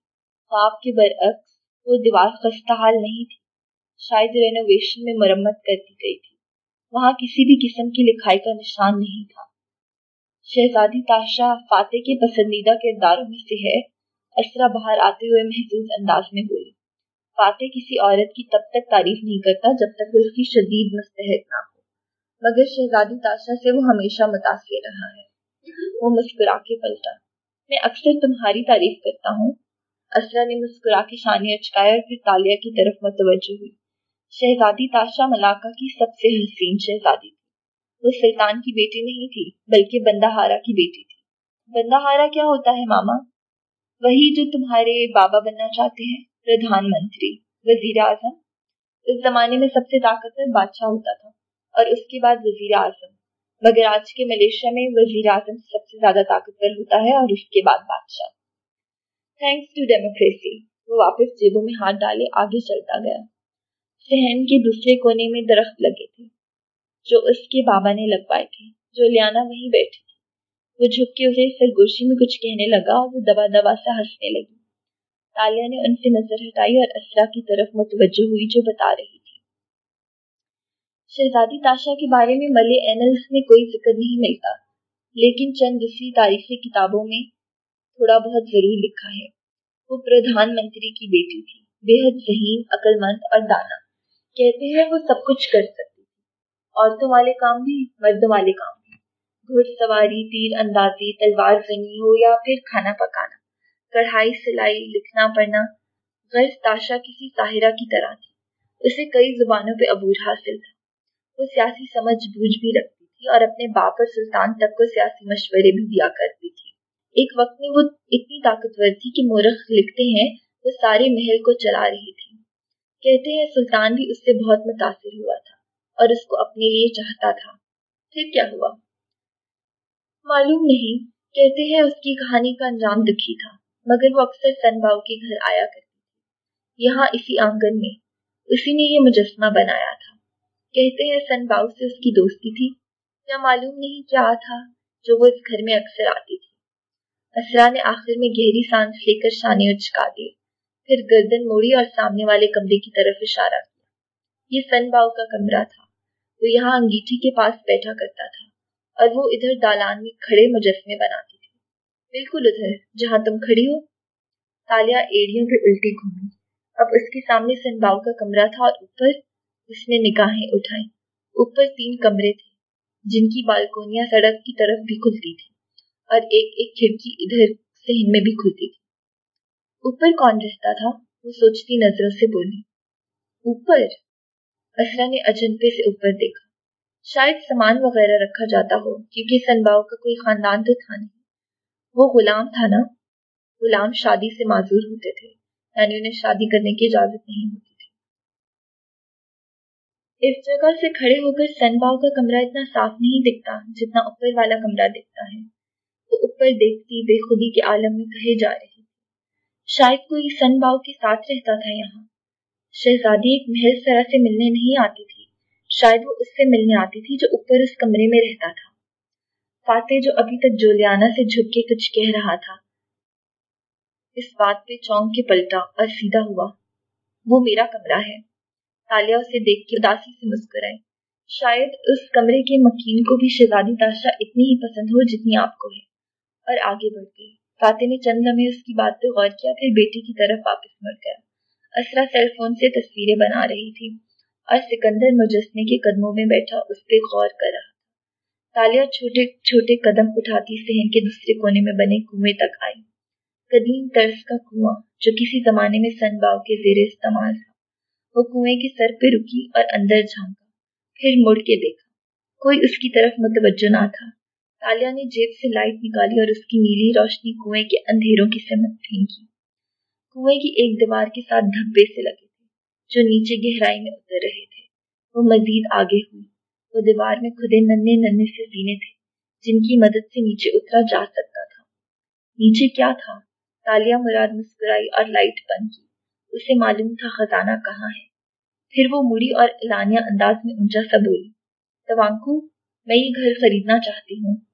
S1: خواب کے برعکس وہ دیوار خستہ حال نہیں تھی۔ شاید رینوویشن میں مرمت کر دی گئی تھی۔ وہاں کسی بھی قسم کی لکھائی کا نشان نہیں تھا۔ شہزادی تاشا فاتح کے پسندیدہ کرداروں میں سے ہے۔ اسرا باہر آتے ہوئے محسوس انداز میں بولی۔ فاتح کسی عورت کی تب تک تعریف نہیں کرتا جب تک وہ اس کی شدید مستحق نہ ہو۔ مگر شہزادی تاشا سے وہ ہمیشہ متاثر رہا ہے۔ وہ مسکرا کے پلٹا میں اکثر تمہاری تعریف کرتا ہوں۔ اسرا نے مسکرا کے شانے اچکایا اور پھر تالیہ کی طرف متوجہ ہوئی۔ شہزادی تاشا ملاقہ کی سب سے حسین شہزادی تھی۔ وہ سلطان کی بیٹی نہیں تھی، بلکہ بندہ ہارا کی بیٹی تھی۔ بندہ ہارا کیا ہوتا ہے ماما؟ وہی جو تمہارے بابا بننا چاہتے ہیں، پردھان منتری، وزیر اعظم۔ اس زمانے میں سب سے طاقتور بادشاہ ہوتا تھا۔ اور اس کے بعد وزیر اعظم۔ مگر آج کے ملیشیا میں وزیر اعظم سب سے زیادہ طاقتور ہوتا ہے اور اس کے بعد بادشاہ۔ تھینکس ٹو ڈیموکریسی وہ واپس جیبوں میں ہاتھ ڈالے، آگے چلتا گیا۔ سہن کے دوسرے کونے میں درخت لگے تھے، جو اس کے بابا نے لگوائے تھے، جو لیانا وہیں بیٹھی وہ جھک کے اسے سرگوشی میں کچھ کہنے لگا اور وہ دبا دبا سے ہنسنے لگی۔ تالیا نے ان سے نظر ہٹائی اور اسرا کی طرف متوجہ ہوئی جو بتا رہی شہزادی تاشا کے بارے میں ملے اینلز میں کوئی ذکر نہیں ملتا۔ لیکن چند دوسری تاریخی کتابوں میں تھوڑا بہت ضرور لکھا ہے۔ وہ پردھان منتری کی بیٹی تھی۔ بے حد ذہین عقل مند اور دانا۔ کہتے ہیں وہ سب کچھ کر سکتی تھی۔ عورتوں والے کام بھی، مردوں والے کام بھی۔ گھڑ سواری، تیر اندازی تلوار زنی ہو یا پھر کھانا پکانا۔ کڑھائی، سلائی، لکھنا، پڑھنا۔ غرض تاشا کسی ساحرہ کی طرح تھی۔ اسے کئی زبانوں پہ عبور حاصل تھا۔ وہ سیاسی سمجھ بوجھ بھی رکھتی تھی اور اپنے باپ اور سلطان تک کو سیاسی مشورے بھی دیا کرتی تھی۔ ایک وقت میں وہ اتنی طاقتور تھی کہ مورخ لکھتے ہیں، وہ سارے محل کو چلا رہی تھی۔ کہتے ہیں، سلطان بھی اس سے بہت متاثر ہوا تھا اور اس کو اپنے لیے چاہتا تھا۔ پھر کیا ہوا؟ معلوم نہیں۔ کہتے ہیں، اس کی کہانی کا انجام دکھی تھا، مگر وہ اکثر سن باؤ کے گھر آیا کرتی تھی۔ یہاں اسی آنگن میں، اسی نے یہ مجسمہ بنایا تھا۔ کہتے ہیں، سن باؤ سے اس کی دوستی تھی۔ یا معلوم نہیں کیا تھا جو وہ اس گھر میں اکثر آتی تھی۔ اسرا نے آخر میں گہری سانس لے کر شانے اچکا دیے۔ پھر گردن موڑی اور سامنے والے کمرے کی طرف اشارہ کیا۔ یہ سن باؤ کا کمرہ تھا۔ وہ یہاں انگیٹھی کے پاس بیٹھا کرتا تھا اور وہ ادھر دالان میں کھڑے مجسمے بناتی تھی۔ بالکل ادھر، جہاں تم کھڑی ہو۔ تالیا ایڑیوں پہ الٹی گھومی۔ اب اس کے سامنے سن باؤ کا کمرہ تھا اور اوپر اس نے نگاہیں اٹھائیں اوپر تین کمرے تھے، جن کی بالکونیاں سڑک کی طرف بھی کھلتی تھی اور ایک ایک کھڑکی ادھر سہن میں بھی کھلتی تھی۔ اوپر کون رہتا تھا؟ وہ سوچتی نظروں سے بولی، اوپر۔ اسرا نے اجنپے سے اوپر دیکھا۔ شاید سامان وغیرہ رکھا جاتا ہو، کیونکہ سنباؤ کا کوئی خاندان تو تھا نہیں۔ وہ غلام تھا نا؟ غلام شادی سے معذور ہوتے تھے یعنی انہیں شادی کرنے کی اجازت نہیں ہوتی۔ اس جگہ سے کھڑے ہو کر سن باؤ کا کمرہ اتنا صاف نہیں دکھتا جتنا اوپر والا کمرہ دکھتا ہے۔ وہ اوپر دیکھتی بے خودی کے عالم میں کہے جا رہی شاید کوئی سن باؤ کے ساتھ رہتا تھا یہاں۔ شہزادی ایک محل سرا سے ملنے نہیں آتی تھی۔ شاید وہ اس سے ملنے آتی تھی جو اوپر اس کمرے میں رہتا تھا۔ فاتح جو ابھی تک جولیانا سے جھک کے کچھ کہہ رہا تھا، اس بات پہ چونک کے پلٹا اور سیدھا ہوا، وہ میرا کمرہ ہے۔ تالیا اسے دیکھ کے اداسی سے مسکرائے۔ شاید اس کمرے کے مکین کو بھی شہزادی تاشا اتنی ہی پسند ہو جتنی آپ کو ہے۔ اور آگے بڑھ گئی۔ فاتح نے چند لمحے اس کی بات پہ غور کیا، پھر بیٹی کی طرف واپس مڑ گیا۔ اسرا سیل فون سے تصویریں بنا رہی تھی۔ اور سکندر مجسمے کے قدموں میں بیٹھا، اس پہ غور کر رہا تالیا چھوٹے چھوٹے قدم اٹھاتی سہن کے دوسرے کونے میں بنے کنویں تک آئی۔ قدیم طرز کا کنواں، جو کسی زمانے میں سن باؤ کے زیر استعمال تھا۔ وہ کنویں کے سر پہ رکی اور اندر جھانکا، پھر مڑ کے دیکھا، کوئی اس کی طرف متوجہ نہ تھا۔ تالیا نے جیب سے لائٹ نکالی اور اس کی نیلی روشنی کنویں کے اندھیروں کی سمت پھینکی۔ کنویں کی ایک دیوار کے ساتھ دھبے سے لگے تھے، جو نیچے گہرائی میں اتر رہے تھے۔ وہ مزید آگے ہوئی۔ وہ دیوار میں خودے ننے ننے سے زینے تھے، جن کی مدد سے نیچے اترا جا سکتا تھا۔ نیچے کیا تھا؟ تالیا مراد مسکرائی اور لائٹ بند کی۔ اسے معلوم تھا خزانہ کہاں ہے۔ پھر وہ مڑی اور اعلانیہ انداز میں اونچا سا بولی، توانکو، میں یہ گھر خریدنا چاہتی ہوں۔